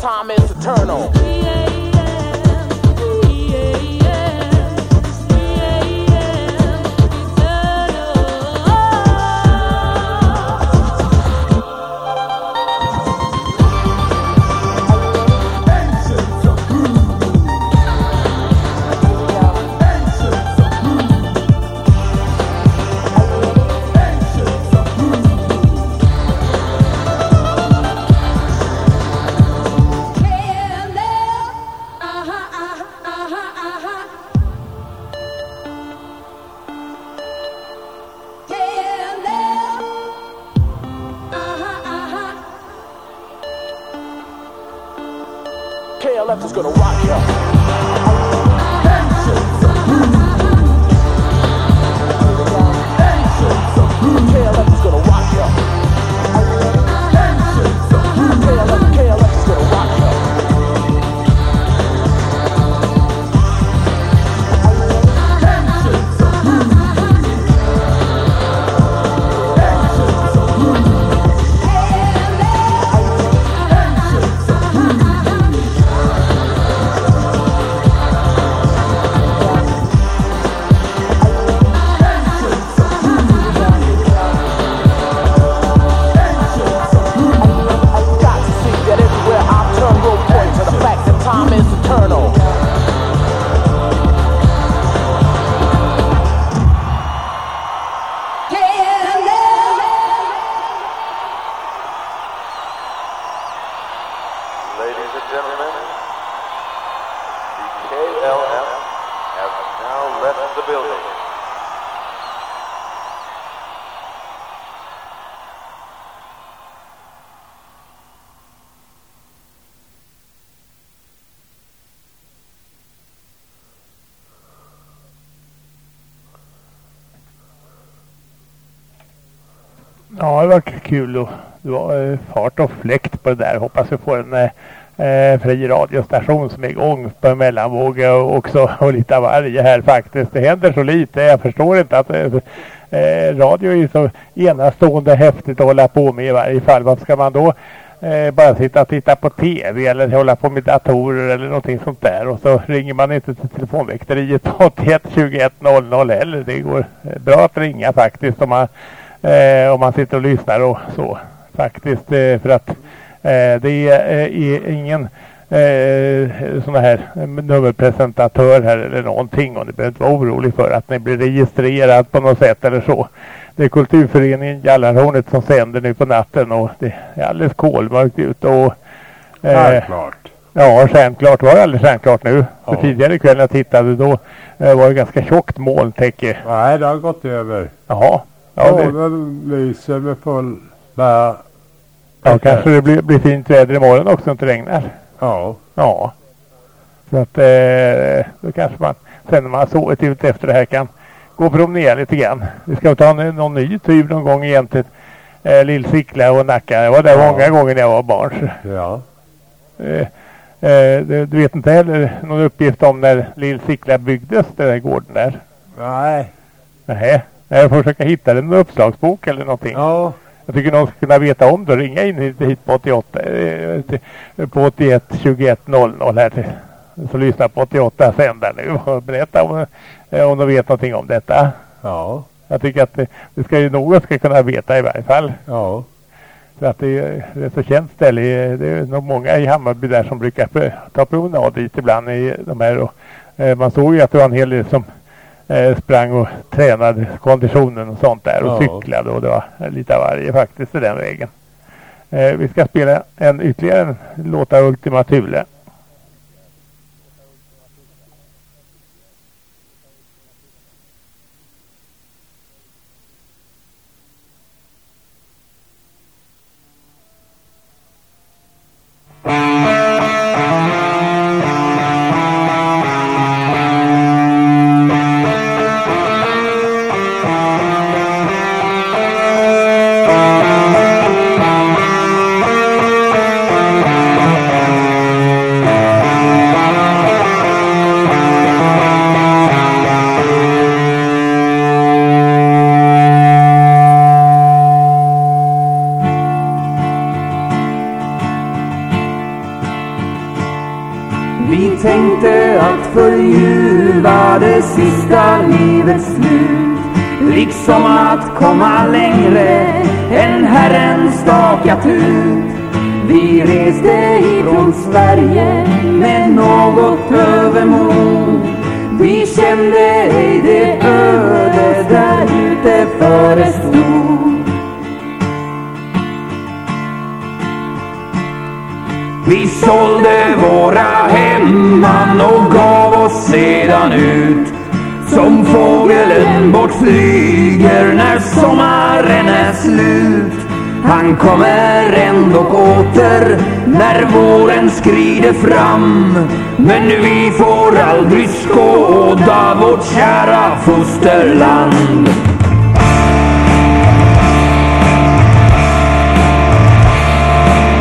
Time is eternal. Kul och det var eh, fart och fläkt på det där. Hoppas vi får en eh, eh, fri radiostation som är igång på mellanvåg och också och lite av varje här faktiskt. Det händer så lite. Jag förstår inte att eh, eh radio är så enastående häftigt att hålla på med i varje fall. Vad ska man då eh, bara sitta och titta på tv eller hålla på med datorer eller någonting sånt där och så ringer man inte till telefonväkteriet 81 21 00 heller. Det går bra att ringa faktiskt om man, eh, om man sitter och lyssnar och så faktiskt eh, för att eh, det är, eh, ingen eh, sån här nummerpresentatör här eller någonting och ni behöver inte vara orolig för att ni blir registrerad på något sätt eller så. Det är kulturföreningen Jallarhornet som sänder nu på natten och det är alldeles kolmörkt ute och Självklart. Ja, självklart. Det var alldeles självklart nu. För tidigare ikväll när jag tittade då eh, var det ganska tjockt molntäcke. Nej, det har gått över. Jaha. Ja, det, Månen lyser med full... Med, ja kanske det blir, blir fint väder imorgon också, om det inte regnar. Ja. Ja. Så att eh, då kanske man sen när man har sovit ut efter det här kan gå och promenera lite grann. Vi ska ta en, någon ny tur någon gång igen till eh, Lillsickla och Nacka. Jag var där Ja. många gånger när jag var barn. Ja. Eh, eh, du, du vet inte heller någon uppgift om när Lillsickla byggdes, den där gården där? Nej. Nej. Jag får försöka hitta en uppslagsbok eller någonting. Ja. Jag tycker någon ska kunna veta om det. Ringa in hit, på 88, eh, på 81 21 00 här till, så lyssna på 88 sändare nu och berätta om, eh, om de vet någonting om detta. Ja. Jag tycker att det, det ska ju någon ska kunna veta i varje fall. Ja. Så att det är ett så känt ställe. Det är nog många i Hammarby där som brukar ta promenad dit ibland i de här. Och, eh, man såg ju att det var en hel del som eh, sprang och tränade konditionen och sånt där och Ja. cyklade och det var lite av varje faktiskt i den vägen. Eh, vi ska spela en ytterligare en låt av Ultima Thule. Stakat Vi reste ifrån Sverige med något övermod. Vi kände ej det öde där ute förestod. Vi sålde våra hemman och gav oss sedan ut. Som fågeln bort flyger när sommaren är slut. Han kommer ändå åter när våren skrider fram. Men vi får aldrig skåda vårt kära fosterland.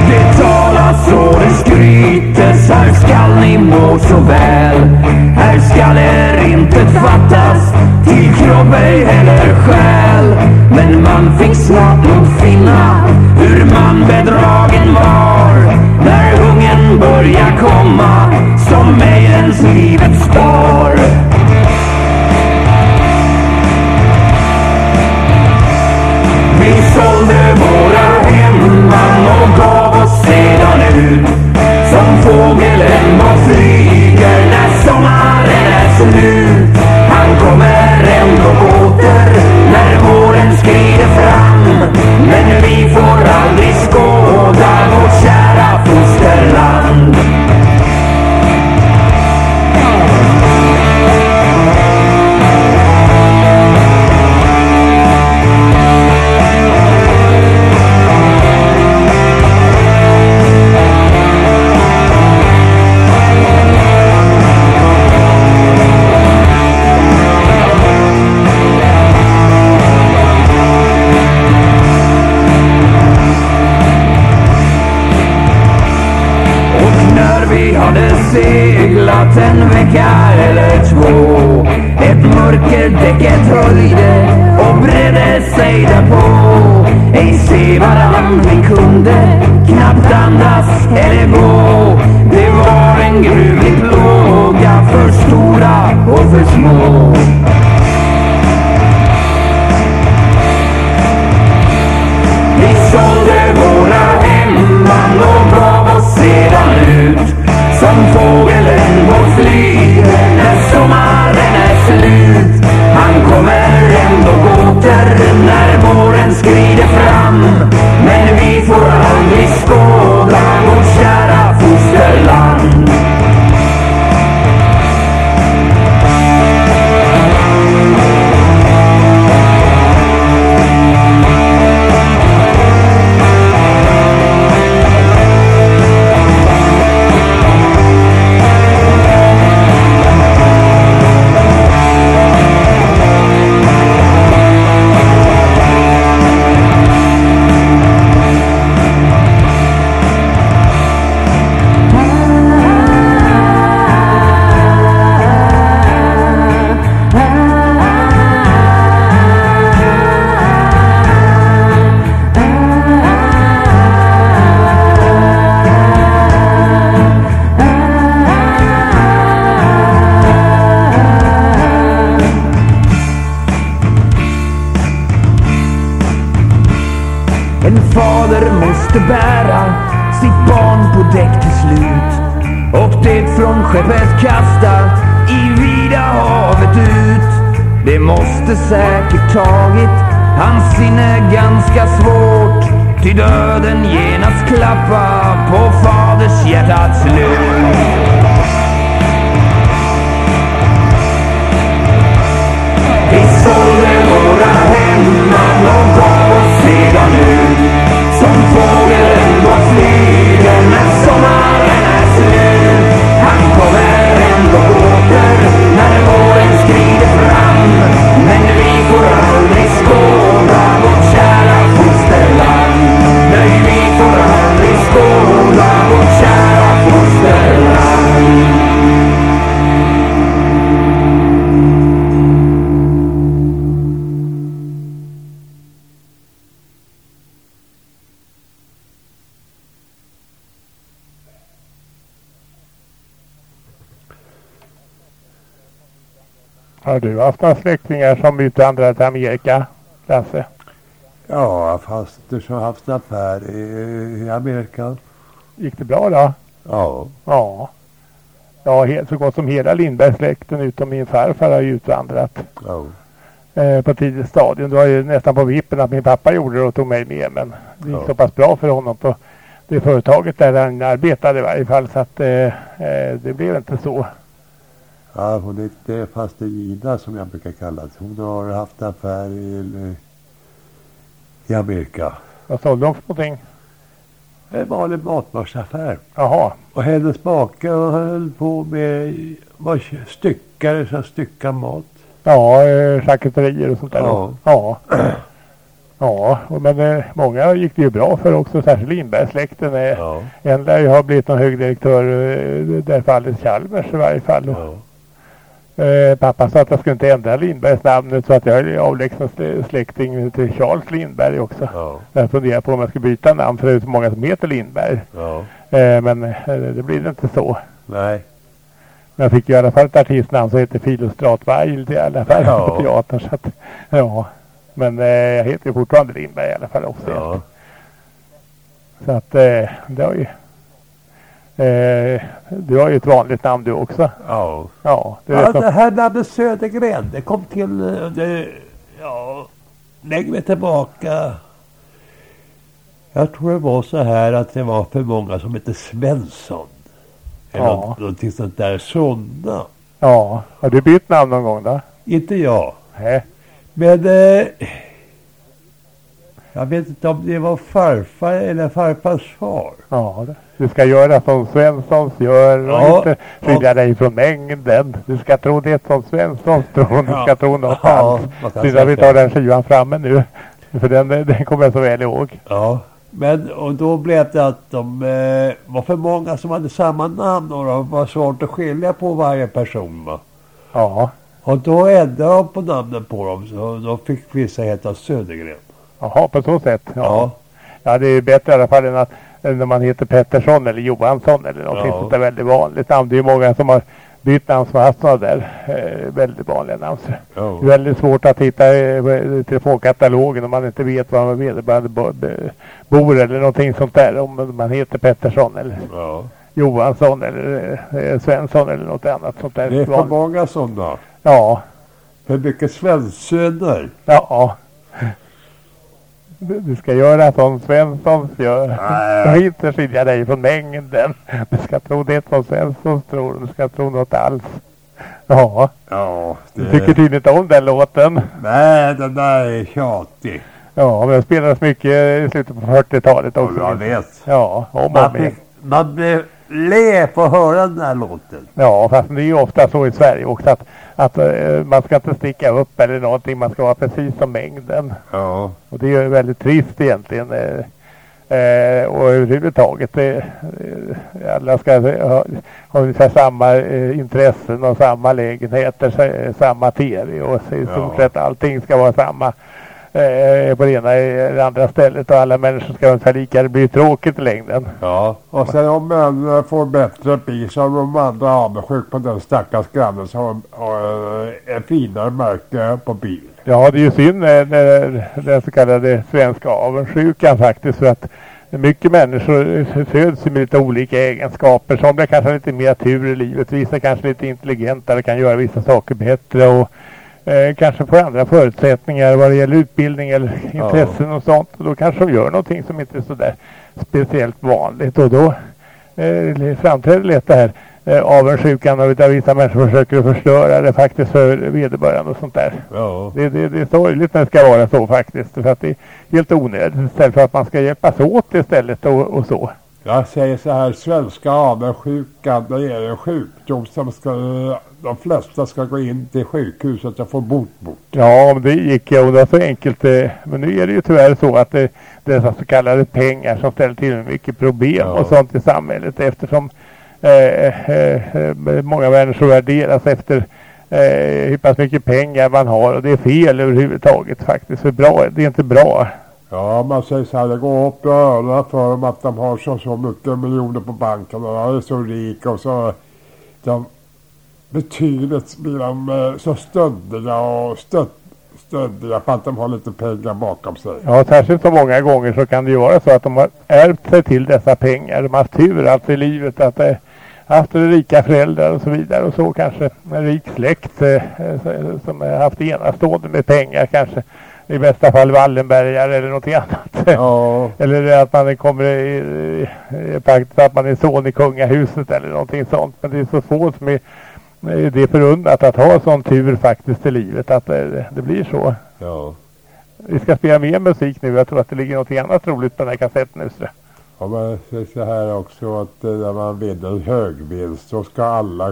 Det talas och det skrytes, här skall ni må så väl. Här skall er inte fattas till kropp ej heller själ. Men man fick snart nog finna hur man bedragen var. När hungern börjar komma som mejlens livets spår. Vi sålde våra hemman och gav oss sedan ut Som fågeln bort flyger när sommaren är slut han kommer ändå åter när våren skrider fram Men vi får aldrig skåda vårt kärlek. Ganska svårt ty döden genast klappar på faders hjärtats lut. Några släktingar som utvandrat till Amerika, Lasse? Ja, fast du har haft affär i, i Amerika. Gick det bra då? Ja. Ja. Ja, helt, så gott som hela Lindbergssläkten utom min farfar har ju utvandrat. Ja. Eh, på tidigt stadium. Det var ju nästan på vippen att min pappa gjorde det och tog mig med. Men det gick Ja. så pass bra för honom på det företaget där han arbetade i varje fall. Så att eh, eh, det blev inte så. Ja, hon är inte faste Gina som jag brukar kalla det. Hon har haft affär i, i Amerika. Vad sålde de för någonting? En vanlig matvarsaffär. Jaha. Och hennes make höll på med var styckare som styckade mat. Ja, eh, charkuterier och sånt där. Ja. Ja. Ja, men eh, många gick det ju bra för också, särskilt Lindbergssläkten. Eh, Ja. En lär ju ha blivit någon högdirektör, eh, där fallet Chalmers i varje fall. Eh, pappa sa att jag skulle inte ändra Lindbergs namnet så att jag är avlägsen slä- släkting till Charles Lindberg också. Ja. Jag funderar på om jag ska byta namn för det är så många som heter Lindberg. Ja. Eh, men eh, det blir inte så. Nej. Men jag fick ju i alla fall ett artistnamn som heter Filostrat Wild i alla fall Ja. på teatern. Så att, ja. Men jag heter ju fortfarande Lindberg i alla fall också. Ja. Så att det har ju... Eh, du har ju ett vanligt namn du också. Ja. Ja, det är Ja, det här namnet Södergren, det kom till, eh, det, ja, lägg mig tillbaka. Jag tror det var så här att det var för många som hette Svensson. Eller Ja. något, någonting sånt där. Sådana. Ja, har du bytt namn någon gång då? Inte jag. Nej. Men eh, jag vet inte om det var farfar eller farfars far. Ja, det- du ska göra som Svenssons gör och Ja. inte skilja dig från mängden. Du ska tro det som Svenssons tror. Du Ja. ska tro något Ja, annat. Synd att vi tar den skivan framme nu. För den, den kommer jag så väl ihåg. Ja. Men och då blev det att de eh, var för många som hade samma namn och det var svårt att skilja på varje person va. Ja. Och då ändrade de på namnen på dem så då fick vissa heta Södergren. Jaha, på så sätt. Ja. ja. det är ju bättre i alla fall än att när man heter Pettersson eller Johansson eller någonting Ja. sånt där väldigt vanligt namn. Det är ju många som har bytt namn som har haft sådana där eh, väldigt vanliga namn. Ja. Det är väldigt svårt att hitta eh, telefonkatalogen om man inte vet var man vederbörande bo, bor eller någonting sånt där. Om man heter Pettersson eller Ja. Johansson eller eh, Svensson eller något annat sånt där. Det är för många sådana. Ja. För mycket svensöner. Ja. Du ska göra som Svensson gör. Du ska inte skilja dig från mängden. Du ska tro det som Svensson tror. Du ska tro något alls. Ja. Ja. Du tycker tydligen inte om den låten. Nej, den där är tjatig. Ja, men den spelades mycket i slutet på 40-talet också. Ja, jag vet. Ja, om Man blir, man blir le på att höra den här låten. Ja, fast det är ju ofta så i Sverige också att, att eh, man ska inte sticka upp eller någonting. Man ska vara precis som mängden. Ja. Och det är ju väldigt trist egentligen. Eh, eh, och överhuvudtaget, eh, eh, alla ska ha, ha ungefär samma eh, intressen och samma lägenheter, sa- samma tv och i stort Ja. sett allting ska vara samma eh, på det ena eller andra stället och alla människor ska vara lika. Det blir ju tråkigt i längden. Ja. Och sen om män eh, får bättre bil så är de andra avundsjuka på den stackars grannen som har, eh, en finare märke på bil. Ja, det är ju synd när den så kallade svenska avundsjukan faktiskt för att mycket människor föds med lite olika egenskaper. Somliga kanske har lite mer tur i livet, vissa kanske lite intelligentare, kan göra vissa saker bättre och eh, kanske får andra förutsättningar vad det gäller utbildning eller intressen och sånt. Och då kanske de gör någonting som inte är sådär speciellt vanligt och då eh, framträder lätt det här eh, avundsjukan och där vissa människor försöker förstöra det faktiskt för vederbörande och sånt där. Ja. Det, det, det är sorgligt när det ska vara så faktiskt. För att det är helt onödigt istället för att man ska hjälpas åt istället och, och så. Jag säger så här, svenska avundsjukan det är en sjukdom som ska, de flesta ska gå in till sjukhuset och få bot mot. Ja, det gick och det var så enkelt. eh, Men nu är det ju tyvärr så att det, det är så kallade pengar som ställer till med mycket problem Ja. och sånt i samhället eftersom eh, eh, eh, många människor värderas efter eh, hur pass mycket pengar man har och det är fel överhuvudtaget faktiskt. För bra, det är inte bra. Ja, man säger så här, det går upp i öronen för dem att de har så, så mycket miljoner på banken och de är så rika och så de betydligt blir de eh, så stöndiga och stött, stöndiga för att de har lite pengar bakom sig. Ja, särskilt så många gånger så kan det ju vara så att de har ärvt sig till dessa pengar. De har haft tur alltså i livet att eh, haft rika föräldrar och så vidare och så kanske en rik släkt eh, eh, som har haft enastående med pengar kanske. I bästa fall Wallenbergare eller något annat. Ja. eller att man kommer i, faktiskt att man är son i kungahuset eller någonting sånt. Men det är så få som är det är förunnat att ha sån tur faktiskt i livet att eh, det blir så. Ja. Vi ska spela mer musik nu. Jag tror att det ligger något annat roligt på den här kassetten nu. så. Ja, säger så här också att eh, när man vinner högvinst så ska alla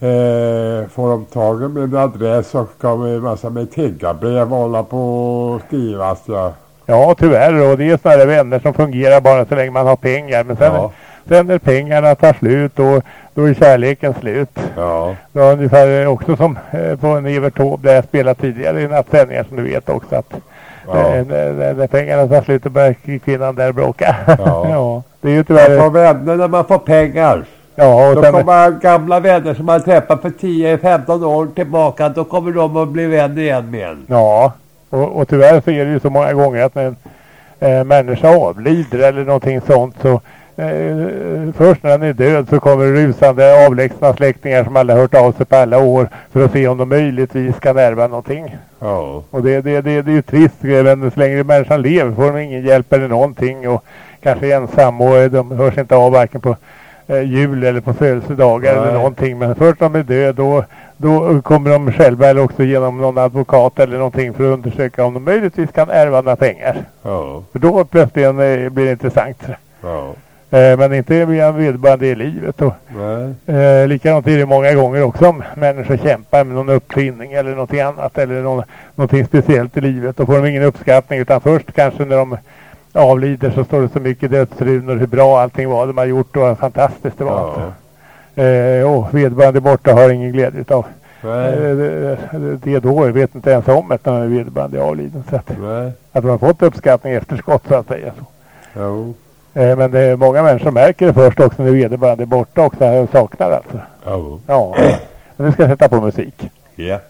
eh, får de tag i min adress så ska vi massa med tiggarbrev hålla på och skrivas. Ja. Ja, tyvärr. Och det är sådana vänner som fungerar bara så länge man har pengar. Men sen, Ja. sen när pengarna tar slut och då är kärleken slut. Ja. Det var ungefär också som eh, på en Evert Taube där jag spelade tidigare i nattsändningar som du vet också. Att, Ja. eh, när, pengarna tar slut då börjar kvinnan där bråka. Ja. det är ju Man tyvärr... får vänner när man får pengar. Ja, och då sen- kommer gamla vänner som man träffat för 10-15 år tillbaka. Då kommer de att bli vänner igen med en. Ja, och, och tyvärr så är det ju så många gånger att när en eh, människa avlider eller någonting sånt så eh, först när den är död så kommer rusande avlägsna släktingar som alla hört av sig på alla år för att se om de möjligtvis kan ärva någonting. Ja. Och det, det, det, det är ju trist, men så länge människan lever får de ingen hjälp eller någonting och kanske är ensam och de hörs inte av varken på eh, jul eller på födelsedagar Nej. eller någonting. Men först när de är död då, då kommer de själva eller också genom någon advokat eller någonting för att undersöka om de möjligtvis kan ärva några pengar. Ja. För då plötsligt eh, blir det intressant. Ja. Eh, men inte vederbörande i livet. Och. Eh, likadant är det många gånger också om människor kämpar med någon uppfinning eller någonting annat eller någon, någonting speciellt i livet. Då får de ingen uppskattning utan först kanske när de avlider så står det så mycket dödsrunor hur bra allting var de har gjort och hur fantastiskt det var. Ja. Eh, och vederbörande borta har ingen glädje utav. Eh, det, det då vet inte ens om att när vederbörande är avliden. Så att, Nej. att de har fått uppskattning efterskott så att säga. Så. Jo. Eh, men det är många människor märker det först också när vederbörande är borta också. Jag saknar det alltså. Jo. Ja. Men nu ska jag sätta på musik. Ja.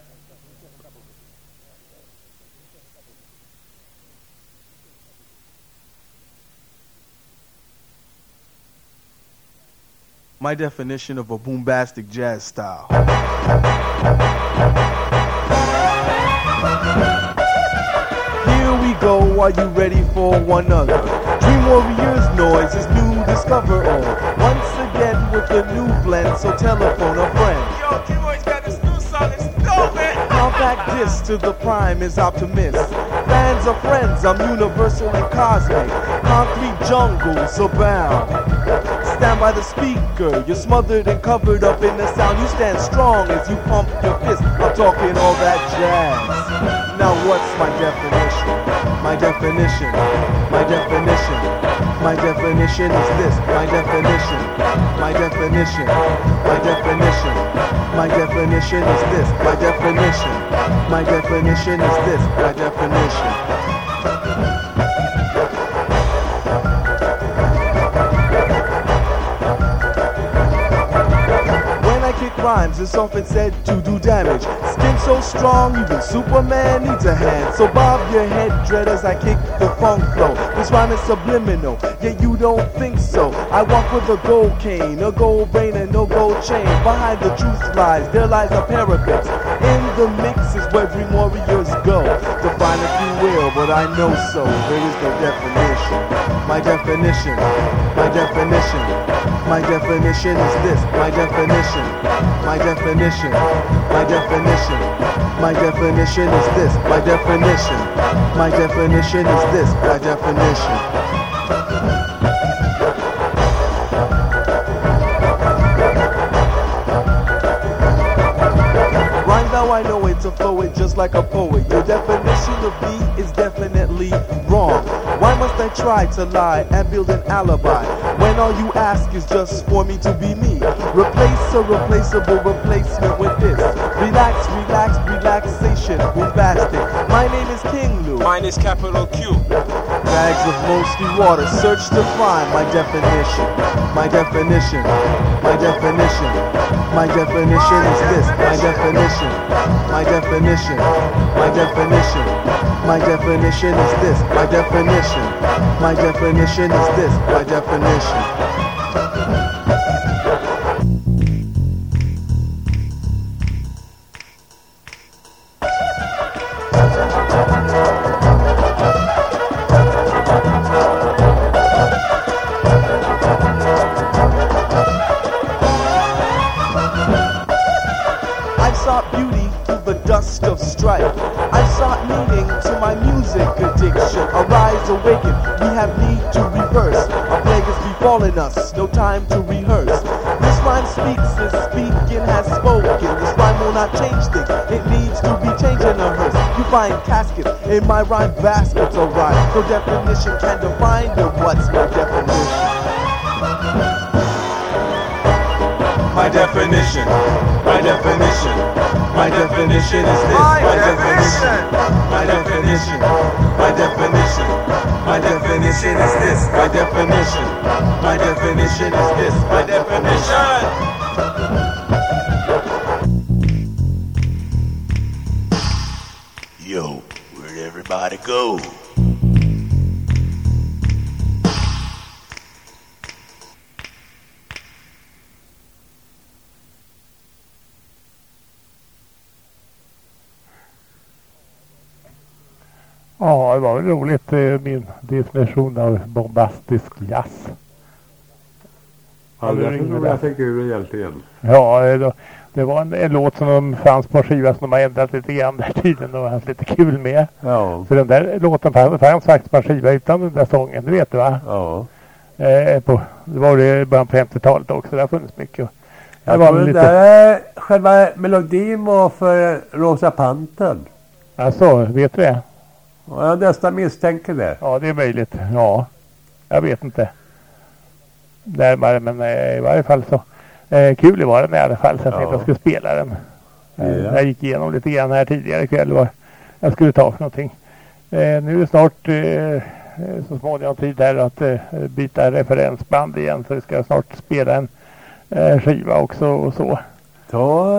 My definition of a boombastic jazz style. Here we go, are you ready for one other? Dream Warriors noise is new, discover all. Once again with a new blend, so telephone a friend. Yo, T-Boy's got this new song, it's dope, man. Compact disc to the prime is optimist. Fans are friends, I'm universal and cosmic. Concrete jungles abound. Stand by the speaker, you're smothered and covered up in the sound. You stand strong as you pump your fist. I'm talking all that jazz. Now what's my definition? My definition, my definition, my definition is this. My definition, my definition, my definition, my definition is this. My definition, my definition is this. My definition. Rhymes, it's often said to do damage. Skin so strong, even Superman needs a hand. So bob your head, dread, as I kick the funk flow. This rhyme is subliminal, yet you don't think so. I walk with a gold cane, a gold brain, and no gold chain. Behind the truth lies, there lies a parapet. In the mix is where dream warriors go. Define if you will, but I know so. There is no definition. My definition, my definition, my definition is this. My definition, my definition, my definition, my definition is this. My definition, my definition is this. My definition. I know it to flow it just like a poet. Your definition of me is definitely wrong. Why must I try to lie and build an alibi when all you ask is just for me to be me? Replace a replaceable replacement with this. Relax, relax, relaxation, bombastic. My name is King Lou. Mine is capital Q. Bags of mostly water, search to find my definition. My definition, my definition, my definition is this. My definition, my definition, my definition, my definition is this. My definition, my definition is this. My definition. Find caskets in my rhyme baskets, alright. No definition can define the what's my definition. My definition, my definition, my definition is this. My definition, my definition, my definition, my definition is this. My definition, my definition is this. My definition. Go? Ja, det var väl roligt. eh, Min definition av bombastisk jazz. Ja, det ringer tror där. jag är kul egentligen. Ja, eh, då, det var en, en låt som de fanns på en skiva som de har ändrat lite grann där tydligen och haft lite kul med. Ja. Så den där låten fanns, fanns faktiskt på en skiva utan den där sången, det vet du va? Ja. Eh, på, det var det i början på 50-talet också, det har funnits mycket. Det var lite... där själva melodin var för Rosa Pantern. Alltså, vet du det? Ja, jag nästan misstänker det. Ja, det är möjligt. Ja, jag vet inte. Närmare, men eh, i varje fall så eh, kul var den i alla fall. Så jag Ja. tänkte jag skulle spela den. Eh, Ja. Jag gick igenom lite grann här tidigare ikväll vad jag skulle ta för någonting. Eh, nu är det snart eh, så småningom tid här att eh, byta referensband igen. Så vi ska snart spela en eh, skiva också och så. Ta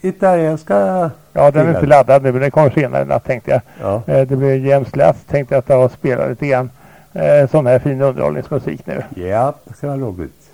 italienska... Ja, den är inte laddad nu men den kommer senare i natt tänkte jag. Ja. Det blir James Last tänkte jag att jag spela lite grann. Sån här fin underhållningsmusik nu. Ja, det ska vara roligt.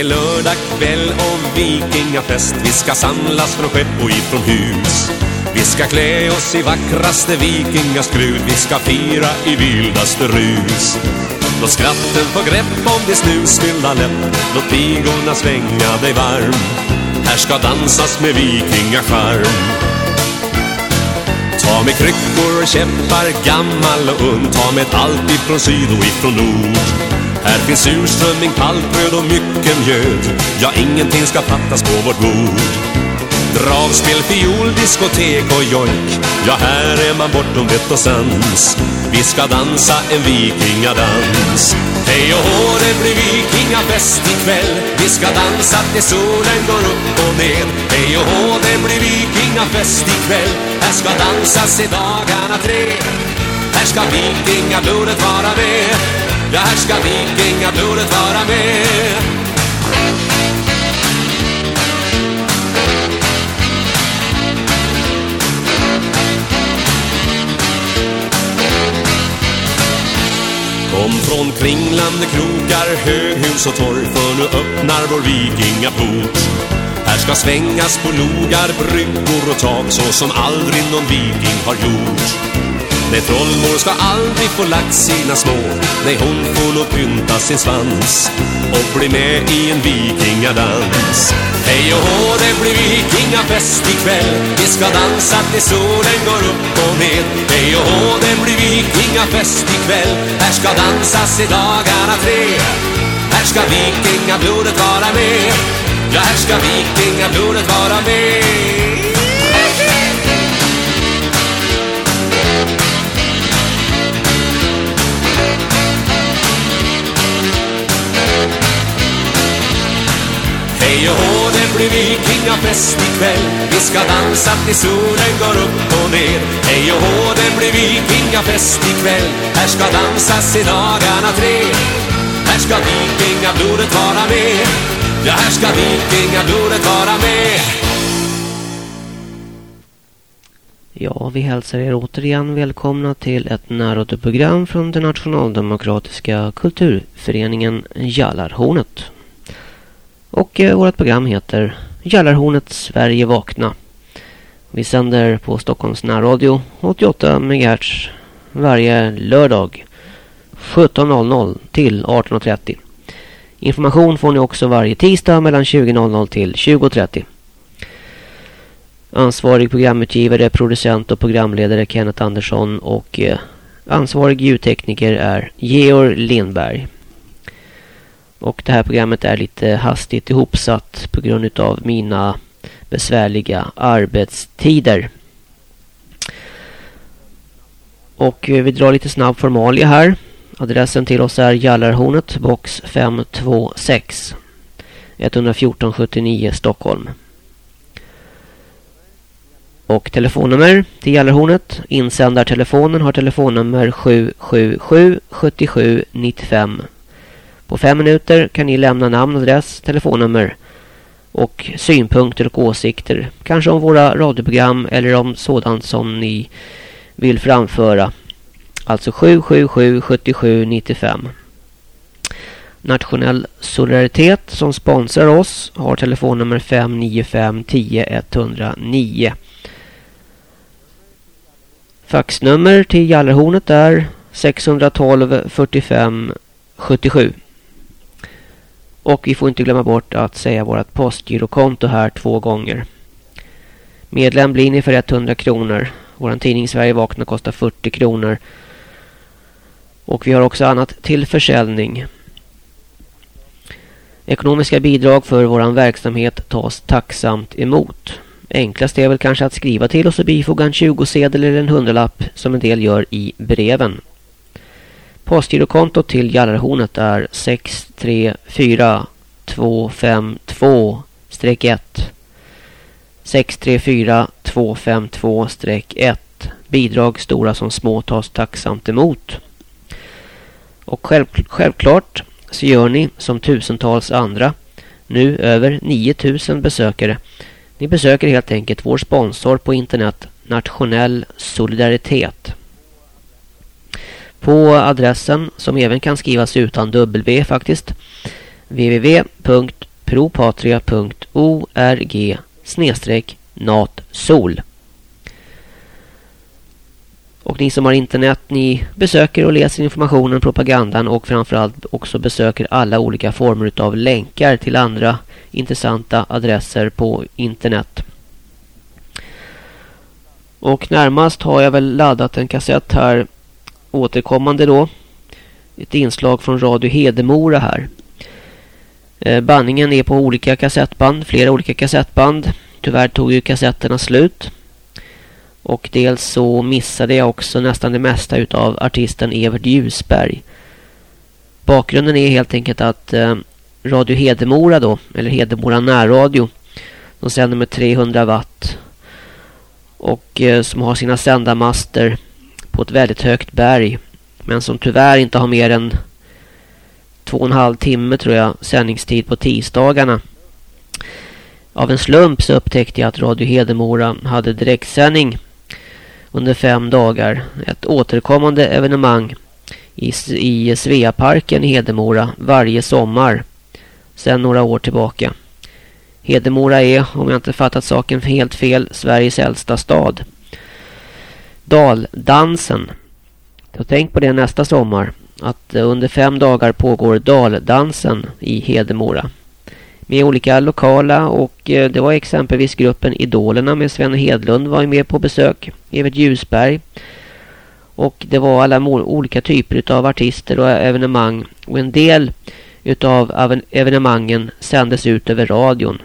Är lördag kväll och vikingafest. Vi ska samlas från skepp och ifrån hus. Vi ska klä oss i vackraste vikingaskrud Vi ska fira i vildaste rus. Låt skratten få grepp om det snusfyllda läpp. Låt pigorna svänga dig varm. Här ska dansas med vikingacharm. Ta med kryckor och käppar, gammal och ung. Ta med allt ifrån syd och ifrån nord. Här finns surströmming, pallbröd och mycket mjöd Ja, ingenting ska fattas på vårt bord. Dragspel, fiol, diskotek och jojk Ja, här är man bortom vett och sans. Vi ska dansa en vikingadans Hej och hå, det blir vikingafest ikväll. Vi ska dansa tills solen går upp och ner. Hej och hå, det blir vikingafest ikväll. Här ska dansas i dagarna tre. Här ska vikingablodet vara med. Ja, här ska vikingablodet vara med. Kom från kringlande krokar, höghus och torg För nu öppnar vår vikingaport Här ska svängas på logar, bryggor och tak Så som aldrig någon viking har gjort. Nej, trollmor ska aldrig få lagt sina små Nej, hon får nog pynta sin svans Och bli med i en vikingadans. Hej och hå, det blir vikingafest ikväll. Vi ska dansa tills solen går upp och ner. Hej och hå, det blir vikingafest ikväll. Här ska dansas i dagarna tre. Här ska vikingablodet vara med. Ja, här ska vikingablodet vara med. Hej och hå, det blir vikingafest ikväll. Vi ska dansa tills solen går upp och ner. Hej och hå, det blir vikingafest ikväll. Här ska dansas i dagarna tre. Här ska vikingablodet vara med. Ja, här ska vikingablodet vara med. Ja, vi hälsar er återigen välkomna till ett närradioprogram från den nationaldemokratiska kulturföreningen Jallarhornet. Och vårt program heter Gällarhornet Sverige vakna. Vi sänder på Stockholms närradio 88 MHz varje lördag 17.00 till 18.30. Information får ni också varje tisdag mellan 20.00 till 20.30. Ansvarig programutgivare, producent och programledare Kenneth Andersson och eh, ansvarig ljudtekniker är Georg Lindberg. Och det här programmet är lite hastigt ihopsatt på grund av mina besvärliga arbetstider. Och eh, vi drar lite snabb formalia här. Adressen till oss är Jallarhornet, box 526. 114 79 Stockholm. Och telefonnummer till Jallarhornet. Insändartelefonen har telefonnummer 777 77 95. På fem minuter kan ni lämna namn, adress, telefonnummer och synpunkter och åsikter. Kanske om våra radioprogram eller om sådant som ni vill framföra. Alltså 777 77 95. Nationell Solidaritet som sponsrar oss har telefonnummer 595 10 109. Faxnummer till Jallarhornet är 612 45 77. Och vi får inte glömma bort att säga vårt postgirokonto här två gånger. Medlem blir ni för 100 kronor. Vår tidning Sverige vakna kostar 40 kronor. Och vi har också annat till försäljning. Ekonomiska bidrag för vår verksamhet tas tacksamt emot. Enklast är väl kanske att skriva till oss och bifoga en 20-sedel eller en hundralapp som en del gör i breven. Postgirokontot till Jallarhornet är 634252-1 634252-1 Bidrag stora som små tas tacksamt emot. Och själv, självklart så gör ni som tusentals andra. Nu över 9000 besökare. Ni besöker helt enkelt vår sponsor på internet Nationell Solidaritet. På adressen som även kan skrivas utan W faktiskt www.propatria.org snedstreck natsol. Och ni som har internet, ni besöker och läser informationen, propagandan och framförallt också besöker alla olika former av länkar till andra intressanta adresser på internet. Och närmast har jag väl laddat en kassett här återkommande då. Ett inslag från Radio Hedemora här. Eh, Bandningen är på olika kassettband, flera olika kassettband. Tyvärr tog ju kassetterna slut. Och dels så missade jag också nästan det mesta utav artisten Evert Ljusberg. Bakgrunden är helt enkelt att eh, Radio Hedemora då, eller Hedemora närradio, de sänder med 300 watt och eh, som har sina sändarmaster på ett väldigt högt berg men som tyvärr inte har mer än två och en halv timme tror jag sändningstid på tisdagarna. Av en slump så upptäckte jag att Radio Hedemora hade direktsändning under fem dagar. Ett återkommande evenemang i, i Sveaparken i Hedemora varje sommar sedan några år tillbaka. Hedemora är, om jag inte fattat saken helt fel, Sveriges äldsta stad. Daldansen. Så tänk på det nästa sommar. Att eh, under fem dagar pågår Daldansen i Hedemora. Med olika lokala och eh, det var exempelvis gruppen Idolerna med Sven Hedlund var med på besök. Evert Ljusberg. Och det var alla olika typer av artister och evenemang. Och en del utav evenemangen sändes ut över radion.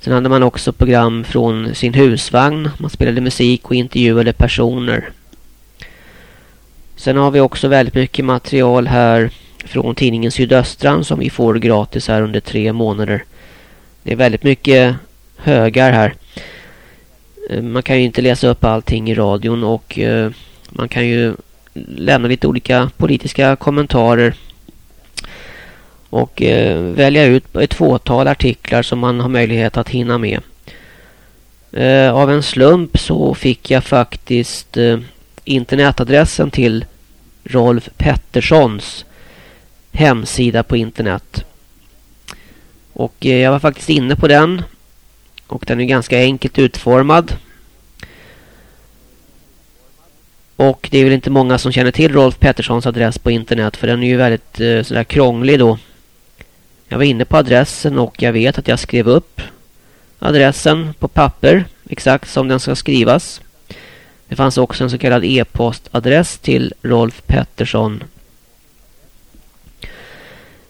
Sen hade man också program från sin husvagn. Man spelade musik och intervjuade personer. Sen har vi också väldigt mycket material här från tidningen Sydöstran som vi får gratis här under tre månader. Det är väldigt mycket högar här. Eh, man kan ju inte läsa upp allting i radion och eh, man kan ju lämna lite olika politiska kommentarer och eh, välja ut ett fåtal artiklar som man har möjlighet att hinna med. Eh, av en slump så fick jag faktiskt eh, internetadressen till Rolf Petterssons hemsida på internet. Och eh, jag var faktiskt inne på den. Och den är ganska enkelt utformad. Och det är väl inte många som känner till Rolf Petterssons adress på internet. För den är ju väldigt eh, sådär krånglig då. Jag var inne på adressen och jag vet att jag skrev upp adressen på papper. Exakt som den ska skrivas. Det fanns också en så kallad e-postadress till Rolf Pettersson.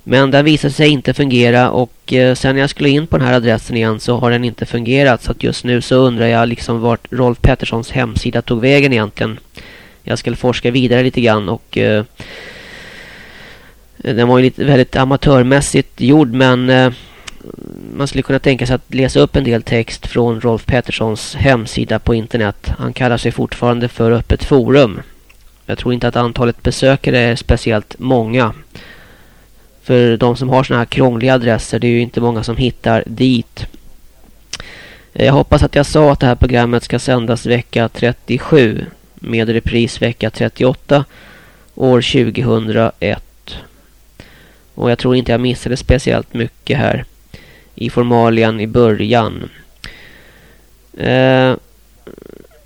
Men den visade sig inte fungera och eh, sen när jag skulle in på den här adressen igen så har den inte fungerat. Så att just nu så undrar jag liksom vart Rolf Petterssons hemsida tog vägen egentligen. Jag skulle forska vidare lite grann och eh, den var ju lite väldigt amatörmässigt gjord men eh, man skulle kunna tänka sig att läsa upp en del text från Rolf Petterssons hemsida på internet. Han kallar sig fortfarande för Öppet Forum. Jag tror inte att antalet besökare är speciellt många. För de som har sådana här krångliga adresser, det är ju inte många som hittar dit. Jag hoppas att jag sa att det här programmet ska sändas vecka 37 med repris vecka 38 år 2001. Och jag tror inte jag missade speciellt mycket här i formalian i början. Eh,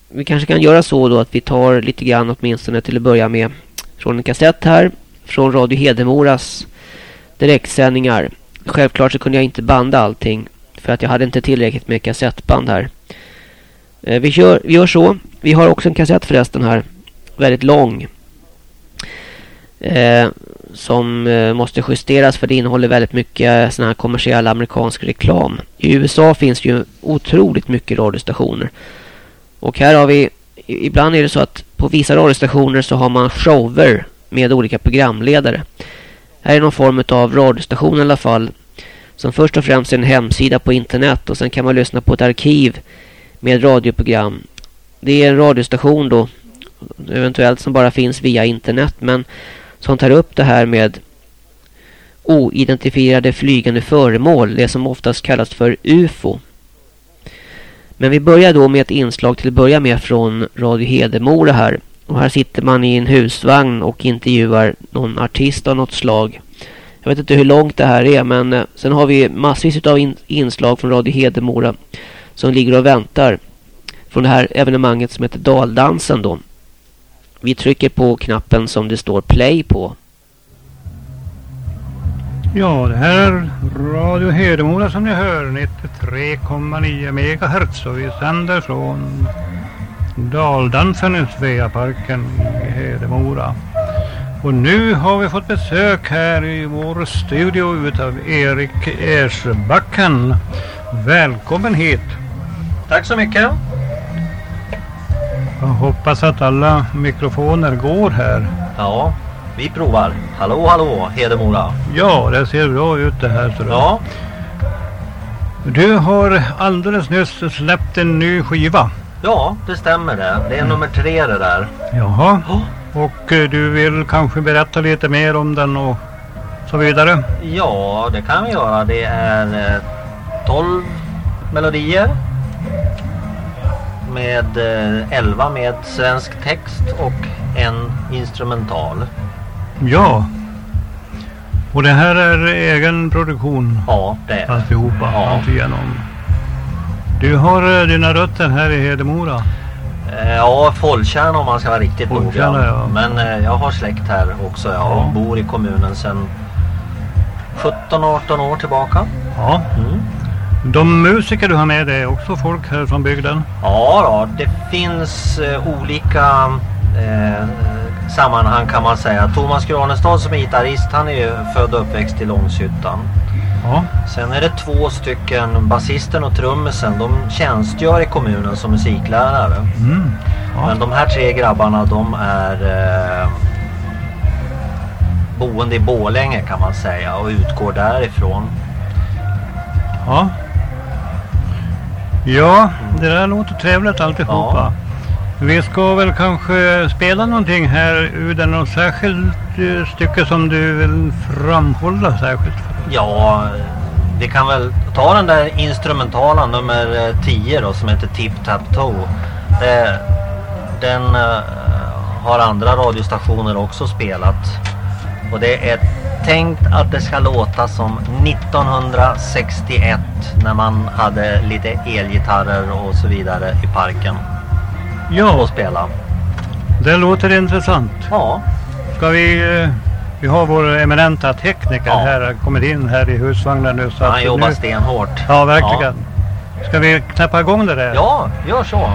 vi kanske kan göra så då att vi tar lite grann åtminstone till att börja med från en kassett här från Radio Hedemoras direktsändningar. Självklart så kunde jag inte banda allting för att jag hade inte tillräckligt med kassettband här. Eh, vi, kör, vi gör så. Vi har också en kassett förresten här. Väldigt lång. Eh, som eh, måste justeras för det innehåller väldigt mycket sån här kommersiell amerikansk reklam. I USA finns ju otroligt mycket radiostationer. Och här har vi, ibland är det så att på vissa radiostationer så har man shower med olika programledare. Här är någon form av radiostation i alla fall. Som först och främst är en hemsida på internet och sen kan man lyssna på ett arkiv med radioprogram. Det är en radiostation då, eventuellt som bara finns via internet men som tar upp det här med oidentifierade flygande föremål, det som oftast kallas för UFO. Men vi börjar då med ett inslag till att börja med från Radio Hedemora här. Och här sitter man i en husvagn och intervjuar någon artist av något slag. Jag vet inte hur långt det här är men eh, sen har vi massvis av inslag från Radio Hedemora som ligger och väntar från det här evenemanget som heter Daldansen då. Vi trycker på knappen som det står play på. Ja, det här är Radio Hedemora som ni hör, 93,9 MHz och vi sänder från Daldansen i Sveaparken i Hedemora. Och nu har vi fått besök här i vår studio utav Erik Ersbacken. Välkommen hit! Tack så mycket! Jag hoppas att alla mikrofoner går här. Ja, vi provar. Hallå, hallå, Hedemora. Ja, det ser bra ut det här. Så Ja. Du har alldeles nyss släppt en ny skiva. Ja, det stämmer det. Det är nummer tre det där. Jaha. Och eh, du vill kanske berätta lite mer om den och så vidare? Ja, det kan vi göra. Det är eh, 12 melodier. Med eh, 11 med svensk text och en instrumental. Ja. Och det här är egen produktion? Ja, det är Alltihopa, Ja. alltigenom. Du har eh, dina rötter här i Hedemora? Eh, Ja, Folltjärn om man ska vara riktigt noga. ja. Men eh, jag har släkt här också. Jag Ja. bor i kommunen sedan 17-18 år tillbaka. Ja. Mm. De musiker du har med dig är också folk här från bygden? Ja, då, det finns eh, olika eh, sammanhang kan man säga. Thomas Granestad som är gitarrist, han är ju född och uppväxt i Långshyttan. Ja. Sen är det två stycken, basisten och trummisen, de tjänstgör i kommunen som musiklärare. Mm. Men de här tre grabbarna, de är eh, boende i Bålänge kan man säga och utgår därifrån. Ja. Ja, det där låter trevligt alltihopa. Vi ska väl kanske spela någonting här ur den något särskilt eh, stycke som du vill framhålla särskilt? Ja, vi kan väl ta den där instrumentala nummer eh, 10 då som heter Tip Tap Toe. Det, den eh, har andra radiostationer också spelat. Och det är tänkt att det ska låta som 1961 när man hade lite elgitarrer och så vidare i parken. Ja. Och spela. Det låter intressant. Ja. Ska vi... eh, Vi har vår eminenta tekniker Ja. här, kommit in här i husvagnen nu. Så Han jobbar nu, stenhårt. Ja, verkligen. Ska vi knäppa igång det där? Ja, gör så.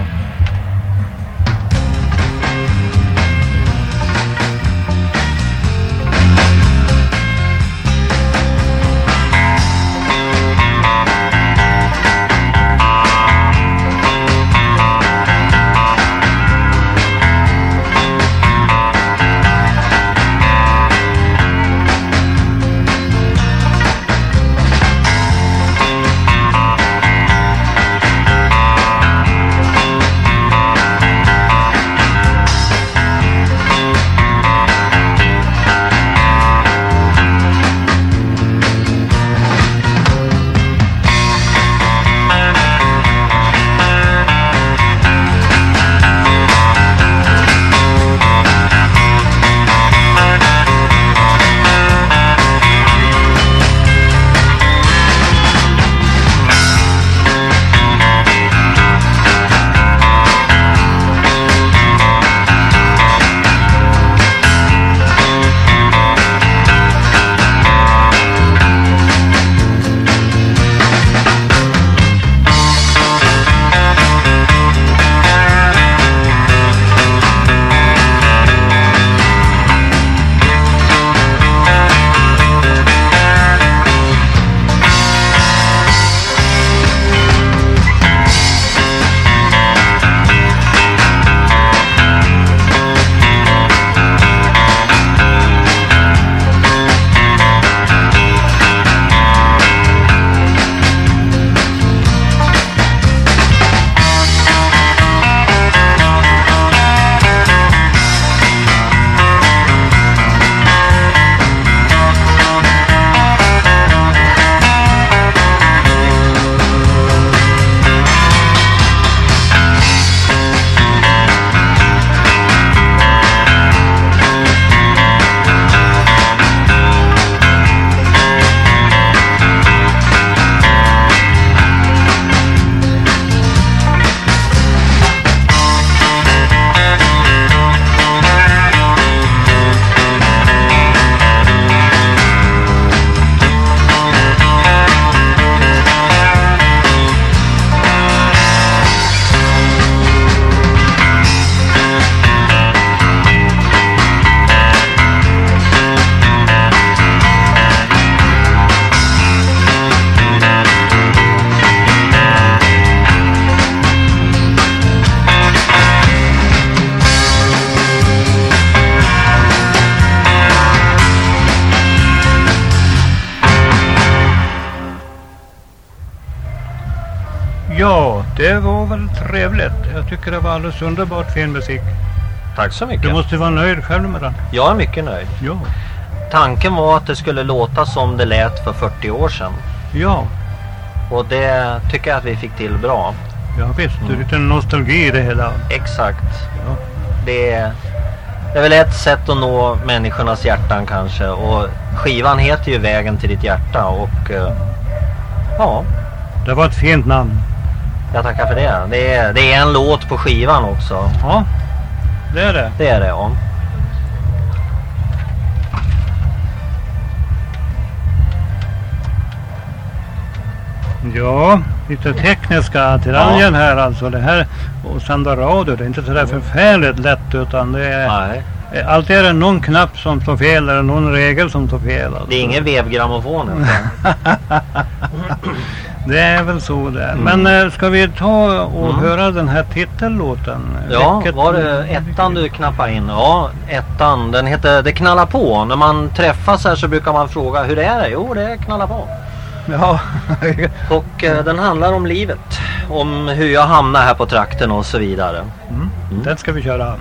Tycker det var alldeles underbart fin musik. Tack så mycket. Du måste vara nöjd själv med den. Jag är mycket nöjd. Ja. Tanken var att det skulle låta som det lät för 40 år sedan. Ja. Och det tycker jag att vi fick till bra. Ja visst, det är lite nostalgi i det hela. Exakt. Det, är, det är väl ett sätt att nå människornas hjärtan kanske. Och skivan heter ju Vägen till ditt hjärta och eh, ja. Det var ett fint namn. Jag tackar för det. Det är, det är en låt på skivan också. Ja, det är det. Det är det ja. Ja, lite tekniska attiraljen här alltså. Det här och sända radio, det är inte sådär förfärligt lätt utan det är... Nej. Alltid är det någon knapp som står fel eller någon regel som står fel. Alltså. Det är ingen vevgrammofon inte. Det är väl så det är. Mm. Men eh, ska vi ta och Mm. höra den här titellåten? Ja, Vilket- var det ettan du knappade in? Ja, ettan. Den heter Det knallar på. När man träffas här så brukar man fråga hur är det? Jo, det knallar på. Ja. och eh, den handlar om livet. Om hur jag hamnar här på trakten och så vidare. Mm. Den ska vi köra.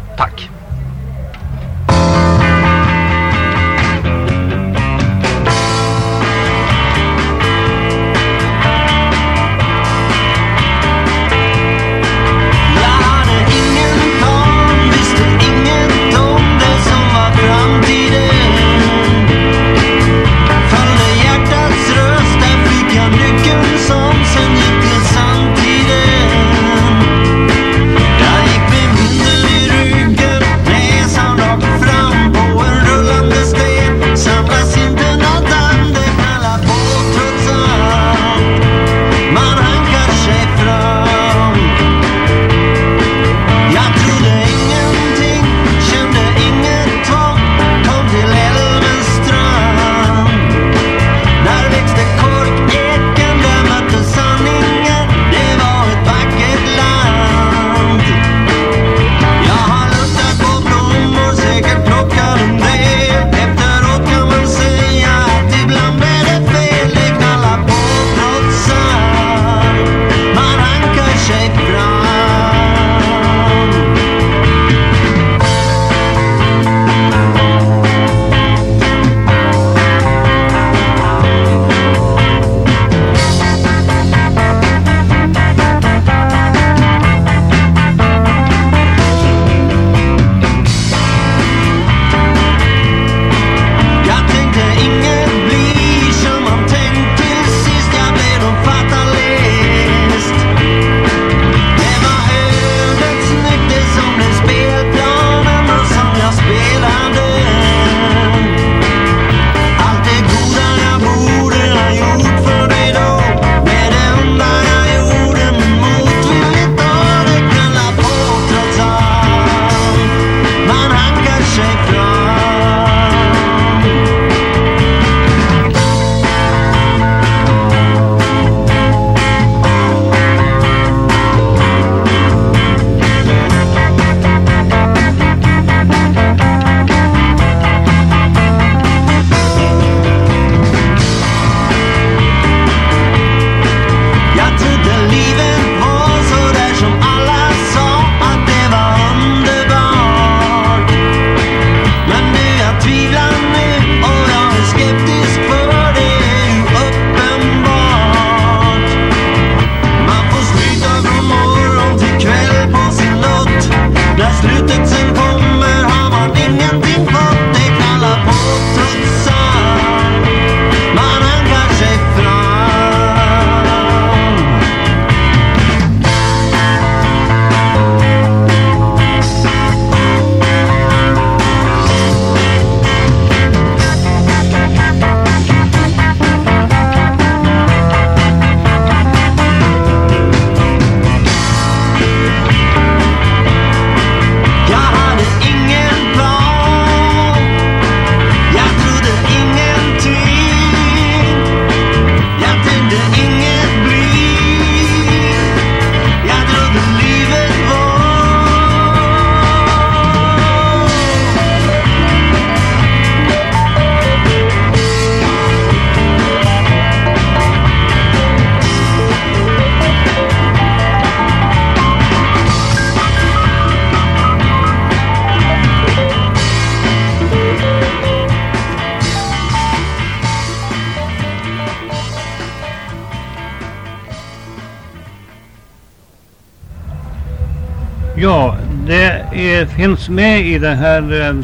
Finns med i det här eh,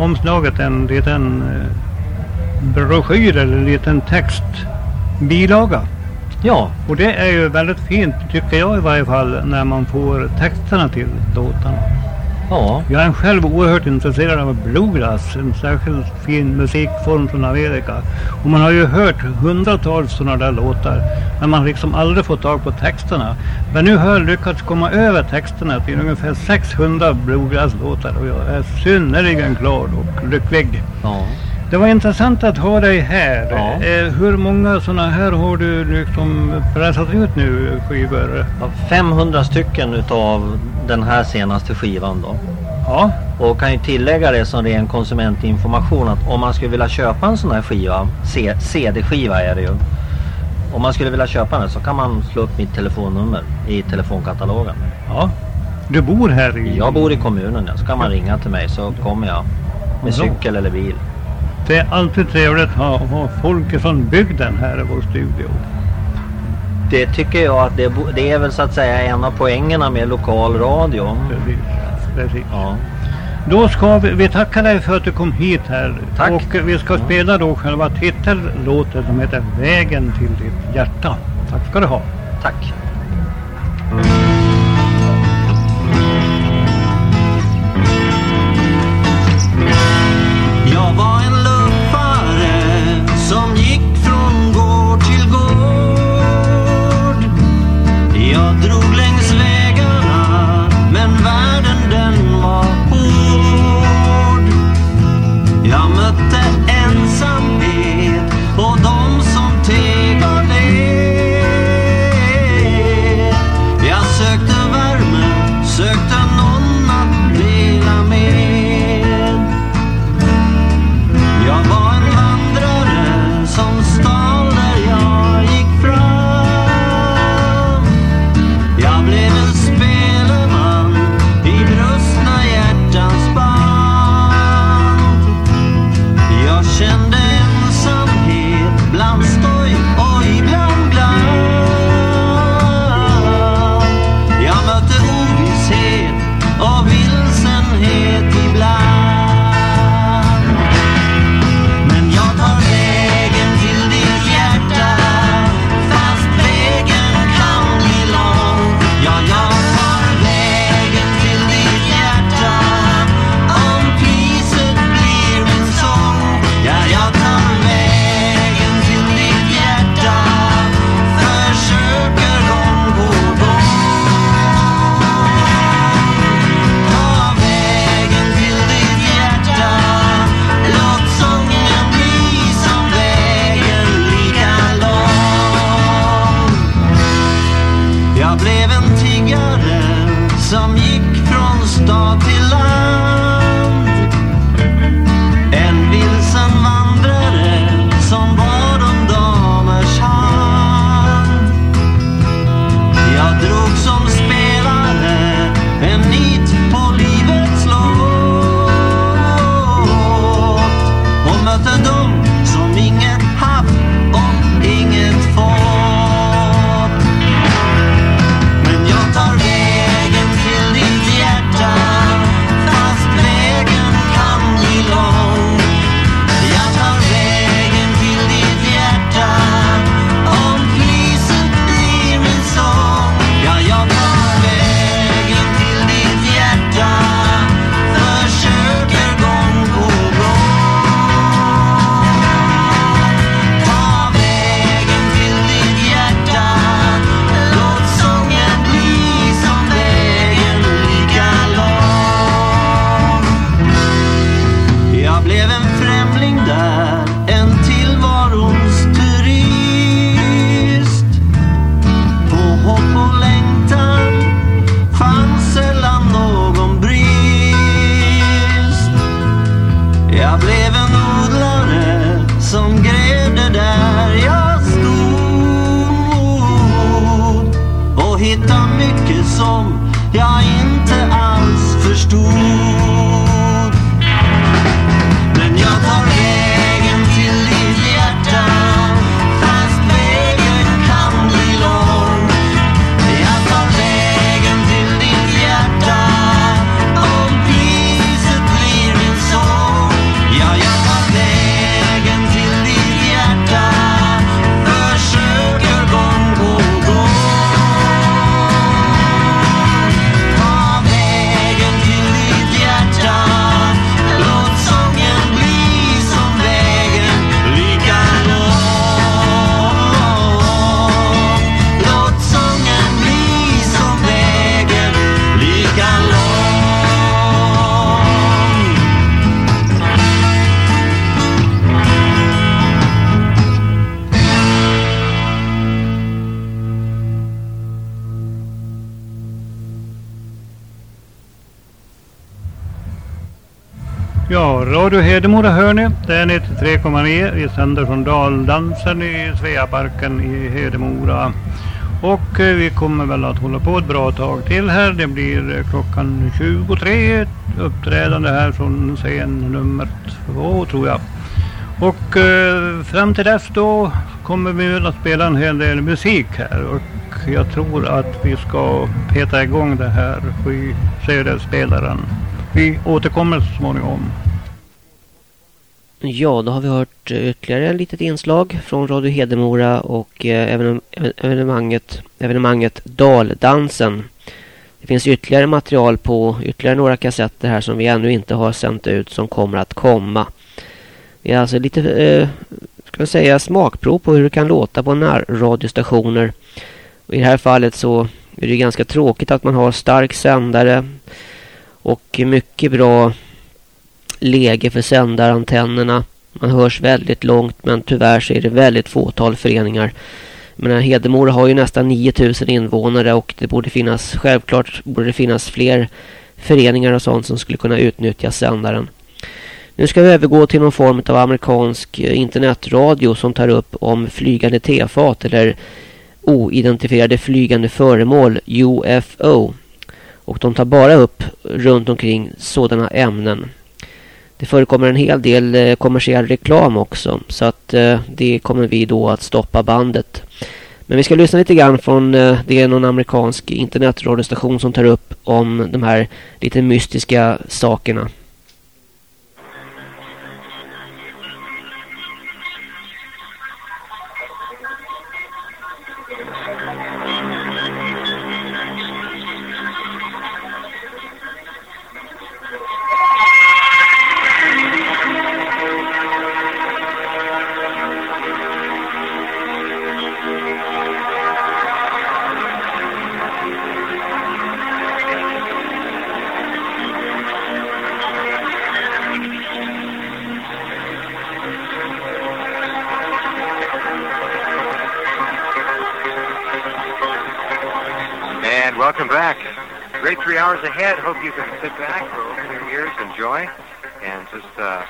CD-omslaget en liten eh, broschyr eller en liten textbilaga. Ja. Och det är ju väldigt fint tycker jag i varje fall när man får texterna till låtarna. Ja. Jag är själv oerhört intresserad av bluegrass, en särskilt fin musikform från Amerika. Och man har ju hört hundratals sådana där låtar, men man har liksom aldrig fått tag på texterna. Men nu har jag lyckats komma över texterna till ungefär 600 bluegrass-låtar och jag är synnerligen glad och lycklig. Ja. Det var intressant att ha dig här. Ja. Eh, hur många sådana här har du liksom pressat ut nu, skivor? Ja, 500 stycken utav den här senaste skivan då. Ja. Och kan ju tillägga det som ren konsumentinformation att om man skulle vilja köpa en sån här skiva, CD-skiva är det ju. Om man skulle vilja köpa den så kan man slå upp mitt telefonnummer i telefonkatalogen. Ja. Du bor här i... Jag bor i kommunen ja. Så kan man ringa till mig så kommer jag. Med cykel eller bil. Det är alltid trevligt att ha, ha folk från bygden här i vår studio. Det tycker jag att det, det är väl så att säga en av poängerna med lokal radio. Precis. Precis. Ja. Då ska vi, vi tacka dig för att du kom hit här. Tack. Och vi ska spela då själva titellåten som heter Vägen till ditt hjärta. Tack ska du ha. Tack. Hedemora hörni. Det är 93,9. Vi sänder från Daldansen i Sveaparken i Hedemora. Och eh, vi kommer väl att hålla på ett bra tag till här. Det blir eh, klockan 23 uppträdande här från scen nummer två tror jag. Och eh, fram till dess då kommer vi väl att spela en hel del musik här och jag tror att vi ska peta igång det här CD-spelaren. Vi återkommer så småningom. Ja, då har vi hört eh, ytterligare ett litet inslag från Radio Hedemora och eh, evenemanget, evenemanget Daldansen. Det finns ytterligare material på ytterligare några kassetter här som vi ännu inte har sänt ut som kommer att komma. Det är alltså lite eh, ska jag säga smakprov på hur det kan låta på närradiostationer. Och I det här fallet så är det ganska tråkigt att man har stark sändare och mycket bra läge för sändarantennerna. Man hörs väldigt långt men tyvärr så är det väldigt fåtal föreningar. Men Hedemora har ju nästan 9000 invånare och det borde finnas, självklart borde det finnas fler föreningar och sånt som skulle kunna utnyttja sändaren. Nu ska vi övergå till någon form av amerikansk eh, internetradio som tar upp om flygande tefat eller oidentifierade flygande föremål, UFO. Och de tar bara upp runt omkring sådana ämnen. Det förekommer en hel del eh, kommersiell reklam också. Så att eh, det kommer vi då att stoppa bandet. Men vi ska lyssna lite grann från, eh, det är någon amerikansk internetradiostation som tar upp om de här lite mystiska sakerna. hours ahead. Hope you can sit back, open your ears, enjoy, and just uh,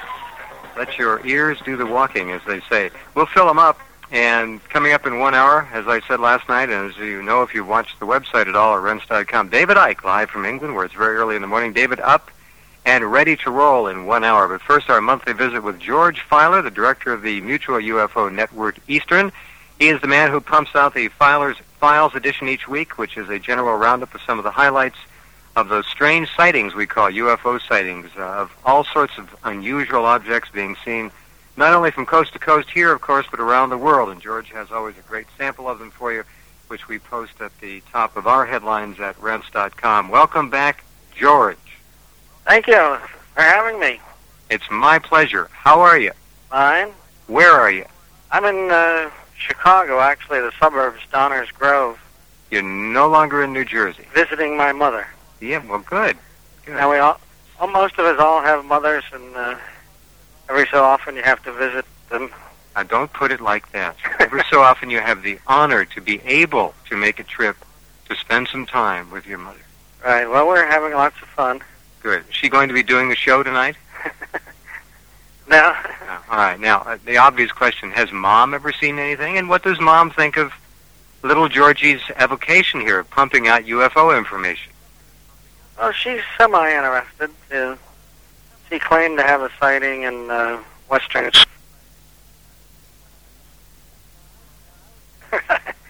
let your ears do the walking, as they say. We'll fill them up. And coming up in one hour, as I said last night, and as you know if you've watched the website at all at rens.com, David Ike live from England, where it's very early in the morning. David up and ready to roll in one hour. But first, our monthly visit with George Filer, the director of the Mutual UFO Network Eastern. He is the man who pumps out the Filer's Files edition each week, which is a general roundup of some of the highlights of those strange sightings we call UFO sightings, uh, of all sorts of unusual objects being seen, not only from coast to coast here, of course, but around the world. And George has always a great sample of them for you, which we post at the top of our headlines at rents.com. Welcome back, George. Thank you for having me. It's my pleasure. How are you? Fine. Where are you? I'm in uh, Chicago, actually, the suburbs, Donners Grove. You're no longer in New Jersey. Visiting my mother. Yeah, well, good. good. Now, we all, well, most of us all have mothers, and uh, every so often you have to visit them. Now, don't put it like that. every so often you have the honor to be able to make a trip to spend some time with your mother. Right. Well, we're having lots of fun. Good. Is she going to be doing the show tonight? no. Uh, all right. Now, uh, the obvious question, has Mom ever seen anything? And what does Mom think of little Georgie's avocation here of pumping out UFO information? Well, she's semi-interested. Uh, she claimed to have a sighting in uh, Western.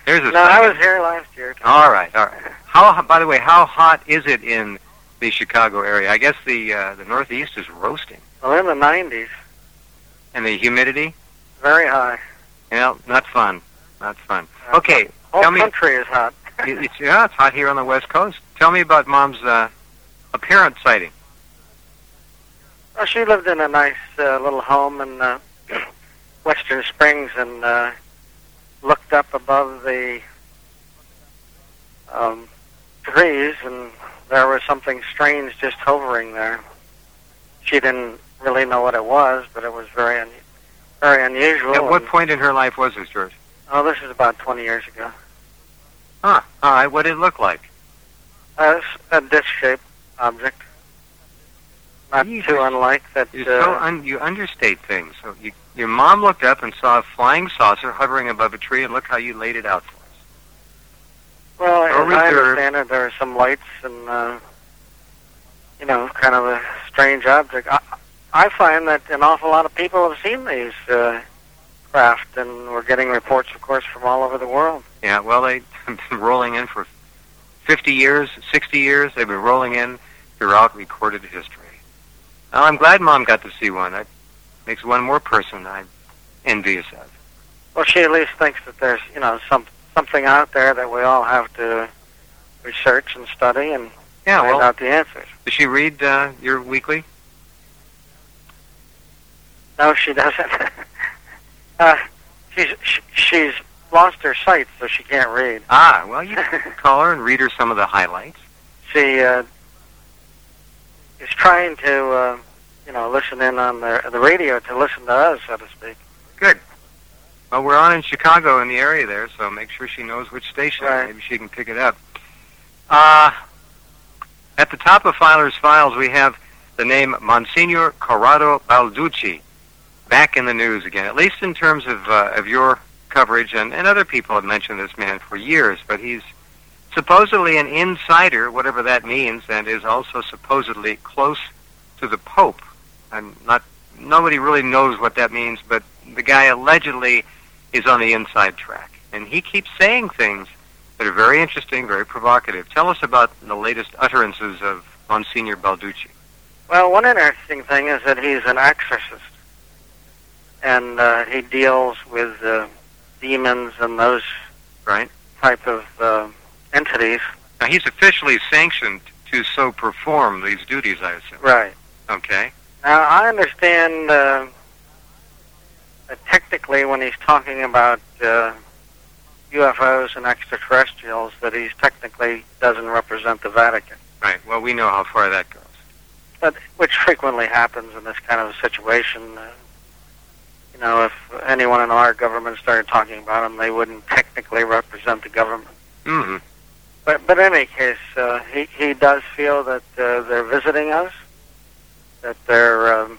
There's a. No, sighting. I was here last year. All right, all right. How, by the way, how hot is it in the Chicago area? I guess the uh, the Northeast is roasting. Well, in the 90s. And the humidity? Very high. Yeah, not fun. Not fun. Uh, okay, tell me. Country is hot. it's, yeah, it's hot here on the West Coast. Tell me about Mom's uh, parent sighting? Well, she lived in a nice uh, little home in uh, Western Springs and uh, looked up above the um, trees, and there was something strange just hovering there. She didn't really know what it was, but it was very, un- very unusual. At what point in her life was this, George? Oh, this is about 20 years ago. Huh. All right. What did it look like? Uh, a disc shape object. Not you, too unlike that. You, uh, so un- you understate things. So you, your mom looked up and saw a flying saucer hovering above a tree, and look how you laid it out for us. Well, so as I understand it, there are some lights and, uh, you know, kind of a strange object. I, I find that an awful lot of people have seen these uh, craft, and we're getting reports, of course, from all over the world. Yeah, well, they've been rolling in for 50 years, 60 years. They've been rolling in throughout recorded history. Now, I'm glad Mom got to see one. That makes one more person I'm envious of. Well, she at least thinks that there's, you know, some something out there that we all have to research and study and Yeah, find well- out the answers. Does she read uh, your weekly? No, she doesn't. uh, she's sh- she's lost her sight, so she can't read. Ah, well, you can call her and read her some of the highlights. She uh, is trying to, uh, you know, listen in on the the radio to listen to us, so to speak. Good. Well, we're on in Chicago in the area there, so make sure she knows which station. Right. Maybe she can pick it up. Uh, at the top of Filer's Files, we have the name Monsignor Corrado Balducci back in the news again, at least in terms of, uh, of your coverage, and, and other people have mentioned this man for years, but he's supposedly an insider, whatever that means, and is also supposedly close to the Pope. I'm not, nobody really knows what that means, but the guy allegedly is on the inside track. And he keeps saying things that are very interesting, very provocative. Tell us about the latest utterances of Monsignor Balducci. Well, one interesting thing is that he's an exorcist, and uh, he deals with uh, demons and those right type of uh, entities. Now, he's officially sanctioned to so perform these duties, I assume. Right. Okay. Now, I understand uh, that technically when he's talking about uh, UFOs and extraterrestrials, that he technically doesn't represent the Vatican, Right. Well, we know how far that goes. but which frequently happens in this kind of a situation. Uh, you know, if anyone in our government started talking about them, they wouldn't technically represent the government. Mm-hmm. But but in any case, uh, he he does feel that uh, they're visiting us, that they're um,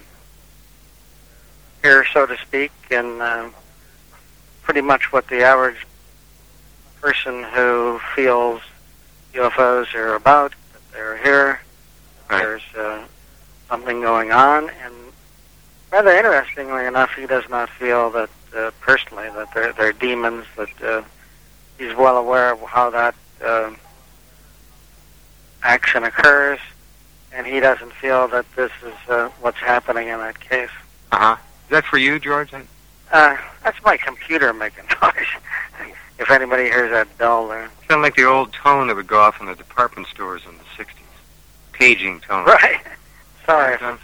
here, so to speak, and uh, pretty much what the average person who feels UFOs are about. That they're here. There's uh, something going on, and rather interestingly enough, he does not feel that uh, personally that they're they're demons. That uh, he's well aware of how that uh, action occurs, and he doesn't feel that this is uh, what's happening in that case. Uh huh. Is that for you, George? Uh, that's my computer making noise. if anybody hears that bell there. Sound like the old tone that would go off in the department stores in the '60s. Paging tone. Right. Sorry.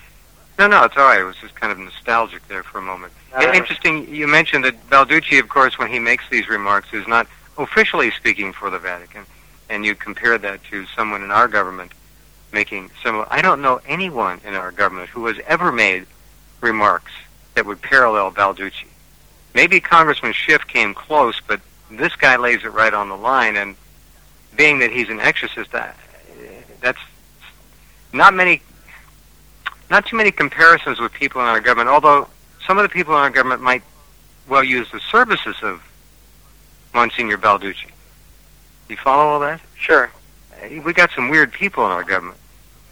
No, no, it's all right. It was just kind of nostalgic there for a moment. Uh, Interesting. You mentioned that Balducci, of course, when he makes these remarks, is not officially speaking for the Vatican, and you compared that to someone in our government making similar. I don't know anyone in our government who has ever made remarks that would parallel Balducci. Maybe Congressman Schiff came close, but this guy lays it right on the line. And being that he's an exorcist, that, that's not many, not too many comparisons with people in our government. Although some of the people in our government might well use the services of Monsignor Balducci. You follow all that? Sure. We got some weird people in our government.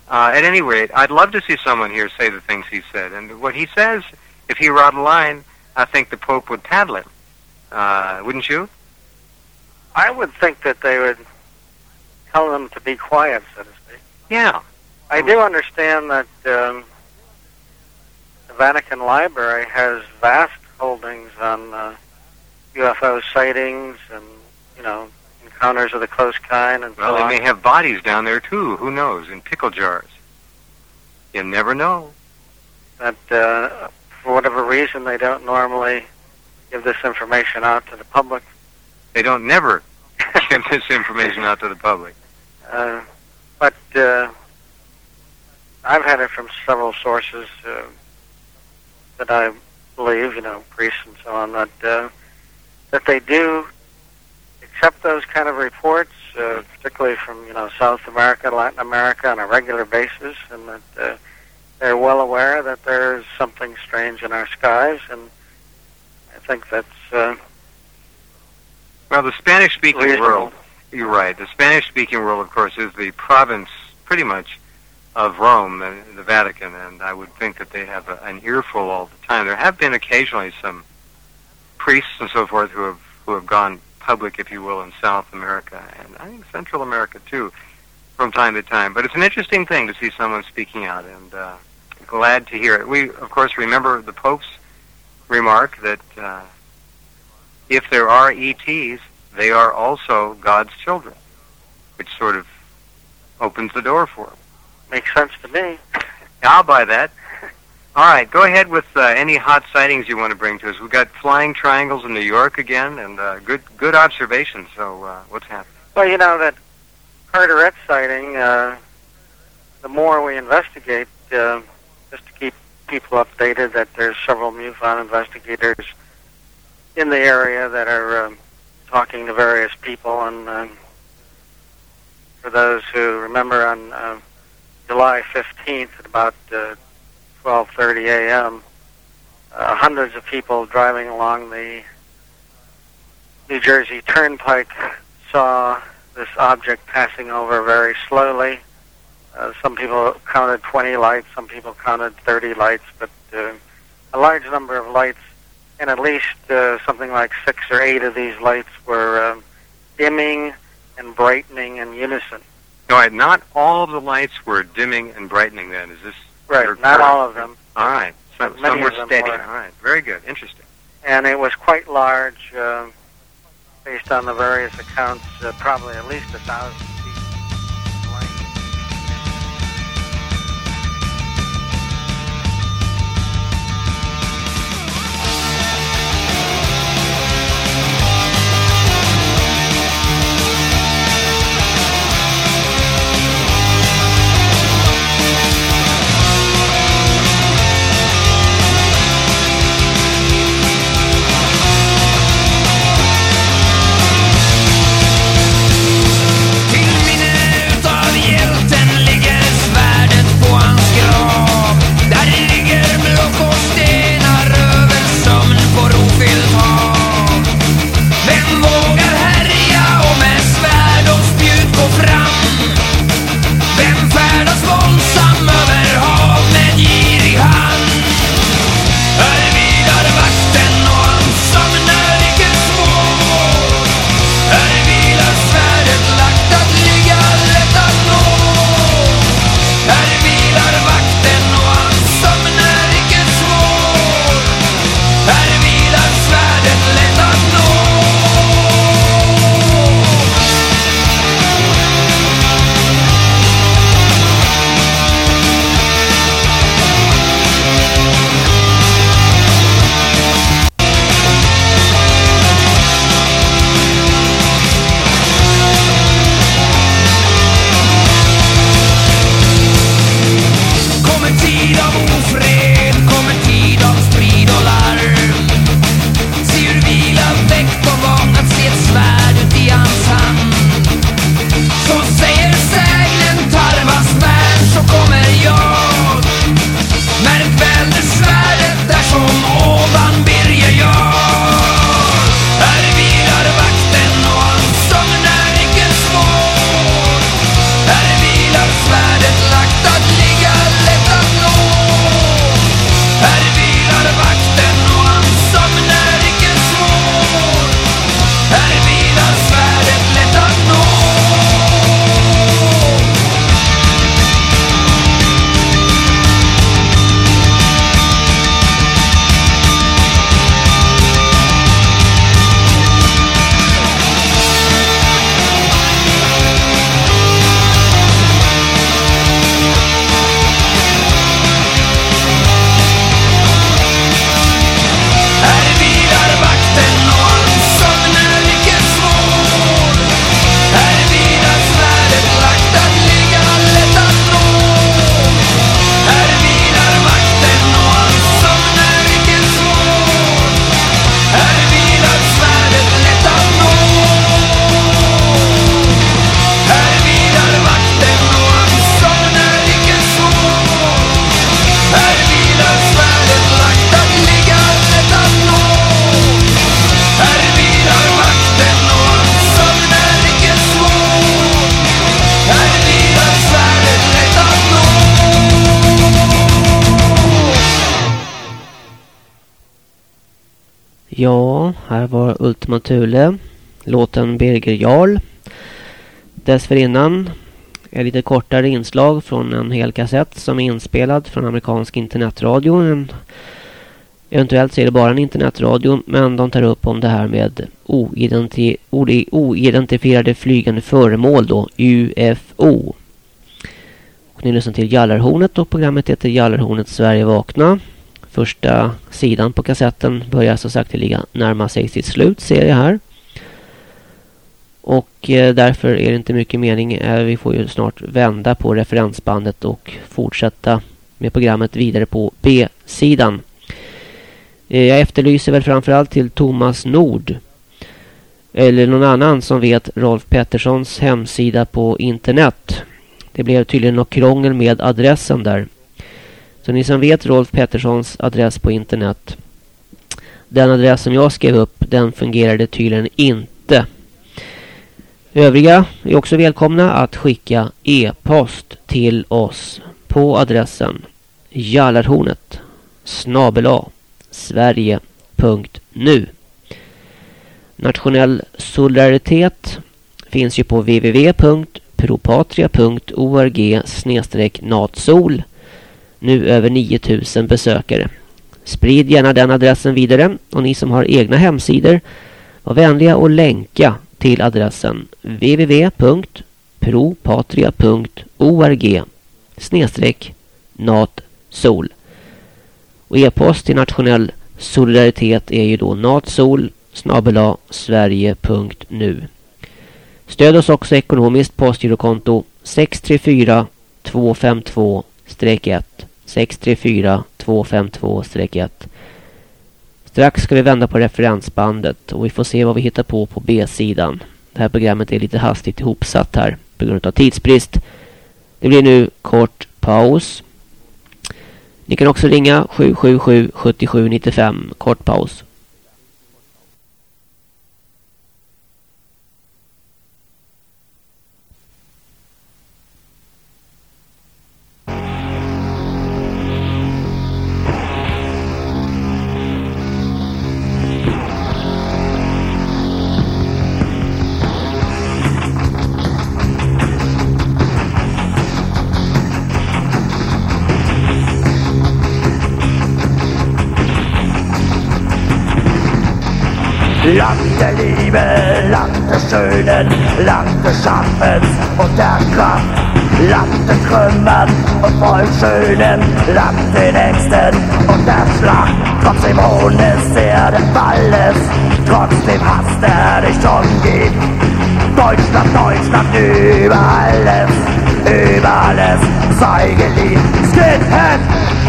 Uh, at any rate, I'd love to see someone here say the things he said. And what he says, if he were out of line, I think the Pope would paddle him. Uh, wouldn't you? I would think that they would tell them to be quiet, so to speak. Yeah. I do understand that um, the Vatican Library has vast holdings on uh, UFO sightings and, you know, encounters of the close kind and Well, so they may have bodies down there too. Who knows? In pickle jars. You never know. that uh, for whatever reason they don't normally give this information out to the public. They don't never give this information out to the public. Uh, but uh, I've had it from several sources uh, that I believe, you know, priests and so on, that uh, that they do accept those kind of reports, uh, particularly from you know South America, Latin America, on a regular basis, and that uh, they're well aware that there's something strange in our skies, and I think that's uh, Well, the Spanish-speaking Reasonable. world, you're right. The Spanish-speaking world, of course, is the province, pretty much, of Rome and the Vatican, and I would think that they have a, an earful all the time. There have been occasionally some priests and so forth who have who have gone public, if you will, in South America and I think Central America too, from time to time. But it's an interesting thing to see someone speaking out, and uh, glad to hear it. We, of course, remember the Pope's remark that. Uh, if there are ETs, they are also God's children, which sort of opens the door for them. makes sense to me. I'll buy that. All right, go ahead with uh, any hot sightings you want to bring to us. We've got flying triangles in New York again, and uh, good good observation. So, uh, what's happening? Well, you know that Carteret sighting. Uh, the more we investigate, uh, just to keep people updated, that there's several MUFON investigators in the area that are um, talking to various people. And um, for those who remember, on uh, July 15th at about uh, 12:30 a.m., uh, hundreds of people driving along the New Jersey Turnpike saw this object passing over very slowly. Uh, some people counted 20 lights, some people counted 30 lights, but uh, a large number of lights, and at least uh, something like six or eight of these lights were um, dimming and brightening in unison. All right, not all of the lights were dimming and brightening. Then is this Right, your- not all of them, All right, some, some many were steady. were. All right, very good, interesting. and it was quite large, uh, based on the various accounts, uh, probably at least a thousand var Thule. Låten Birger Jarl. Dessförinnan är lite kortare inslag från en hel kassett som är inspelad från amerikansk internetradio. En, eventuellt så är det bara en internetradio men de tar upp om det här med oidenti oidentifierade flygande föremål då, UFO. Och ni lyssnar till Jallarhornet och programmet heter Jallarhornet Sverige vakna. Första sidan på kassetten börjar så sakteliga närma sig sitt slut ser jag här. Och eh, därför är det inte mycket mening. Eh, vi får ju snart vända på referensbandet och fortsätta med programmet vidare på B-sidan. Eh, jag efterlyser väl framförallt till Thomas Nord. Eller någon annan som vet Rolf Petterssons hemsida på internet. Det blev tydligen något krångel med adressen där. Så ni som vet Rolf Petterssons adress på internet. Den adress som jag skrev upp den fungerade tydligen inte. Övriga är också välkomna att skicka e-post till oss på adressen jallarhornet snabela sverige.nu Nationell solidaritet finns ju på www.propatria.org natsol nu över 9000 besökare. Sprid gärna den adressen vidare och ni som har egna hemsidor var vänliga och länka till adressen www.propatria.org snedstreck natsol. Och e-post till nationell solidaritet är ju då natsol snabela sverige.nu. Stöd oss också ekonomiskt postgirokonto 634 252-1 634 252-1 Strax ska vi vända på referensbandet och vi får se vad vi hittar på på B-sidan. Det här programmet är lite hastigt ihopsatt här på grund av tidsbrist. Det blir nu kort paus. Ni kan också ringa 777 7795 kort paus. Land der Liebe, Land des Schönen, Land des Schaffens und der Kraft. Land des Trümmern und voll Schönen, Land den Ängsten und der Schlacht. Trotzdem ohne Erde alles, trotzdem hasst er dich schon geht. Deutschland, Deutschland, über alles, über alles, sei geliebt. Skinhead!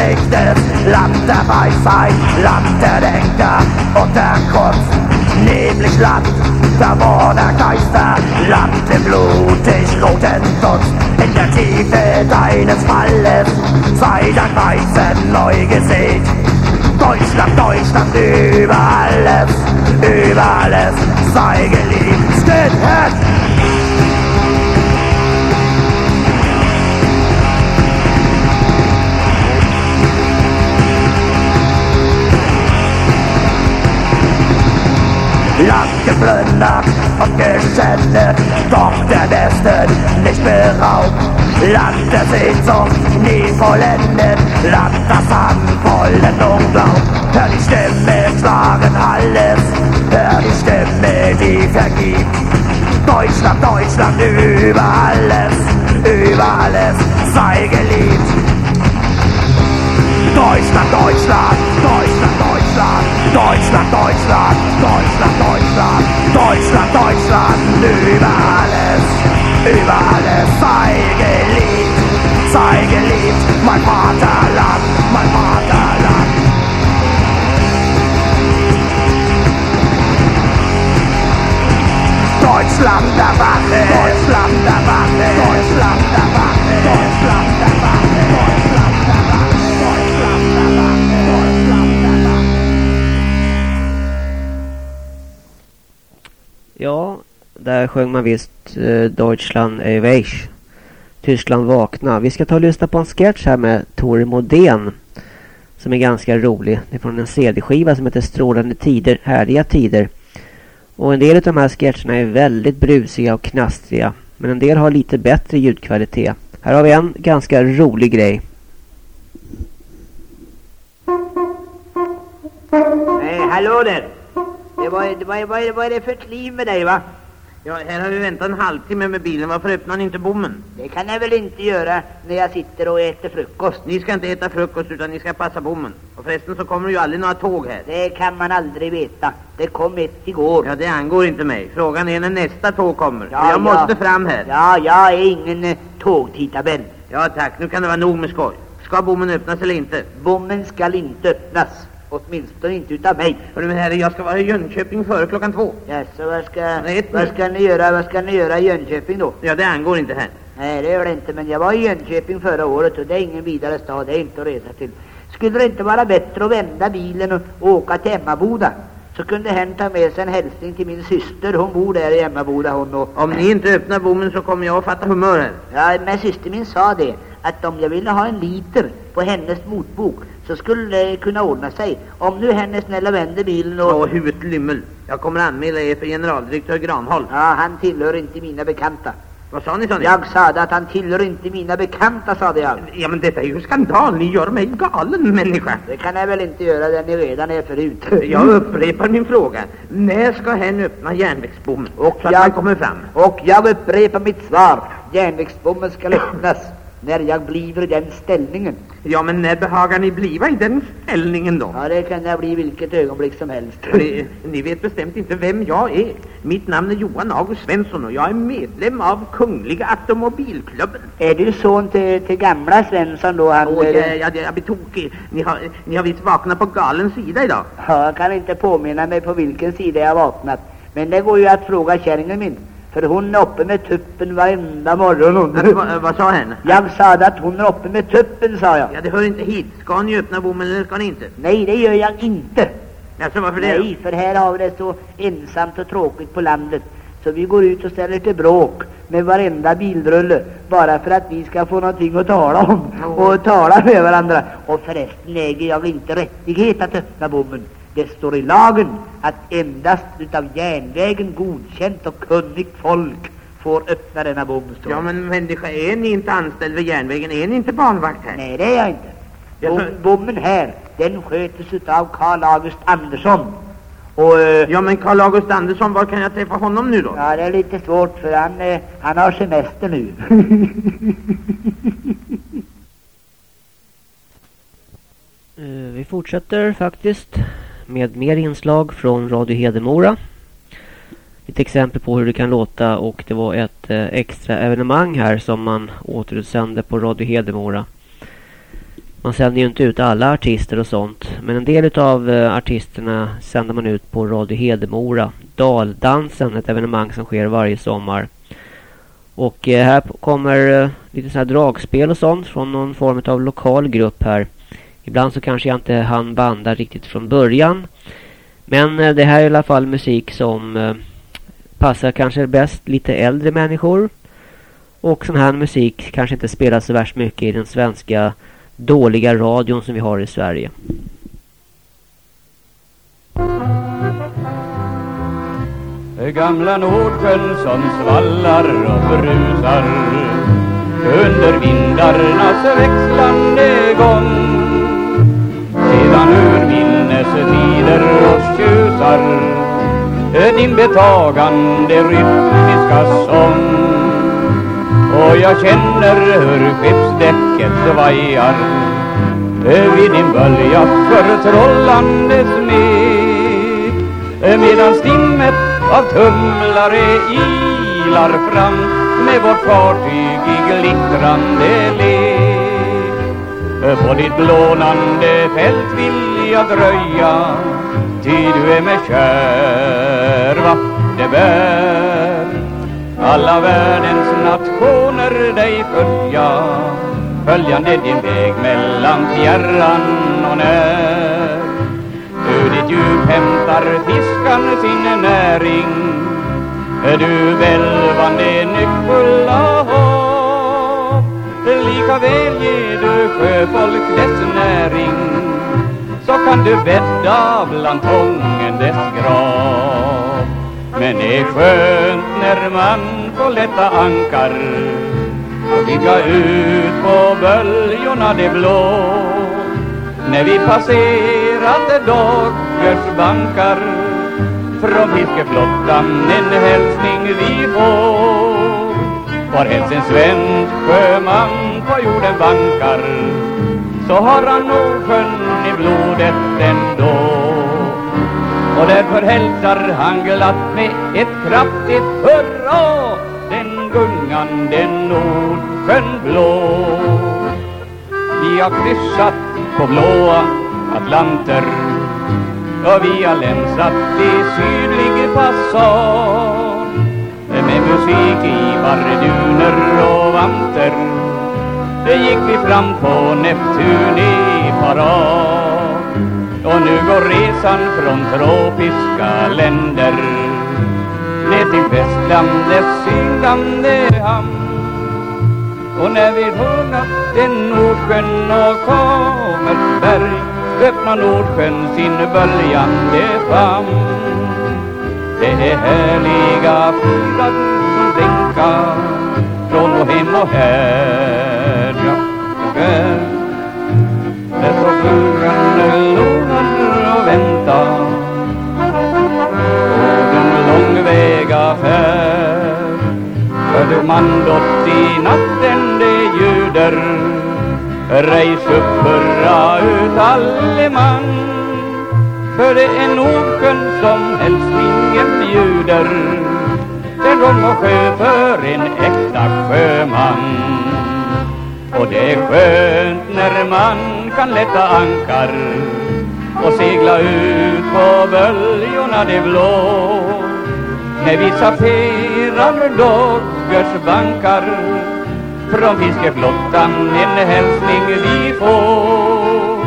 Lichtes, Land der Weisheit, Land der Denker und der Kunst. Nämlich Land der Geister, Land im blutig roten Dunst. In der Tiefe deines Falles sei dein Weißen neu gesät. Deutschland, Deutschland über alles, über alles sei geliebt. Skinhead! Geplündert und geschändet, doch der Westen nicht beraubt. Land der Sehnsucht nie vollendet, Land, das an Vollendung glaubt. Hör die Stimme schlagen alles, hör die Stimme, die vergibt. Deutschland, Deutschland über alles, über alles sei geliebt. Deutschland, Deutschland, Deutschland, Deutschland, Deutschland, Deutschland, Deutschland, Deutschland, Deutschland, über alles, über alles sei geliebt, sei geliebt, mein Vaterland, mein Vaterland. Deutschland der Wache, Deutschland der Wache, Deutschland der Wache, Deutschland der Ja, där sjöng man visst eh, Deutschland Eweisch. Tyskland vakna. Vi ska ta och lyssna på en sketch här med Tore Modén. Som är ganska rolig. Det är från en CD-skiva som heter Strålande tider, härliga tider. Och en del av de här sketcherna är väldigt brusiga och knastriga. Men en del har lite bättre ljudkvalitet. Här har vi en ganska rolig grej. Hej, hallå där! Det var, det var, vad, är, vad är det för ett liv med dig va? Ja, här har vi väntat en halvtimme med bilen. Varför öppnar ni inte bommen? Det kan jag väl inte göra när jag sitter och äter frukost. Ni ska inte äta frukost utan ni ska passa bommen. Och förresten så kommer det ju aldrig några tåg här. Det kan man aldrig veta. Det kom ett igår. Ja, det angår inte mig. Frågan är när nästa tåg kommer. Ja, För jag ja. måste fram här. Ja, jag är ingen eh, tågtidtabell. Ja, tack. Nu kan det vara nog med skoj. Ska bommen öppnas eller inte? Bommen skall inte öppnas. Åtminstone inte utav mig. Hörru, men herre, jag ska vara i Jönköping före klockan två. Jaså, vad ska, vad ska ni göra, vad ska ni göra i Jönköping då? Ja, det angår inte här. Nej, det gör det inte, men jag var i Jönköping förra året och det är ingen vidare stad, det är inte att resa till. Skulle det inte vara bättre att vända bilen och, och åka till Emmaboda? Så kunde hen ta med sig en hälsning till min syster, hon bor där i Emmaboda hon och... Om ni inte öppnar bommen så kommer jag att fatta humör här. Ja, men syster min sa det, att om jag ville ha en liter på hennes motbok så skulle det kunna ordna sig. Om nu henne snälla vänder bilen och... Åh, huvudet lymmel. Jag kommer anmäla er för generaldirektör Granholm. Ja, han tillhör inte mina bekanta. Vad sa ni, sa ni? Jag sade att han tillhör inte mina bekanta, sade jag. Ja, men detta är ju skandal. Ni gör mig galen, människa. Det kan jag väl inte göra där ni redan är förut. Jag upprepar min fråga. När ska hen öppna järnvägsbommen? Och så att jag- man kommer fram. Och jag upprepar mitt svar. Järnvägsbommen skall öppnas när jag blir i den ställningen. Ja, men när behagar ni bliva i den ställningen då? Ja, det kan jag bli vilket ögonblick som helst. Ni, ni vet bestämt inte vem jag är. Mitt namn är Johan August Svensson och jag är medlem av Kungliga Automobilklubben. Är du son till, till gamla Svensson då? Han, Åh, jag, jag, jag blir tokig. Ni har, ni har visst vaknat på galen sida idag. Ja, jag kan inte påminna mig på vilken sida jag vaknat. Men det går ju att fråga kärringen min. För hon är uppe med tuppen varenda morgon. hon. Va, vad sa henne? Jag sa att hon är uppe med tuppen, sa jag. Ja, det hör inte hit. Ska ni öppna bommen eller ska ni inte? Nej, det gör jag inte. Alltså, varför det? Nej, för här har vi det så ensamt och tråkigt på landet. Så vi går ut och ställer till bråk med varenda bildrulle bara för att vi ska få någonting att tala om och tala med varandra. Och förresten äger jag inte rättighet att öppna bommen. Det står i lagen att endast utav järnvägen godkänt och kunnigt folk får öppna denna bom. Ja, det. men människa, är ni inte anställd vid järnvägen? Är ni inte barnvakt här? Nej, det är jag inte. Bom, bommen här, den skötes utav Karl August Andersson. Och, eh, Ja, men Karl August Andersson, var kan jag träffa honom nu då? Ja, det är lite svårt för han, eh, han har semester nu. Eh, Vi fortsätter faktiskt med mer inslag från Radio Hedemora. Ett exempel på hur det kan låta och det var ett eh, extra evenemang här som man återutsände på Radio Hedemora. Man sänder ju inte ut alla artister och sånt men en del av eh, artisterna sänder man ut på Radio Hedemora. Daldansen, ett evenemang som sker varje sommar. Och eh, här kommer eh, lite så här dragspel och sånt från någon form av lokal grupp här. Ibland så kanske jag inte hann banda riktigt från början. Men eh, det här är i alla fall musik som eh, passar kanske bäst lite äldre människor. Och sån här musik kanske inte spelas så värst mycket i den svenska dåliga radion som vi har i Sverige. Gamla Nordsjön som svallar och brusar under vindarnas växlande gång. Sedan ur minnestider oss tjusar din betagande rytmiska sång. Och jag känner hur skeppsdäcket svajar vid din böljas förtrollande smek. Medan stimmet av tumlare ilar fram med vårt fartyg i glittrande lek. På ditt blånande fält vill jag dröja ty du är mig kär vart det bär. Alla världens nationer dig följa följande din väg mellan fjärran och när. Ur ditt djup hämtar fiskan sin näring Du välvande nyckfulla hav ska väl ger du sjöfolk dess näring Så kan du bädda bland tången dess grav. Men det är skönt när man får lätta ankar och bygga ut på böljorna det blå. När vi passerat Dockers bankar från fiskeflottan en hälsning vi får. Varhelst en svensk sjöman på jorden bankar så har han Nordsjön i blodet ändå. Och därför hälsar han glatt med ett kraftigt hurra den gungande Nordsjön blå. Vi har kryssat på blåa Atlanter och vi har länsat i sydlig passage musik i barduner och vanter. Det gick vi fram på Neptun i parad. Och nu går resan från tropiska länder ner till västlandets syndande hamn. Och när vi hörnat den Nordsjön och Kamersberg öppnar Nordsjön sin böljande famn. Det är härliga fyrar tillbaka från och hem och härja här. Där står buren lånar och väntar på den långväga färd. Hörde man mandot i natten det ljuder Rejs upp, hurra ut alle man För det är Nordsjön som älsklingen bjuder den rom och sjö för en äkta sjöman. Och det är skönt när man kan lätta ankar och segla ut på böljorna det blå. När vi saferar Doggers bankar Från fiskeflottan en hälsning vi får.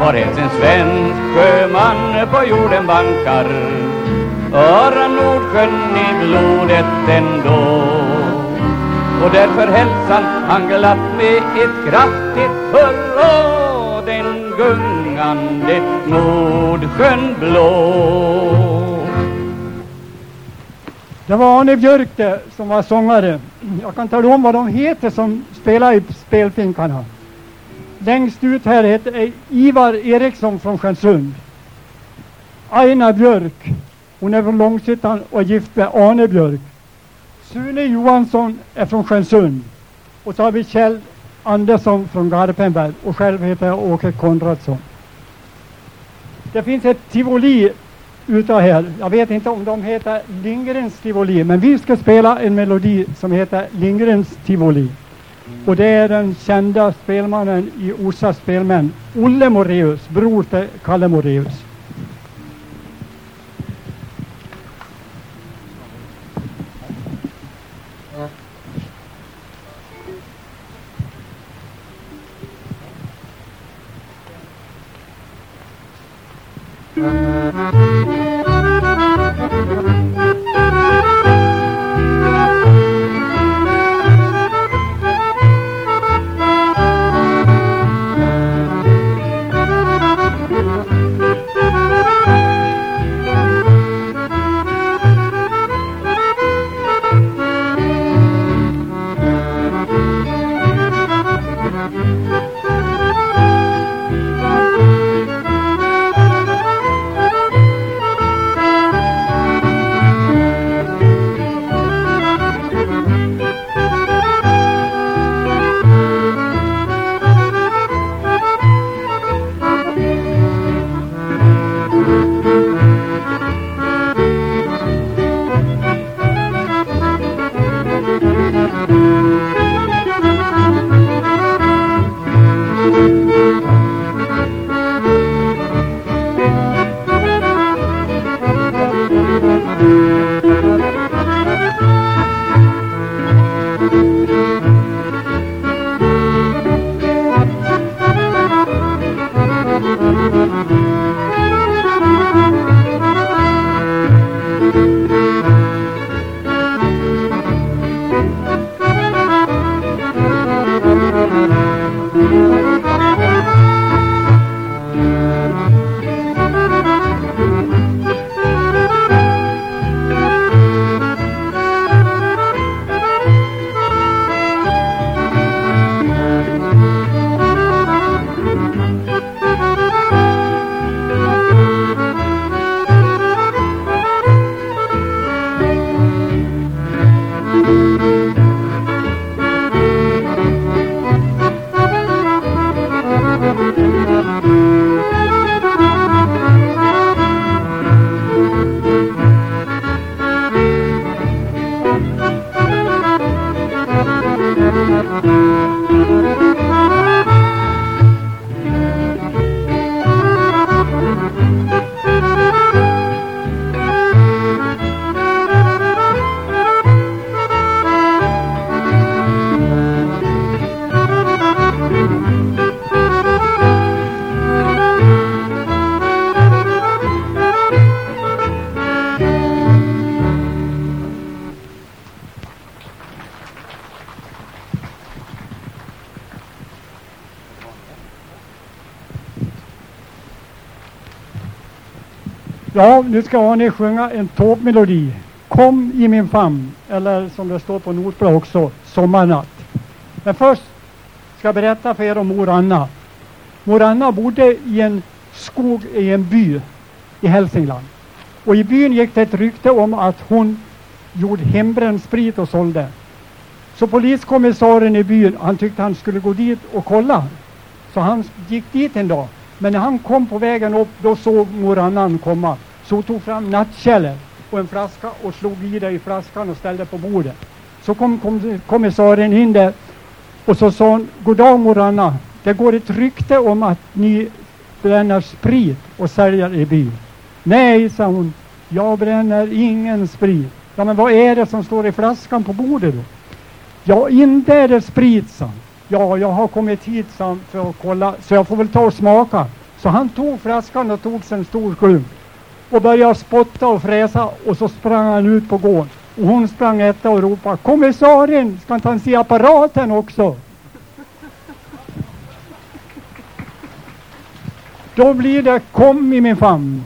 Varhelst en svensk sjöman på jorden bankar har Nordsjön i blodet ändå Och därför hälsar han glatt med ett kraftigt hurra Den gungande Nordsjön blå Det var Arne Björk det, som var sångare. Jag kan tala om vad de heter som spelar i spelfinkarna. Längst ut här heter Ivar Eriksson från Stjärnsund. Aina Björk, hon är från Långshyttan och är gift med Arne Björk. Sune Johansson är från Stjärnsund. Och så har vi Kjell Andersson från Garpenberg och själv heter jag Åke Konradsson. Det finns ett tivoli utav här. Jag vet inte om de heter Lindgrens tivoli, men vi ska spela en melodi som heter Lindgrens tivoli. Och det är den kända spelmannen i Orsa spelmän, Olle Moreus, bror till Kalle Moreus. nu ska Arne sjunga en tågmelodi. Kom i min famn, eller som det står på Nordspråk också, Sommarnatt. Men först ska jag berätta för er om mor Anna. Mor Anna bodde i en skog i en by i Hälsingland. Och i byn gick det ett rykte om att hon gjorde hembränd sprit och sålde. Så poliskommissarien i byn, han tyckte han skulle gå dit och kolla. Så han gick dit en dag. Men när han kom på vägen upp, då såg mor Annan komma. Så hon tog fram nattkällor och en flaska och slog i det i flaskan och ställde på bordet. Så kom, kom kommissarien in där och så sa hon, God dag mor Anna. Det går ett rykte om att ni bränner sprit och säljer i byn. Nej, sa hon, jag bränner ingen sprit. Ja, men vad är det som står i flaskan på bordet då? Ja, inte är det sprit, sa han. Ja, jag har kommit hit sa han, för att kolla, så jag får väl ta och smaka. Så han tog flaskan och tog sig en stor klunk och började spotta och fräsa och så sprang han ut på gården. Och hon sprang efter och ropade Kommissarien, ska inte han se apparaten också? Då blir det Kom i min famn.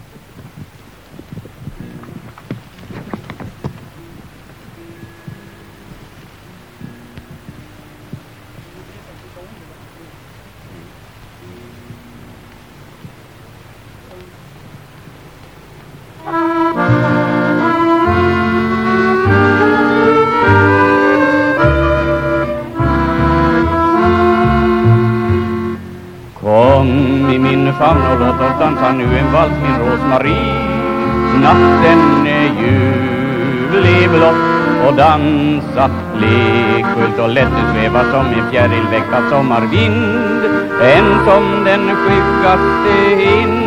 Min i Natten är ljuvlig blott och dansa Lekfullt och lätt. Du svävar som en fjärilväckt av sommarvind. En som den skyggaste hind.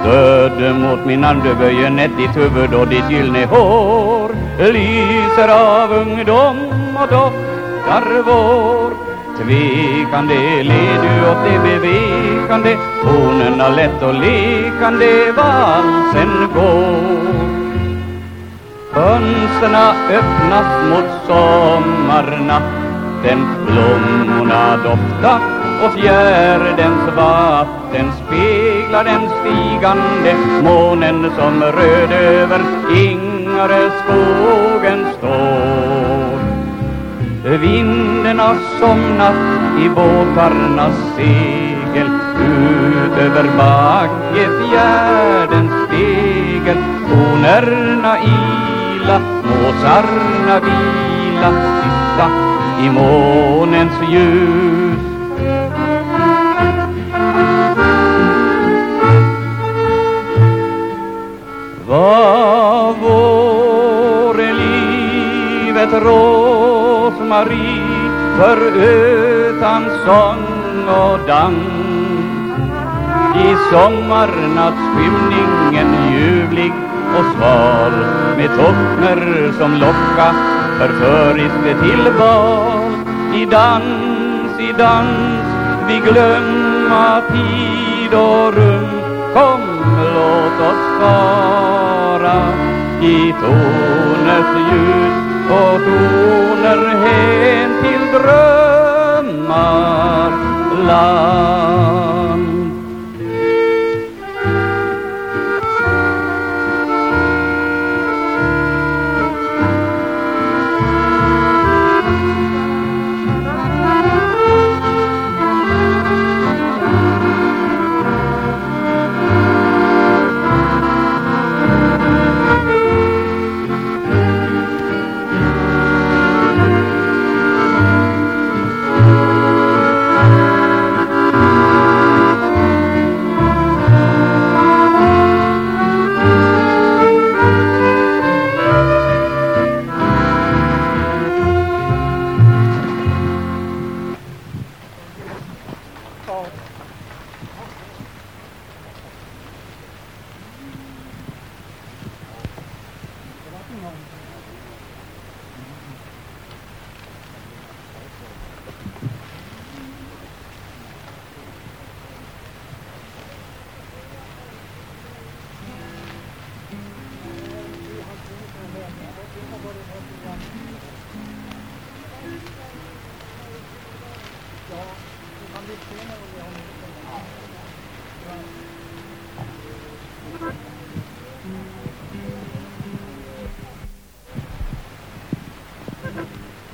Stöd mot min arm, du böjer nätt ditt huvud och ditt gyllne hår. Lyser av ungdom och doftar vår Tvekande led du åt det bevekande Tonerna lätt och lekande valsen går. Fönsterna öppnas mot sommarnatten Blommorna dofta och fjärdens vatten speglar den stigande månen som röd över Ingareskogen står. Vinden har somnat i båtarnas segel Ut över Baggefjärdens spegel. Tonerna ila, måsarna vila Sista i månens ljus. Vad vore livet rosmarie förutan sång och dans. I sommarnattsskymningen ljuvlig och sval med toppner som locka förföriskt till bal I dans, i dans, vi glömma tid och rum. Kom, låt oss fara i tornet ljus och toner hän till drömmar land.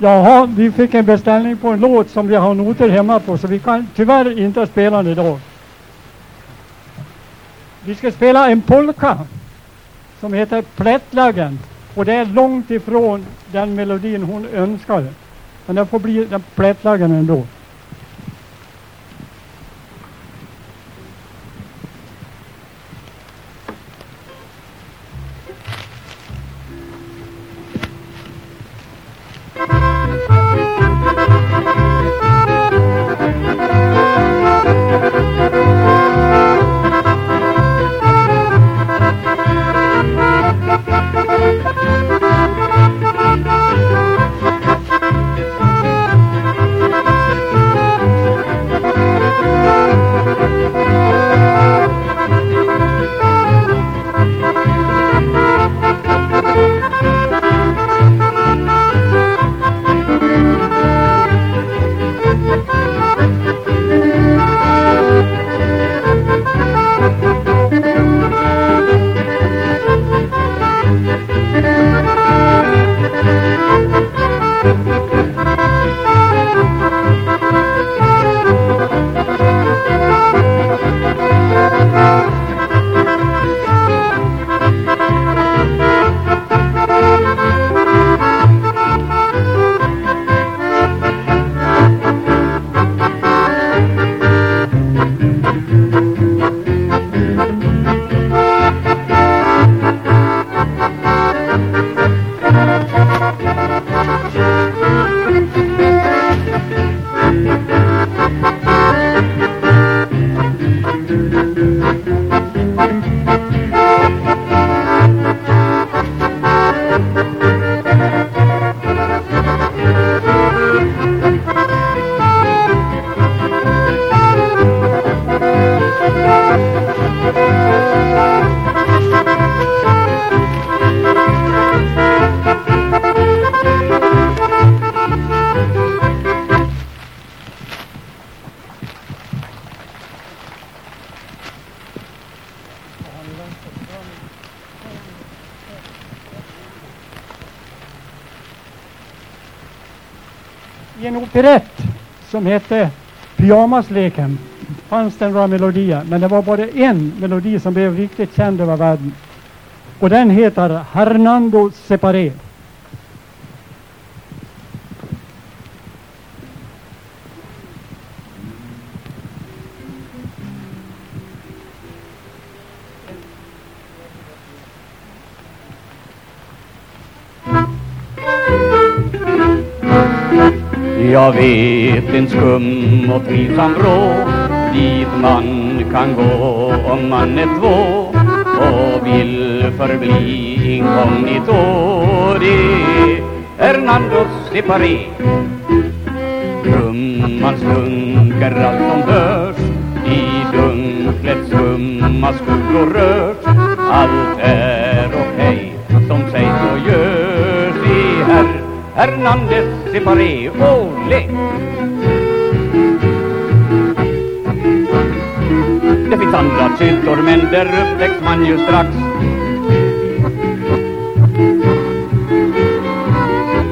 Jaha, vi fick en beställning på en låt som vi har noter hemma på så vi kan tyvärr inte spela den idag. Vi ska spela en polka som heter Plättlaggen och det är långt ifrån den melodin hon önskade. Men det får bli den Plättlaggen ändå. Som hette Pyjamasleken fanns det några melodier, men det var bara en melodi som blev riktigt känd över världen. Och den heter Hernando Separé. Jag vet en skum och trivsam vrå dit man kan gå om man är två och vill förbli inkognito. Det är Hernando Separé. Trumman slunkar allt som hörs i dunklet skumma skuggor rörs. Allt är okej som sägs och görs i herr Hernandez Separé, olé! Finns andra syltor men där upptäcks man ju strax.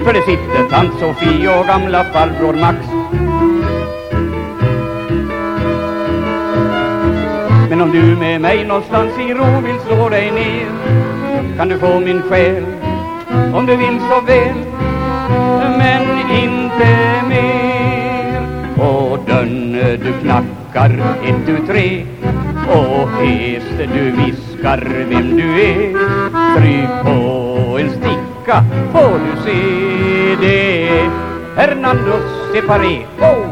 För det sitter tant Sofie och gamla farbror Max. Men om du med mig någonstans i ro vill slå dig ner Kan du få min själ om du vill så väl men inte mer. Och dörren du knackar ett, tu, tre. Och hest du viskar vem du är Stryk på en sticka får du se det Hernando Separé, oh!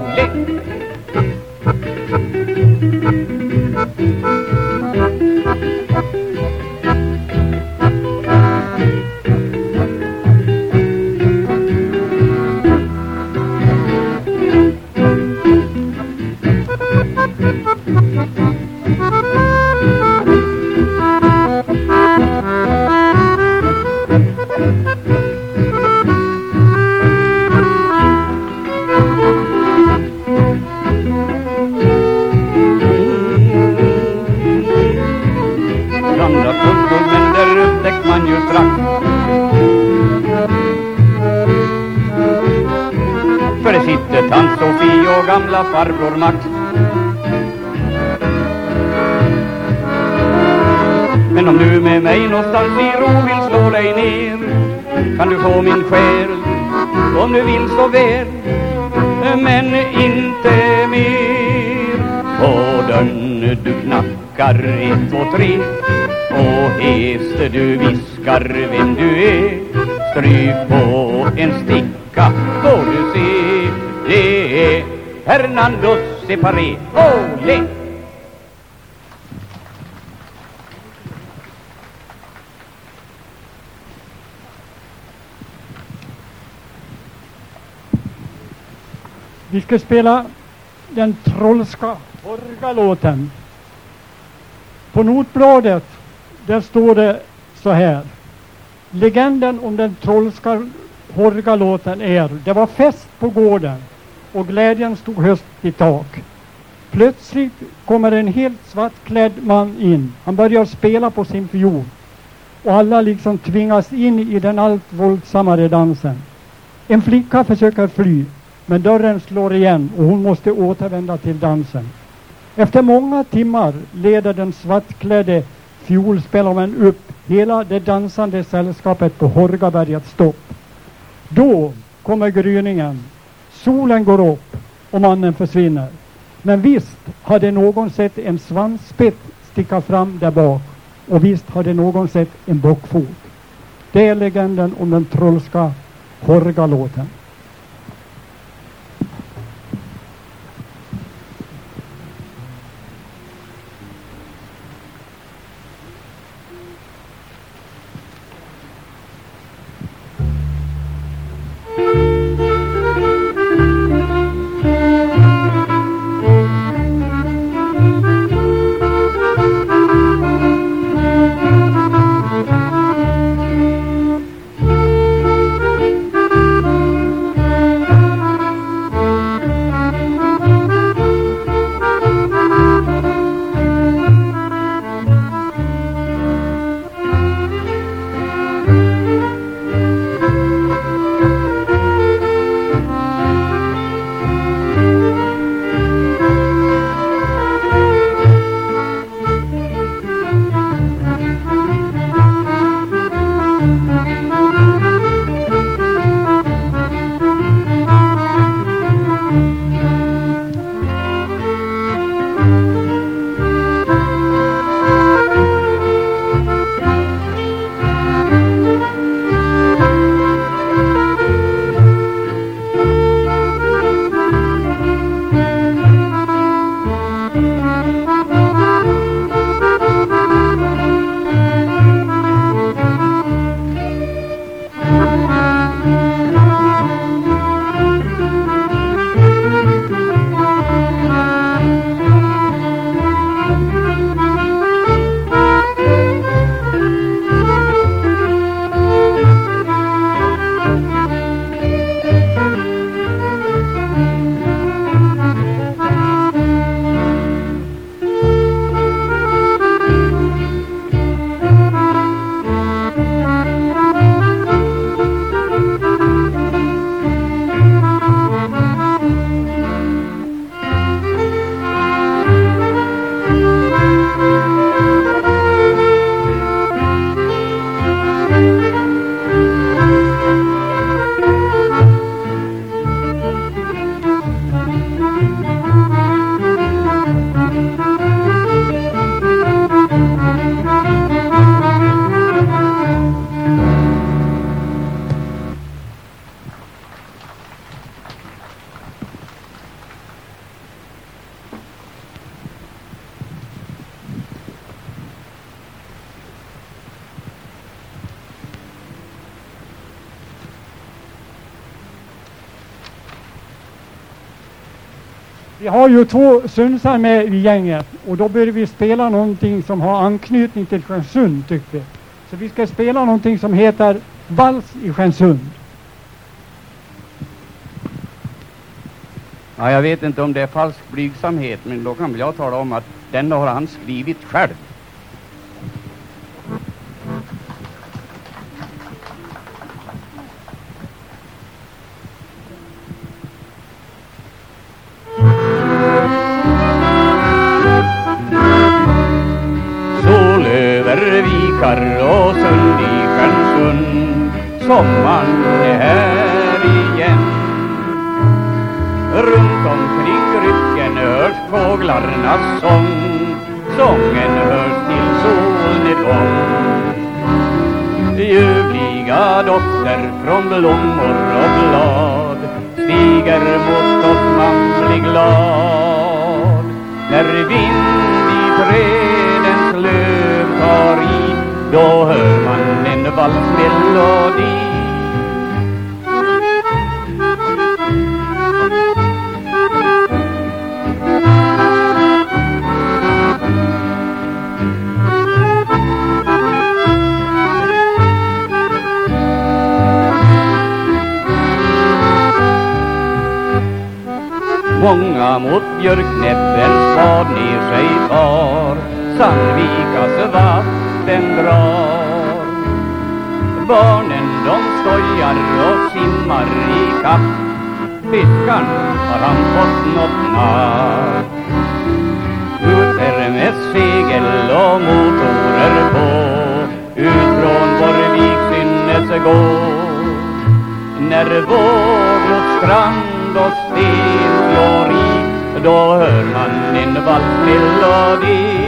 Tant Sofie och gamla farbror Max. Men om du med mig någonstans i ro vill slå dig ner kan du få min själ om du vill så väl men inte mer. På dörren du knackar ett, två, tre och hest du viskar vem du är. Stryk på en stick Fernando Separé. Olé! Vi ska spela den trollska Horgalåten. På notbladet där står det så här. Legenden om den trollska Horgalåten är Det var fest på gården och glädjen stod höst i tak. Plötsligt kommer en helt svartklädd man in. Han börjar spela på sin fiol och alla liksom tvingas in i den allt våldsammare dansen. En flicka försöker fly men dörren slår igen och hon måste återvända till dansen. Efter många timmar leder den svartklädde fiolspelaren upp hela det dansande sällskapet på Horgabergets stopp. Då kommer gryningen, solen går upp och mannen försvinner. Men visst hade någon sett en svansspett sticka fram där bak och visst hade någon sett en bockfot. Det är legenden om den trollska Horgalåten. Vi har ju två Sundsar med i gänget och då bör vi spela någonting som har anknytning till Stjärnsund tyckte vi. Så vi ska spela någonting som heter Vals i Stjärnsund. Ja, jag vet inte om det är falsk blygsamhet, men då kan väl jag tala om att den har han skrivit själv. Regelung björknäppen spad ner sig var Sandvikas vatten drar. Barnen de skojar och simmar i kapp. Fiskan har han fått något napp Ute med segel och motorer på. Ut från Borgvik synes gå När vår strand man en valsmelodi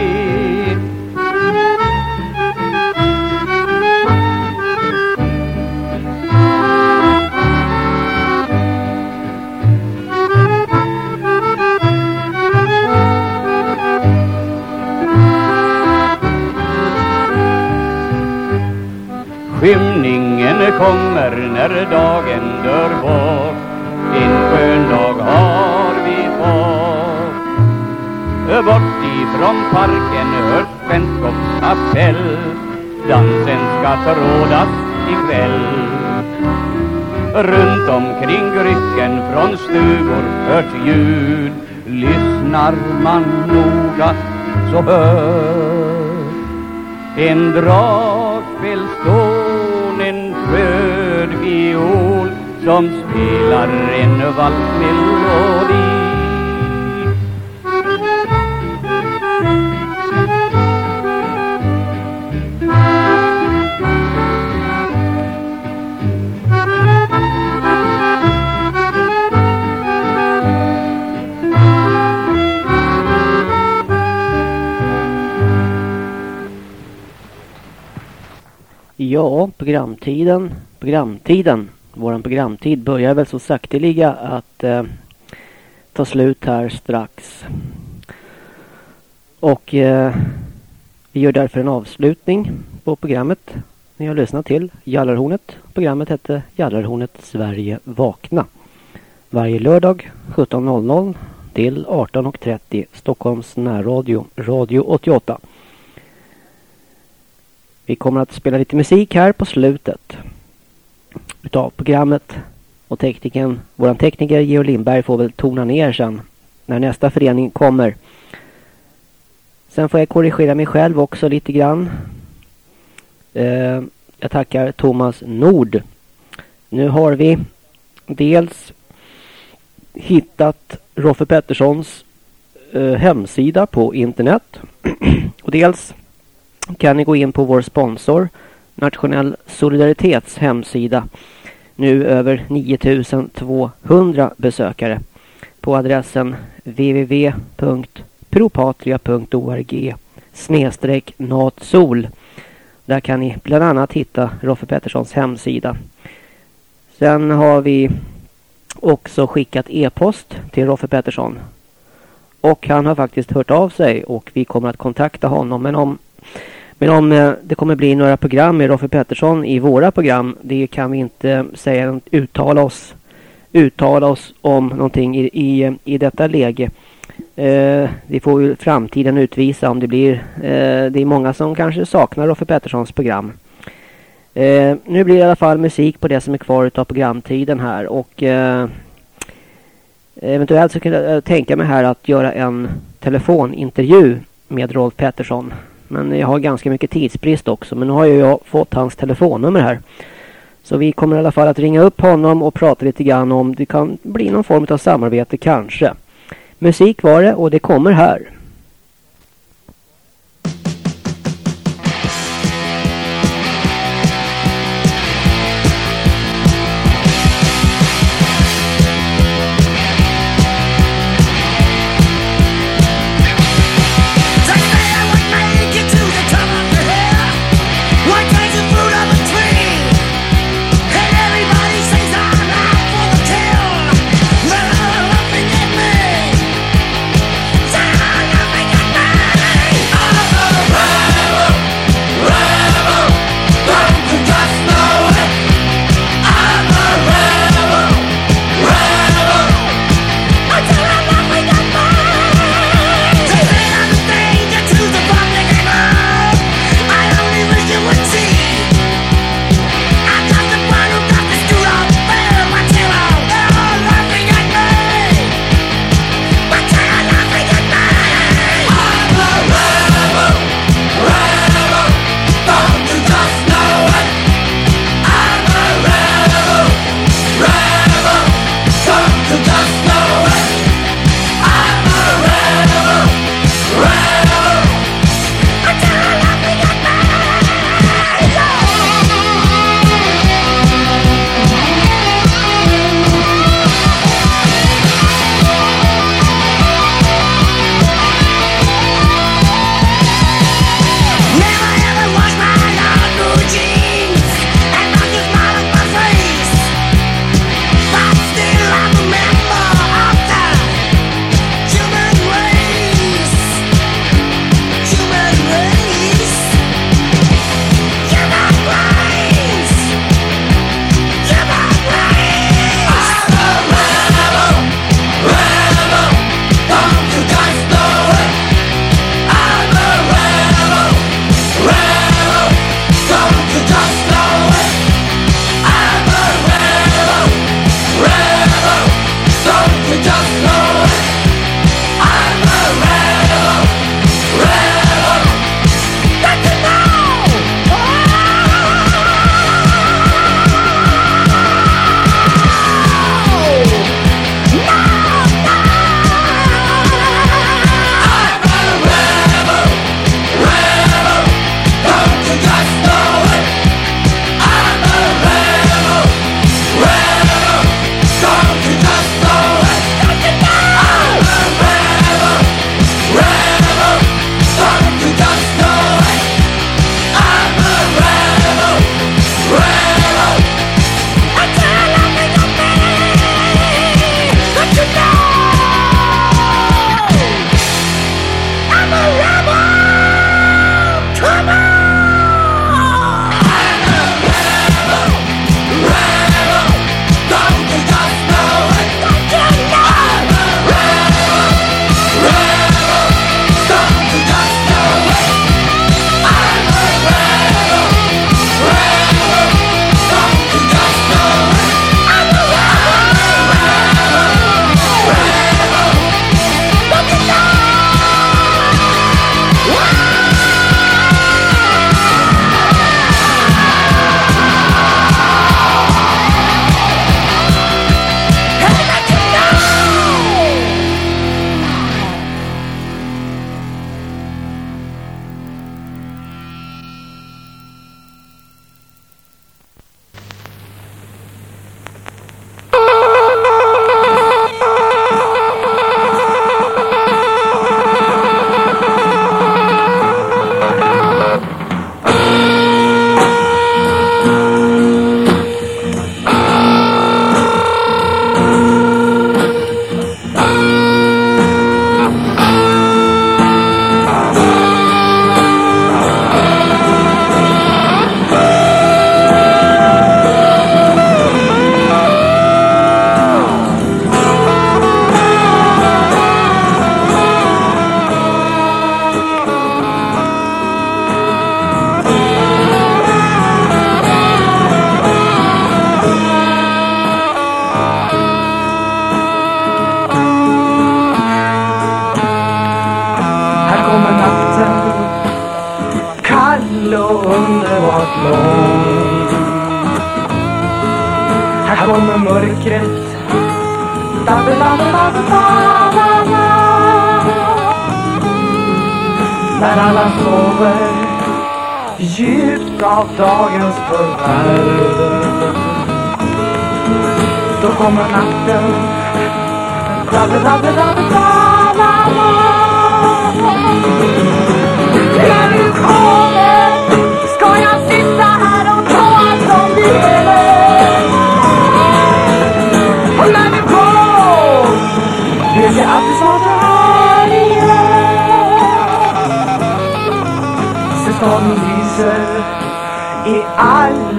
Skymningen kommer när dagen appell Dansen ska trådas ikväll. Runt omkring Grycken från stugor hörs ljud. Lyssnar man noga så hör en dragspelston, en röd viol som spelar en valsmelodi. Ja, programtiden, programtiden, våran programtid börjar väl så sakteliga att eh, ta slut här strax. Och eh, vi gör därför en avslutning på programmet ni har lyssnat till Jallarhornet. Programmet hette Jallarhornet Sverige vakna. Varje lördag 17.00 till 18.30 Stockholms närradio, Radio 88. Vi kommer att spela lite musik här på slutet utav programmet. Och tekniken, våran tekniker Georg Lindberg får väl tona ner sen när nästa förening kommer. Sen får jag korrigera mig själv också lite grann. Eh, jag tackar Thomas Nord. Nu har vi dels hittat Roffe Petterssons eh, hemsida på internet. och dels kan ni gå in på vår sponsor Nationell Solidaritets hemsida. Nu över 9200 besökare på adressen www.propatria.org snedstreck natsol. Där kan ni bland annat hitta Roffe Petterssons hemsida. Sen har vi också skickat e-post till Roffe Pettersson. Och han har faktiskt hört av sig och vi kommer att kontakta honom. Men om men om eh, det kommer bli några program med Roffe Pettersson i våra program, det kan vi inte säga, uttala oss, uttala oss om någonting i, i, i detta läge. Eh, det får ju framtiden utvisa om det blir, eh, det är många som kanske saknar Roffe Petterssons program. Eh, nu blir det i alla fall musik på det som är kvar av programtiden här och eh, eventuellt så kan jag eh, tänka mig här att göra en telefonintervju med Rolf Pettersson. Men jag har ganska mycket tidsbrist också. Men nu har jag fått hans telefonnummer här. Så vi kommer i alla fall att ringa upp honom och prata lite grann om det kan bli någon form av samarbete kanske. Musik var det och det kommer här.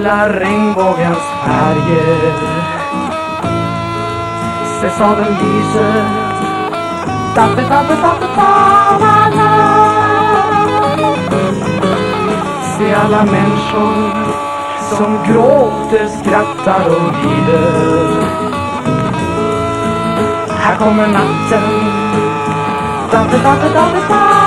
Gula regnbågens färger. Se staden lyser da, da, da, da, da, da, da. Se alla människor som gråter, skrattar och lider. Här kommer natten. Da, da, da, da, da, da,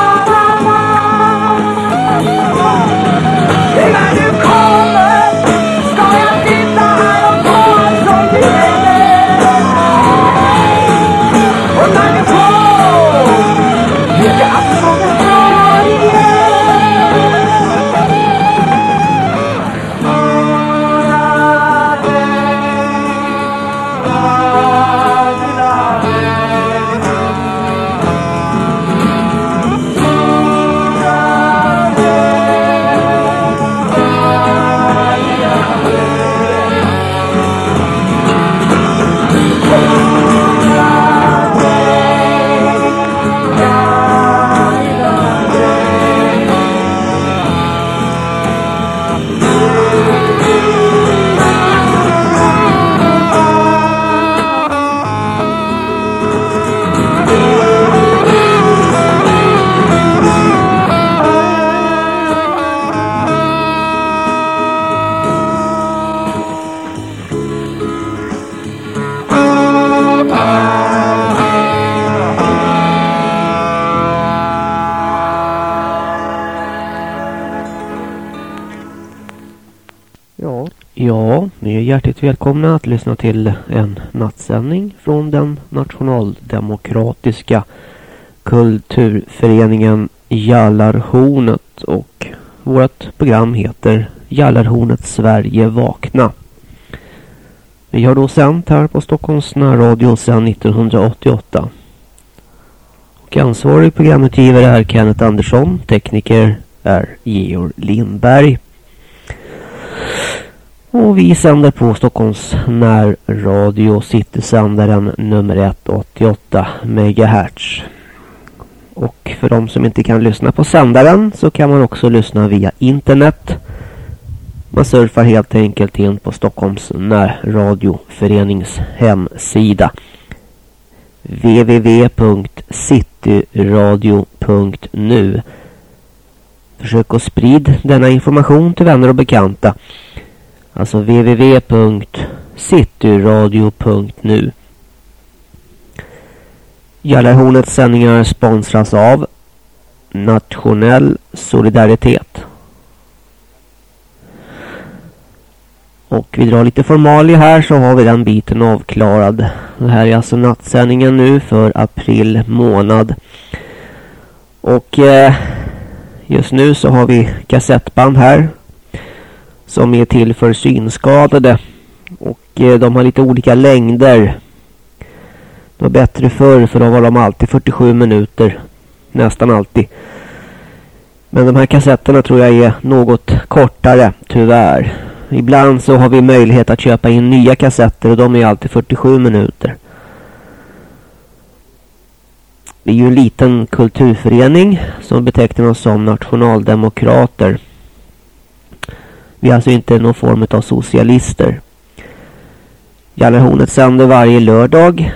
hjärtligt välkomna att lyssna till en nattsändning från den nationaldemokratiska kulturföreningen Jallarhornet och vårt program heter Jallarhornet Sverige vakna. Vi har då sänt här på Stockholms närradio sedan 1988. Och ansvarig programutgivare är Kenneth Andersson, tekniker är Georg Lindberg. Och vi sänder på Stockholms närradio Citysändaren nummer 188 MHz. Och för de som inte kan lyssna på sändaren så kan man också lyssna via internet. Man surfar helt enkelt in på Stockholms närradioförenings hemsida www.cityradio.nu Försök att sprida denna information till vänner och bekanta. Alltså www.cityradio.nu Jallarhornets sändningar sponsras av Nationell Solidaritet. Och vi drar lite formalia här så har vi den biten avklarad. Det här är alltså nattsändningen nu för april månad. Och eh, just nu så har vi kassettband här som är till för synskadade. Och eh, de har lite olika längder. Det var bättre förr för då var de alltid 47 minuter. Nästan alltid. Men de här kassetterna tror jag är något kortare, tyvärr. Ibland så har vi möjlighet att köpa in nya kassetter och de är alltid 47 minuter. Vi är ju en liten kulturförening som betecknar oss som nationaldemokrater. Vi är alltså inte någon form av socialister. Jallarhornet sänder varje lördag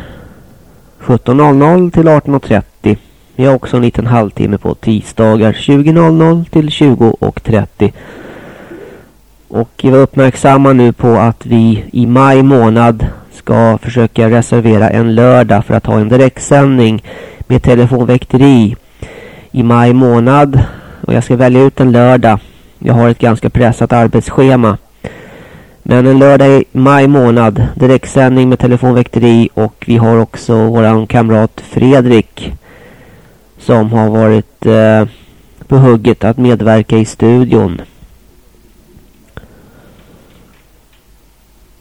17.00 till 18.30. Vi har också en liten halvtimme på tisdagar 20.00 till 20.30. Och vi var uppmärksamma nu på att vi i maj månad ska försöka reservera en lördag för att ha en direktsändning med telefonväkteri i maj månad. Och jag ska välja ut en lördag. Jag har ett ganska pressat arbetsschema. Men en lördag i maj månad, direktsändning med telefonväkteri och vi har också våran kamrat Fredrik som har varit eh, på hugget att medverka i studion.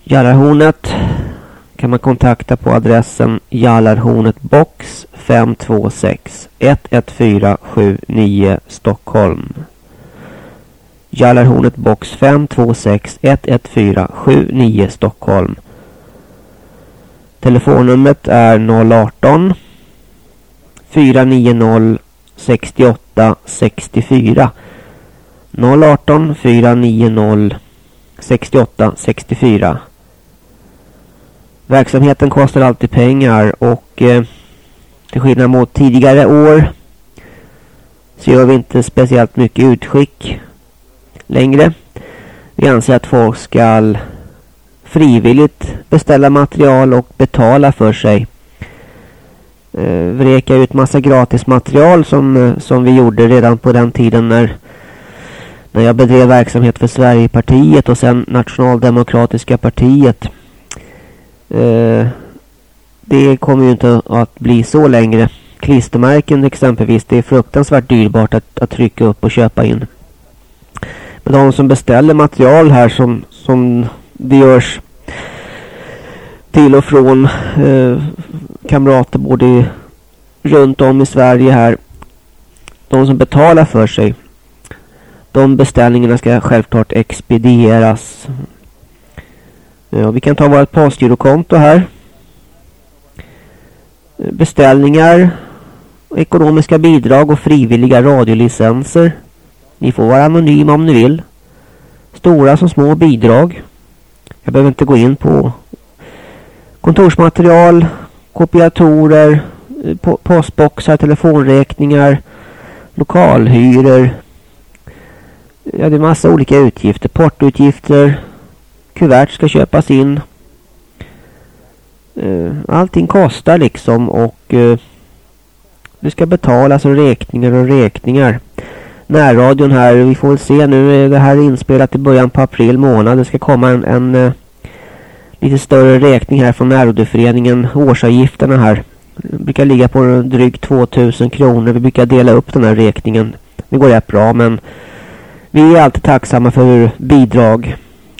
Jallarhornet kan man kontakta på adressen Jallarhornet box 526 11479 Stockholm. Jallarhornet box 526 114 79 Stockholm. Telefonnumret är 018 490 68 64 018 490 68 64 Verksamheten kostar alltid pengar och eh, till skillnad mot tidigare år så gör vi inte speciellt mycket utskick längre. Vi anser att folk ska frivilligt beställa material och betala för sig. Eh, vreka ut massa gratis material som, eh, som vi gjorde redan på den tiden när, när jag bedrev verksamhet för Sverigepartiet och sen Nationaldemokratiska partiet. Eh, det kommer ju inte att bli så längre. Klistermärken exempelvis, det är fruktansvärt dyrbart att, att trycka upp och köpa in. De som beställer material här som, som det görs till och från eh, kamrater både runt om i Sverige här. De som betalar för sig. De beställningarna ska självklart expedieras. Ja, vi kan ta vårt postgirokonto här. Beställningar, ekonomiska bidrag och frivilliga radiolicenser. Ni får vara anonyma om ni vill. Stora som små bidrag. Jag behöver inte gå in på kontorsmaterial, kopiatorer, eh, postboxar, telefonräkningar, lokalhyror. Ja, det är massa olika utgifter. Portutgifter, kuvert ska köpas in. Eh, allting kostar liksom och eh, det ska betalas och räkningar och räkningar. Närradion här, vi får väl se nu, det här är inspelat i början på april månad. Det ska komma en, en uh, lite större räkning här från närradioföreningen. Årsavgifterna här det brukar ligga på drygt 2000 kronor. Vi brukar dela upp den här räkningen. Det går rätt bra men vi är alltid tacksamma för bidrag.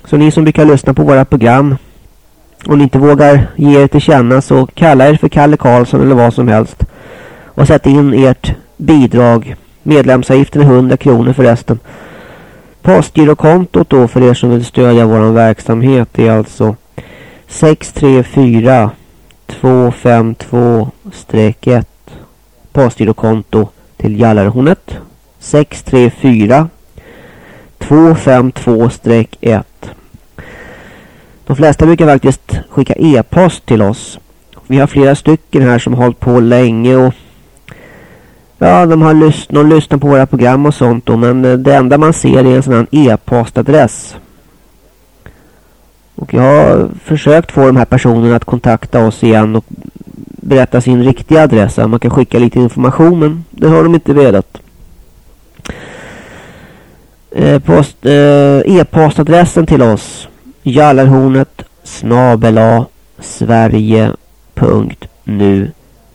Så ni som brukar lyssna på våra program om ni inte vågar ge er till känna så kalla er för Kalle Karlsson eller vad som helst. Och sätt in ert bidrag. Medlemsavgiften är 100 kronor förresten. Postgirokontot då för er som vill stödja vår verksamhet är alltså 634 252-1 Postgirokonto till Jallarhornet 634 252-1 De flesta brukar faktiskt skicka e-post till oss. Vi har flera stycken här som har hållit på länge och Ja, de har lys de lyssnat på våra program och sånt då, men eh, det enda man ser är en sån här e-postadress. Och jag har försökt få de här personerna att kontakta oss igen och berätta sin riktiga adress. Man kan skicka lite information men det har de inte velat. Eh, e-postadressen eh, e-postadressen till oss Jallarhornet snabela sverige.nu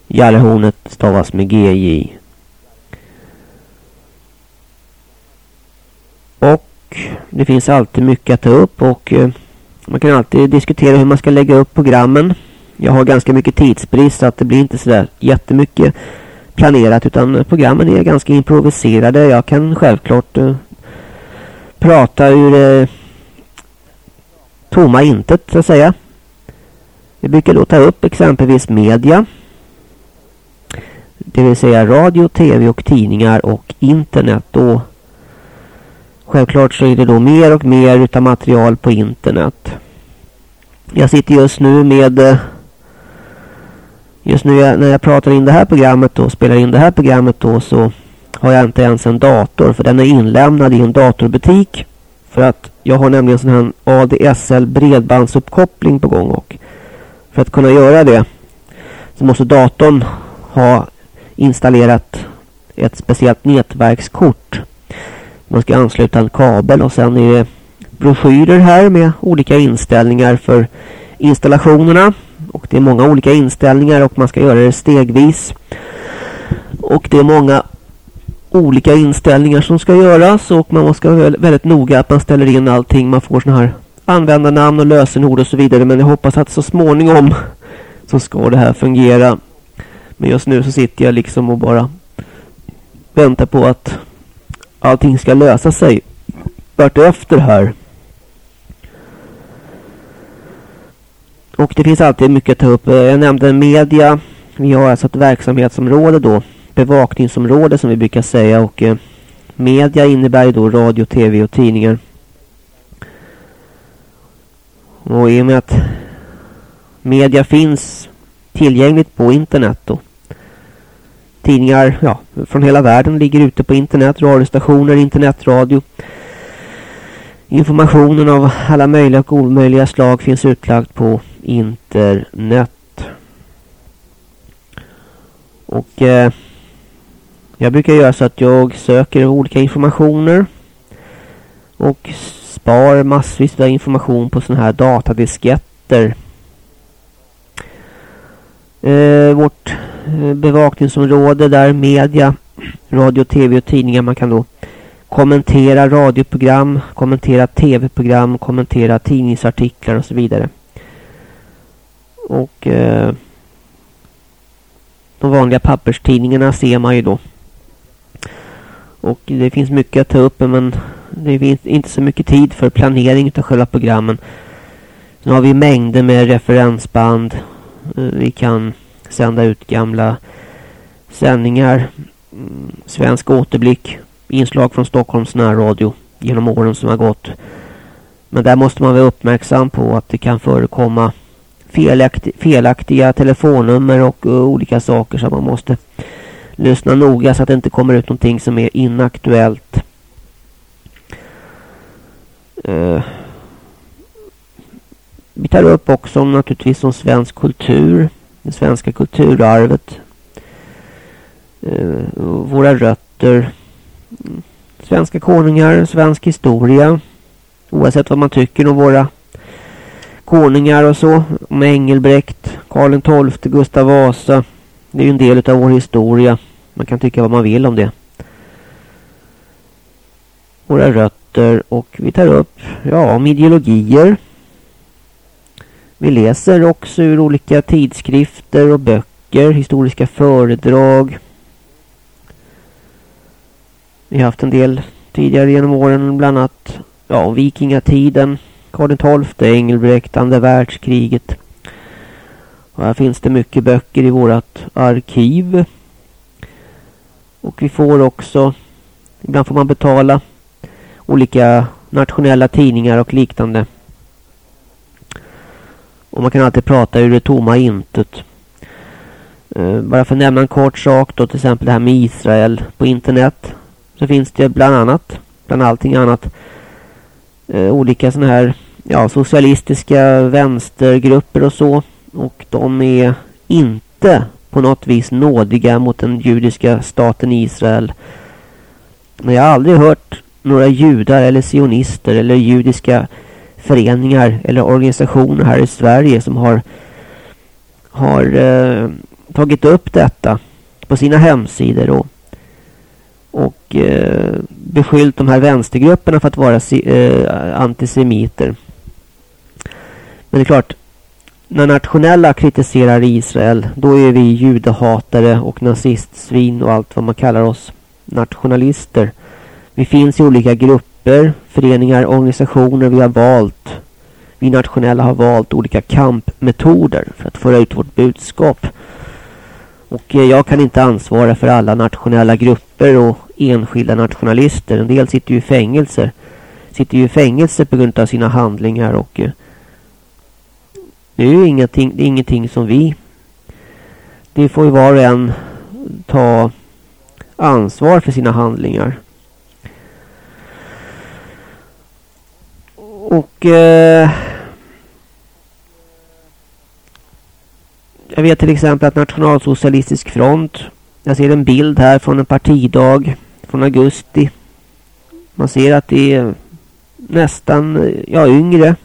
Jallarhornet stavas med GJ. Och det finns alltid mycket att ta upp och eh, man kan alltid diskutera hur man ska lägga upp programmen. Jag har ganska mycket tidsbrist så att det blir inte sådär jättemycket planerat utan programmen är ganska improviserade. Jag kan självklart eh, prata ur eh, tomma intet så att säga. Vi brukar då ta upp exempelvis media. Det vill säga radio, tv och tidningar och internet. Då Självklart så är det då mer och mer utav material på internet. Jag sitter just nu med eh, Just nu när jag pratar in det här programmet och spelar in det här programmet då så har jag inte ens en dator för den är inlämnad i en datorbutik. För att jag har nämligen sån här ADSL bredbandsuppkoppling på gång och för att kunna göra det så måste datorn ha installerat ett speciellt nätverkskort. Man ska ansluta en kabel och sen är det broschyrer här med olika inställningar för installationerna. Och det är många olika inställningar och man ska göra det stegvis. Och det är många olika inställningar som ska göras och man måste vara väldigt noga att man ställer in allting. Man får sådana här användarnamn och lösenord och så vidare. Men jag hoppas att så småningom så ska det här fungera. Men just nu så sitter jag liksom och bara väntar på att allting ska lösa sig vart efter här. Och det finns alltid mycket att ta upp. Eh, jag nämnde media. Vi har alltså ett verksamhetsområde då. Bevakningsområde som vi brukar säga. Och eh, media innebär ju då radio, tv och tidningar. Och i och med att media finns tillgängligt på internet då. Tidningar ja, från hela världen ligger ute på internet. Radiostationer, internetradio. Informationen av alla möjliga och omöjliga slag finns utlagt på internet. Och eh, jag brukar göra så att jag söker olika informationer. Och spar massvis av information på sådana här datadisketter. Eh, vårt Eh, bevakningsområde där media, radio, tv och tidningar man kan då kommentera radioprogram, kommentera tv-program, kommentera tidningsartiklar och så vidare. Och eh, de vanliga papperstidningarna ser man ju då. Och det finns mycket att ta upp men det finns inte så mycket tid för planering av själva programmen. Nu har vi mängder med referensband. Eh, vi kan sända ut gamla sändningar. Mm, svensk återblick. Inslag från Stockholms närradio genom åren som har gått. Men där måste man vara uppmärksam på att det kan förekomma felaktiga telefonnummer och uh, olika saker så man måste lyssna noga så att det inte kommer ut någonting som är inaktuellt. Uh, vi tar upp också naturligtvis om svensk kultur, det svenska kulturarvet, eh, våra rötter, mm, svenska konungar, svensk historia, oavsett vad man tycker om våra konungar och så. om Engelbrekt, Karl XII, Gustav Vasa. Det är ju en del av vår historia. Man kan tycka vad man vill om det. Våra rötter och vi tar upp ja, om ideologier. Vi läser också ur olika tidskrifter och böcker, historiska föredrag. Vi har haft en del tidigare genom åren, bland annat ja, vikingatiden, Karl XII, Engelbrekt, andra världskriget. Och här finns det mycket böcker i vårt arkiv. Och vi får också, ibland får man betala olika nationella tidningar och liknande. Och man kan alltid prata ur det tomma intet. Eh, bara för att nämna en kort sak då, till exempel det här med Israel på internet. Så finns det bland annat, bland allting annat, eh, olika sådana här ja, socialistiska vänstergrupper och så. Och de är inte på något vis nådiga mot den judiska staten Israel. Men jag har aldrig hört några judar eller sionister eller judiska föreningar eller organisationer här i Sverige som har har eh, tagit upp detta på sina hemsidor och, och eh, beskyllt de här vänstergrupperna för att vara eh, antisemiter. Men det är klart, när nationella kritiserar Israel, då är vi judehatare och nazistsvin och allt vad man kallar oss nationalister. Vi finns i olika grupper, föreningar, organisationer. Vi har valt, vi nationella har valt olika kampmetoder för att föra ut vårt budskap. Och eh, jag kan inte ansvara för alla nationella grupper och enskilda nationalister. En del sitter ju i fängelser. Sitter ju i fängelse på grund av sina handlingar och eh, det är ju ingenting, det är ingenting som vi... Det får ju var och en ta ansvar för sina handlingar. Och... Eh, jag vet till exempel att Nationalsocialistisk front. Jag ser en bild här från en partidag från augusti. Man ser att det är nästan, ja yngre.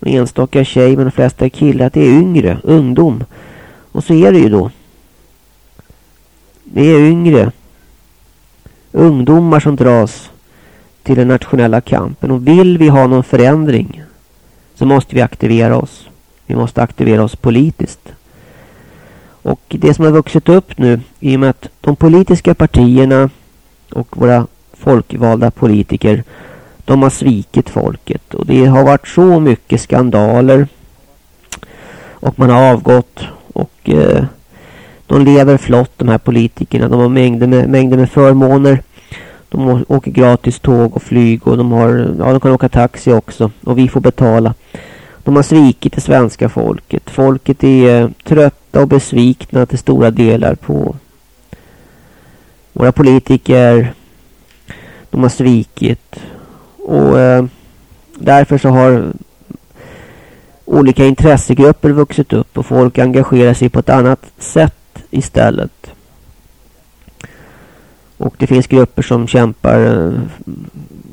Enstaka tjej men de flesta är killar. Att det är yngre, ungdom. Och så är det ju då. Det är yngre. Ungdomar som dras till den nationella kampen. Och vill vi ha någon förändring så måste vi aktivera oss. Vi måste aktivera oss politiskt. Och det som har vuxit upp nu i och med att de politiska partierna och våra folkvalda politiker de har svikit folket. Och det har varit så mycket skandaler. Och man har avgått. Och eh, de lever flott de här politikerna. De har mängder med, mängder med förmåner. De åker gratis tåg och flyg och de, har, ja, de kan åka taxi också. Och vi får betala. De har svikit det svenska folket. Folket är eh, trötta och besvikna till stora delar på våra politiker. De har svikit. Och eh, därför så har olika intressegrupper vuxit upp och folk engagerar sig på ett annat sätt istället. Och det finns grupper som kämpar eh,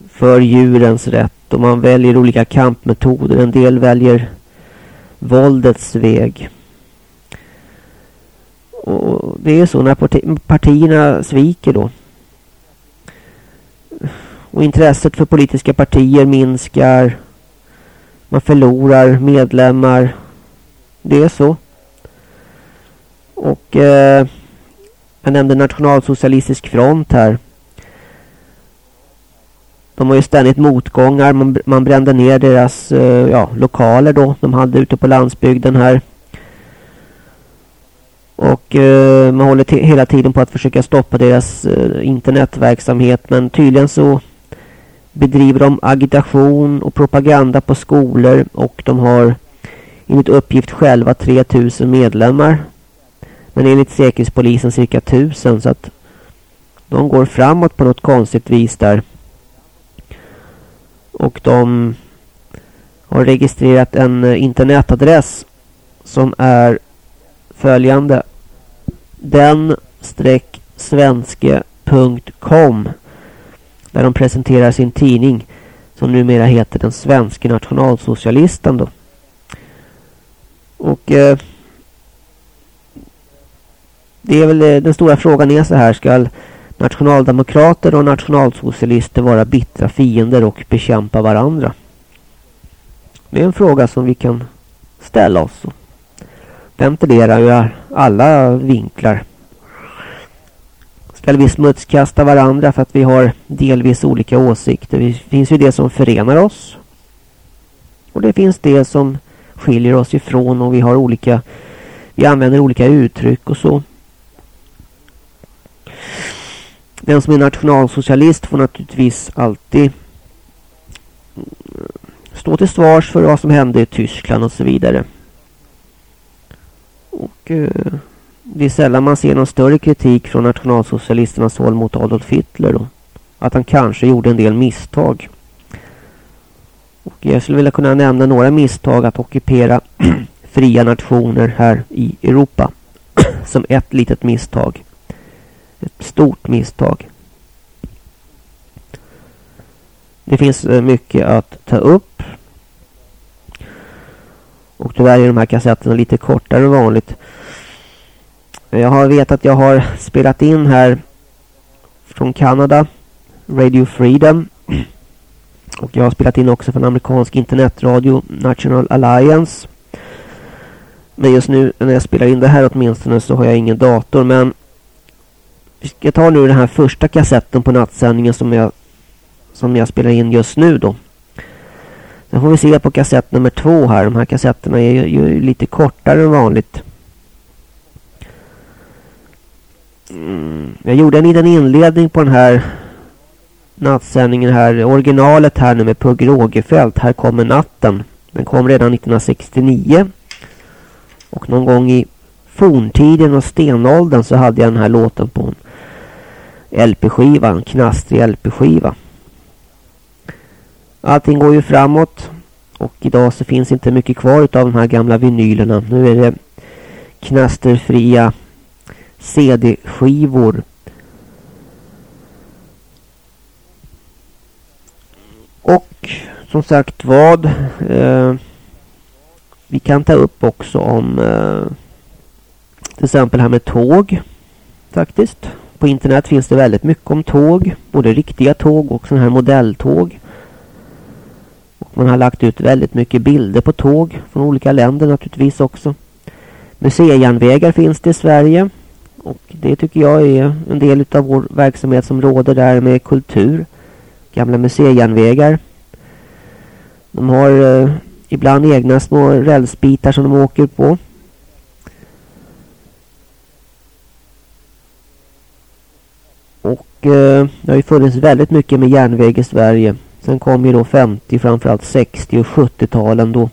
för djurens rätt och man väljer olika kampmetoder. En del väljer våldets väg. Och det är så när partierna sviker då. Och intresset för politiska partier minskar. Man förlorar medlemmar. Det är så. Och eh, jag nämnde nationalsocialistisk front här. De har ju ständigt motgångar. Man, man brände ner deras eh, ja, lokaler då. De hade ute på landsbygden här. Och eh, man håller hela tiden på att försöka stoppa deras eh, internetverksamhet. Men tydligen så bedriver de agitation och propaganda på skolor. Och de har enligt uppgift själva 3000 medlemmar. Men enligt säkerhetspolisen cirka tusen. Så att de går framåt på något konstigt vis där. Och de har registrerat en eh, internetadress som är följande. Den streck svenske.com där de presenterar sin tidning som numera heter den svenska nationalsocialisten då. Och eh, det är väl eh, den stora frågan är så här ska nationaldemokrater och nationalsocialister vara bittra fiender och bekämpa varandra? Det är en fråga som vi kan ställa oss och ventilera ur alla vinklar. Ska vi smutskasta varandra för att vi har delvis olika åsikter? Det finns ju det som förenar oss. Och det finns det som skiljer oss ifrån och vi har olika vi använder olika uttryck och så. Den som är nationalsocialist får naturligtvis alltid eh, stå till svars för vad som hände i Tyskland och så vidare. Och eh, det är sällan man ser någon större kritik från nationalsocialisternas håll mot Adolf Hitler då. Att han kanske gjorde en del misstag. Och jag skulle vilja kunna nämna några misstag att ockupera fria nationer här i Europa. Som ett litet misstag. Ett stort misstag. Det finns eh, mycket att ta upp. Och tyvärr är de här kassetterna lite kortare än vanligt. Jag har vet att jag har spelat in här från Kanada. Radio Freedom. Och jag har spelat in också från amerikansk internetradio National Alliance. Men just nu när jag spelar in det här åtminstone så har jag ingen dator. Men jag tar nu den här första kassetten på nattsändningen som jag, som jag spelar in just nu då. Sen får vi se på kassett nummer två här. De här kassetterna är ju, ju lite kortare än vanligt. Mm. Jag gjorde en liten inledning på den här nattsändningen här. Originalet här nu med Pugh Rogefeldt. Här kommer natten. Den kom redan 1969. Och någon gång i forntiden och stenåldern så hade jag den här låten på en LP-skiva. En knastrig LP-skiva. Allting går ju framåt. Och idag så finns inte mycket kvar av de här gamla vinylerna. Nu är det knasterfria CD-skivor. Och som sagt vad eh, vi kan ta upp också om eh, till exempel här med tåg faktiskt. På internet finns det väldigt mycket om tåg. Både riktiga tåg och sådana här modelltåg. Och man har lagt ut väldigt mycket bilder på tåg från olika länder naturligtvis också. Museijärnvägar finns det i Sverige. Och det tycker jag är en del av vår verksamhet som råder där med kultur. Gamla museijärnvägar. De har eh, ibland egna små rälsbitar som de åker på. Och eh, det har ju funnits väldigt mycket med järnväg i Sverige. Sen kom ju då 50, framförallt 60 och 70-talen då.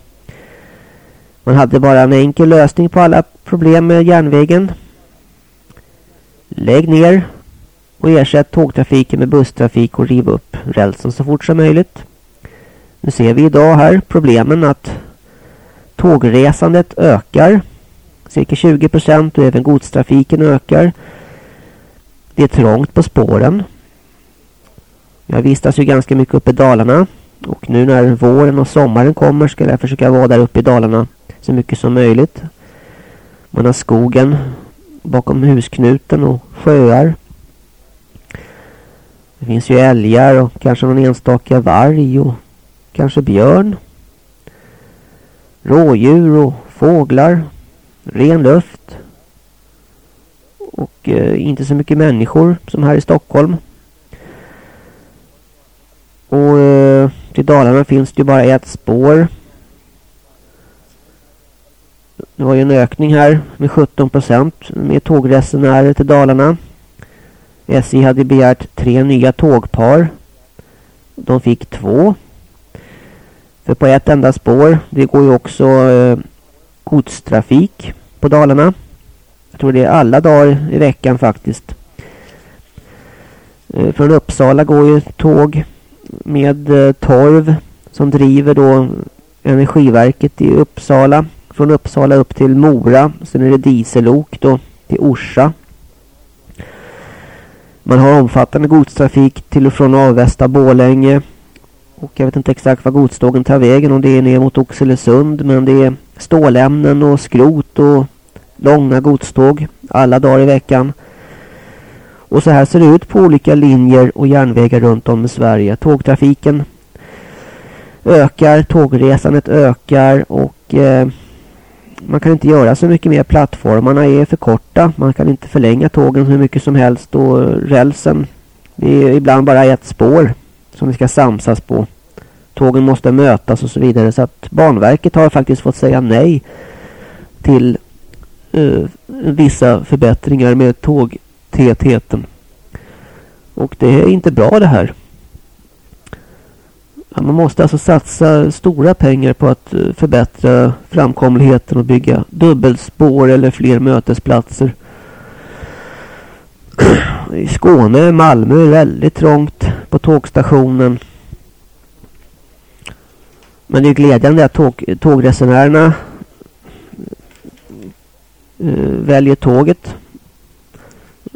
Man hade bara en enkel lösning på alla problem med järnvägen. Lägg ner och ersätt tågtrafiken med busstrafik och riv upp rälsen så fort som möjligt. Nu ser vi idag här problemen att tågresandet ökar. Cirka 20 procent och även godstrafiken ökar. Det är trångt på spåren. Jag vistas ju ganska mycket uppe i Dalarna. Och nu när våren och sommaren kommer ska jag försöka vara där uppe i Dalarna så mycket som möjligt. Man har skogen bakom husknuten och sjöar. Det finns ju älgar och kanske någon enstaka varg och kanske björn. Rådjur och fåglar. Ren luft. Och eh, inte så mycket människor som här i Stockholm. Och eh, till Dalarna finns det ju bara ett spår. Det var ju en ökning här med 17 procent med tågresenärer till Dalarna. SJ hade begärt tre nya tågpar. De fick två. För på ett enda spår, det går ju också eh, godstrafik på Dalarna. Jag tror det är alla dagar i veckan faktiskt. Eh, från Uppsala går ju tåg med eh, torv som driver då energiverket i Uppsala. Från Uppsala upp till Mora. Sen är det dieselok då till Orsa. Man har omfattande godstrafik till och från Avesta, Bålänge. Och jag vet inte exakt vad godstågen tar vägen. Om det är ner mot Oxelösund. Men det är stålämnen och skrot och långa godståg. Alla dagar i veckan. Och så här ser det ut på olika linjer och järnvägar runt om i Sverige. Tågtrafiken ökar, tågresandet ökar och eh, man kan inte göra så mycket mer. Plattformarna är för korta. Man kan inte förlänga tågen hur mycket som helst och rälsen det är ibland bara ett spår som vi ska samsas på. Tågen måste mötas och så vidare. Så att Banverket har faktiskt fått säga nej till eh, vissa förbättringar med tågtätheten. Och det är inte bra det här. Man måste alltså satsa stora pengar på att eh, förbättra framkomligheten och bygga dubbelspår eller fler mötesplatser. I Skåne, Malmö är väldigt trångt på tågstationen. Men det är glädjande att tåg, tågresenärerna Eh, väljer tåget.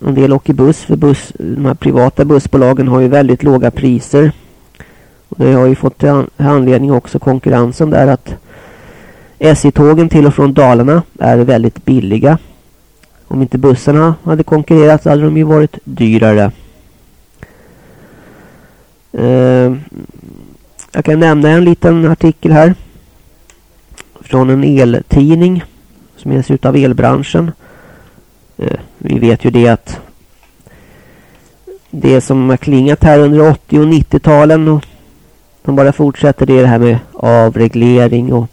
En del åker buss för buss. De här privata bussbolagen har ju väldigt låga priser. Det har ju fått anledning också konkurrensen där att SJ-tågen till och från Dalarna är väldigt billiga. Om inte bussarna hade konkurrerat så hade de ju varit dyrare. Eh, jag kan nämna en liten artikel här. Från en eltidning som ges ut av elbranschen. Eh, vi vet ju det att det som har klingat här under 80 och 90-talen och de bara fortsätter det det här med avreglering och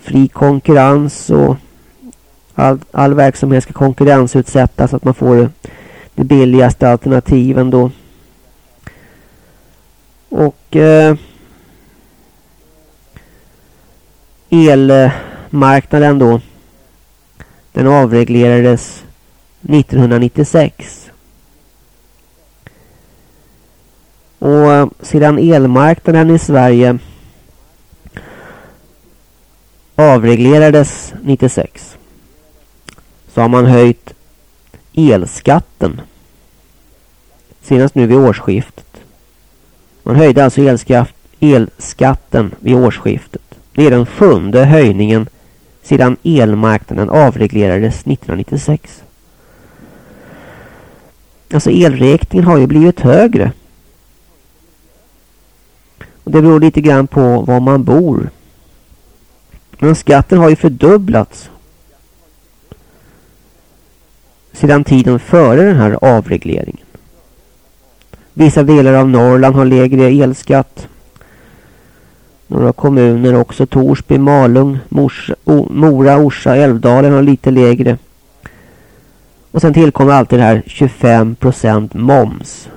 fri konkurrens och all, all verksamhet ska konkurrensutsättas så att man får det billigaste alternativen då. Och eh, Marknaden då den avreglerades 1996. Och sedan elmarknaden i Sverige avreglerades 96 så har man höjt elskatten senast nu vid årsskiftet. Man höjde alltså elskatt, elskatten vid årsskiftet. Det är den sjunde höjningen sedan elmarknaden avreglerades 1996. Alltså elräkningen har ju blivit högre. Och det beror lite grann på var man bor. Men skatten har ju fördubblats. Sedan tiden före den här avregleringen. Vissa delar av Norrland har lägre elskatt. Några kommuner också. Torsby, Malung, Mors, o, Mora, Orsa, Älvdalen har lite lägre. Och sen tillkommer alltid det här 25% moms.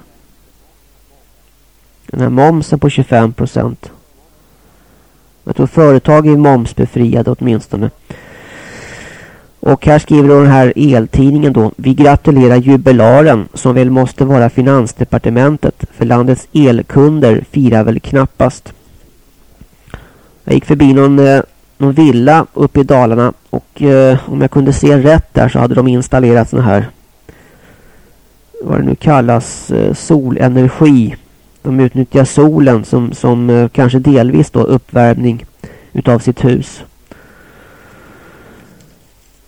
Den här momsen på 25%. Jag tror företag är momsbefriade åtminstone. Och här skriver då den här eltidningen då. Vi gratulerar jubilaren som väl måste vara finansdepartementet. För landets elkunder firar väl knappast. Jag gick förbi någon, eh, någon villa uppe i Dalarna. Och eh, om jag kunde se rätt där så hade de installerat såna här. Vad det nu kallas. Eh, solenergi. De utnyttjar solen som, som eh, kanske delvis då uppvärmning utav sitt hus.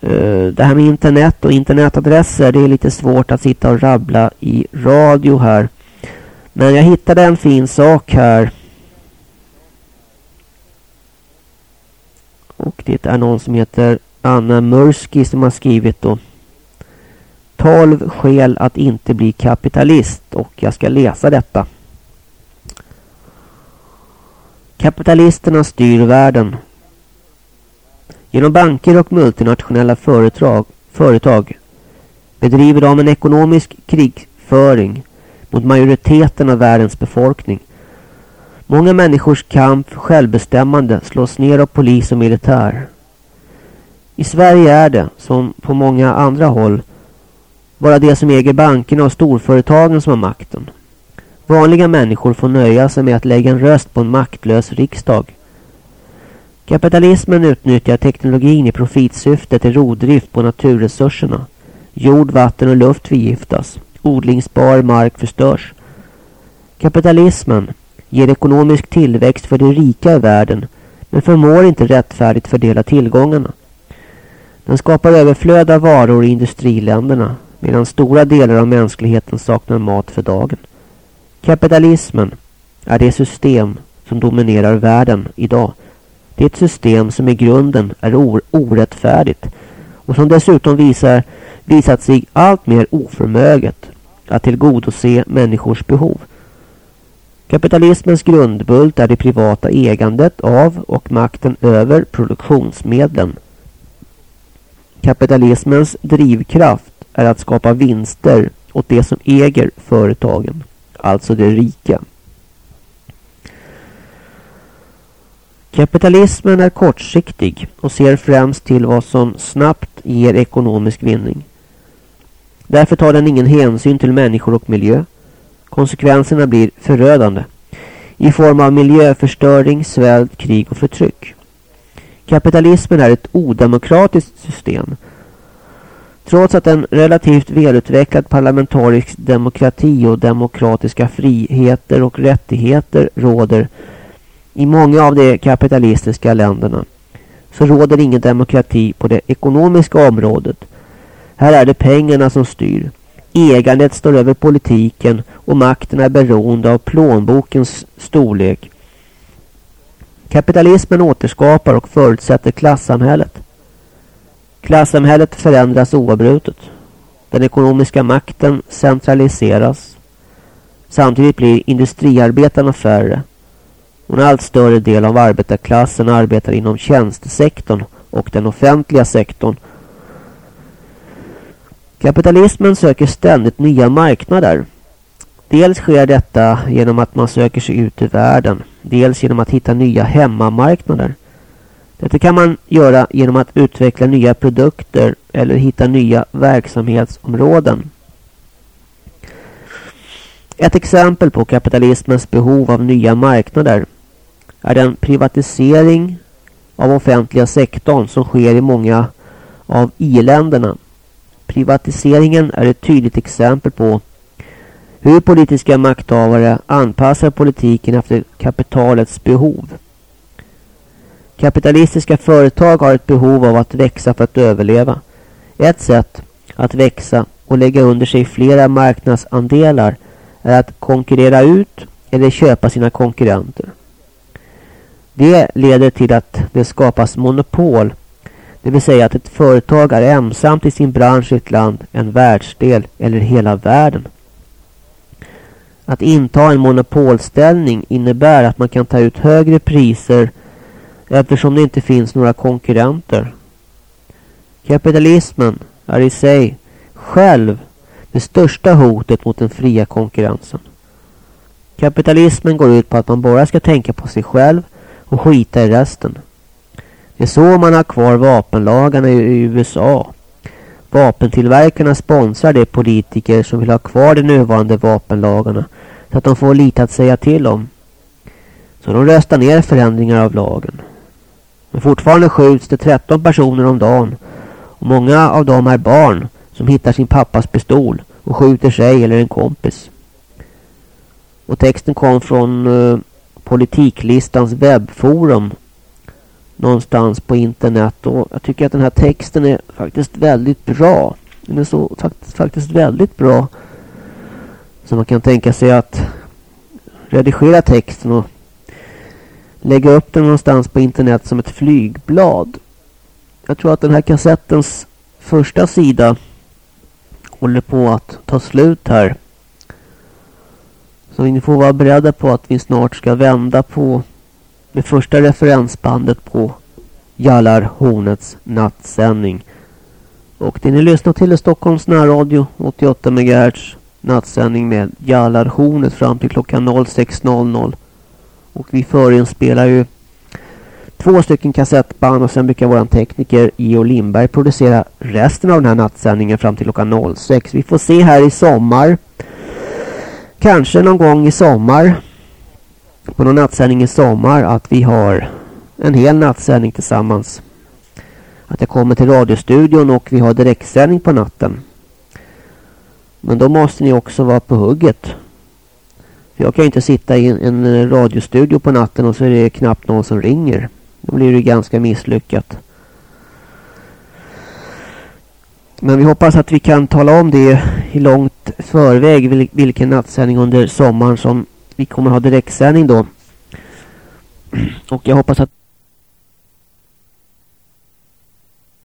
Eh, det här med internet och internetadresser det är lite svårt att sitta och rabbla i radio här. Men jag hittade en fin sak här. Och det är någon som heter Anna Murski som har skrivit då. 12 skäl att inte bli kapitalist och jag ska läsa detta. Kapitalisterna styr världen. Genom banker och multinationella företag, företag bedriver de en ekonomisk krigföring mot majoriteten av världens befolkning. Många människors kamp för självbestämmande slås ner av polis och militär. I Sverige är det, som på många andra håll, bara de som äger bankerna och storföretagen som har makten. Vanliga människor får nöja sig med att lägga en röst på en maktlös riksdag. Kapitalismen utnyttjar teknologin i profitsyfte till rovdrift på naturresurserna. Jord, vatten och luft förgiftas. Odlingsbar mark förstörs. Kapitalismen ger ekonomisk tillväxt för de rika i världen men förmår inte rättfärdigt fördela tillgångarna. Den skapar överflöd av varor i industriländerna medan stora delar av mänskligheten saknar mat för dagen. Kapitalismen är det system som dominerar världen idag. Det är ett system som i grunden är orättfärdigt och som dessutom visar, visat sig allt mer oförmöget att tillgodose människors behov. Kapitalismens grundbult är det privata ägandet av och makten över produktionsmedlen. Kapitalismens drivkraft är att skapa vinster åt de som äger företagen alltså de rika. Kapitalismen är kortsiktig och ser främst till vad som snabbt ger ekonomisk vinning. Därför tar den ingen hänsyn till människor och miljö. Konsekvenserna blir förödande i form av miljöförstöring, svält, krig och förtryck. Kapitalismen är ett odemokratiskt system Trots att en relativt välutvecklad parlamentarisk demokrati och demokratiska friheter och rättigheter råder i många av de kapitalistiska länderna så råder ingen demokrati på det ekonomiska området. Här är det pengarna som styr. Ägandet står över politiken och makten är beroende av plånbokens storlek. Kapitalismen återskapar och förutsätter klassamhället. Klassamhället förändras oavbrutet. Den ekonomiska makten centraliseras. Samtidigt blir industriarbetarna färre. Och en allt större del av arbetarklassen arbetar inom tjänstesektorn och den offentliga sektorn. Kapitalismen söker ständigt nya marknader. Dels sker detta genom att man söker sig ut i världen. Dels genom att hitta nya hemmamarknader. Detta kan man göra genom att utveckla nya produkter eller hitta nya verksamhetsområden. Ett exempel på kapitalismens behov av nya marknader är den privatisering av offentliga sektorn som sker i många av i-länderna. Privatiseringen är ett tydligt exempel på hur politiska makthavare anpassar politiken efter kapitalets behov. Kapitalistiska företag har ett behov av att växa för att överleva. Ett sätt att växa och lägga under sig flera marknadsandelar är att konkurrera ut eller köpa sina konkurrenter. Det leder till att det skapas monopol, det vill säga att ett företag är ensamt i sin bransch i ett land, en världsdel eller hela världen. Att inta en monopolställning innebär att man kan ta ut högre priser eftersom det inte finns några konkurrenter. Kapitalismen är i sig själv det största hotet mot den fria konkurrensen. Kapitalismen går ut på att man bara ska tänka på sig själv och skita i resten. Det är så man har kvar vapenlagarna i USA. Vapentillverkarna sponsrar de politiker som vill ha kvar de nuvarande vapenlagarna så att de får lite att säga till om. Så de röstar ner förändringar av lagen. Men fortfarande skjuts det 13 personer om dagen och många av dem är barn som hittar sin pappas pistol och skjuter sig eller en kompis. Och texten kom från eh, uh, Politiklistans webbforum någonstans på internet och jag tycker att den här texten är faktiskt väldigt bra. Den är så faktiskt, faktiskt väldigt bra. Så man kan tänka sig att redigera texten och lägga upp den någonstans på internet som ett flygblad. Jag tror att den här kassettens första sida håller på att ta slut här. Så ni får vara beredda på att vi snart ska vända på det första referensbandet på Jallarhornets nattsändning. Och det ni lyssnar till är Stockholms närradio 88 MHz nattsändning med Jallarhornet fram till klockan 06.00. Och vi förinspelar ju två stycken kassettband och sen brukar våran tekniker Io Lindberg producera resten av den här nattsändningen fram till klockan 06. Vi får se här i sommar. Kanske någon gång i sommar. På någon nattsändning i sommar att vi har en hel nattsändning tillsammans. Att jag kommer till radiostudion och vi har direktsändning på natten. Men då måste ni också vara på hugget. För jag kan ju inte sitta i en, en radiostudio på natten och så är det knappt någon som ringer. Då blir det ganska misslyckat. Men vi hoppas att vi kan tala om det i långt förväg vilken nattsändning under sommaren som vi kommer ha direktsändning då. Och jag hoppas att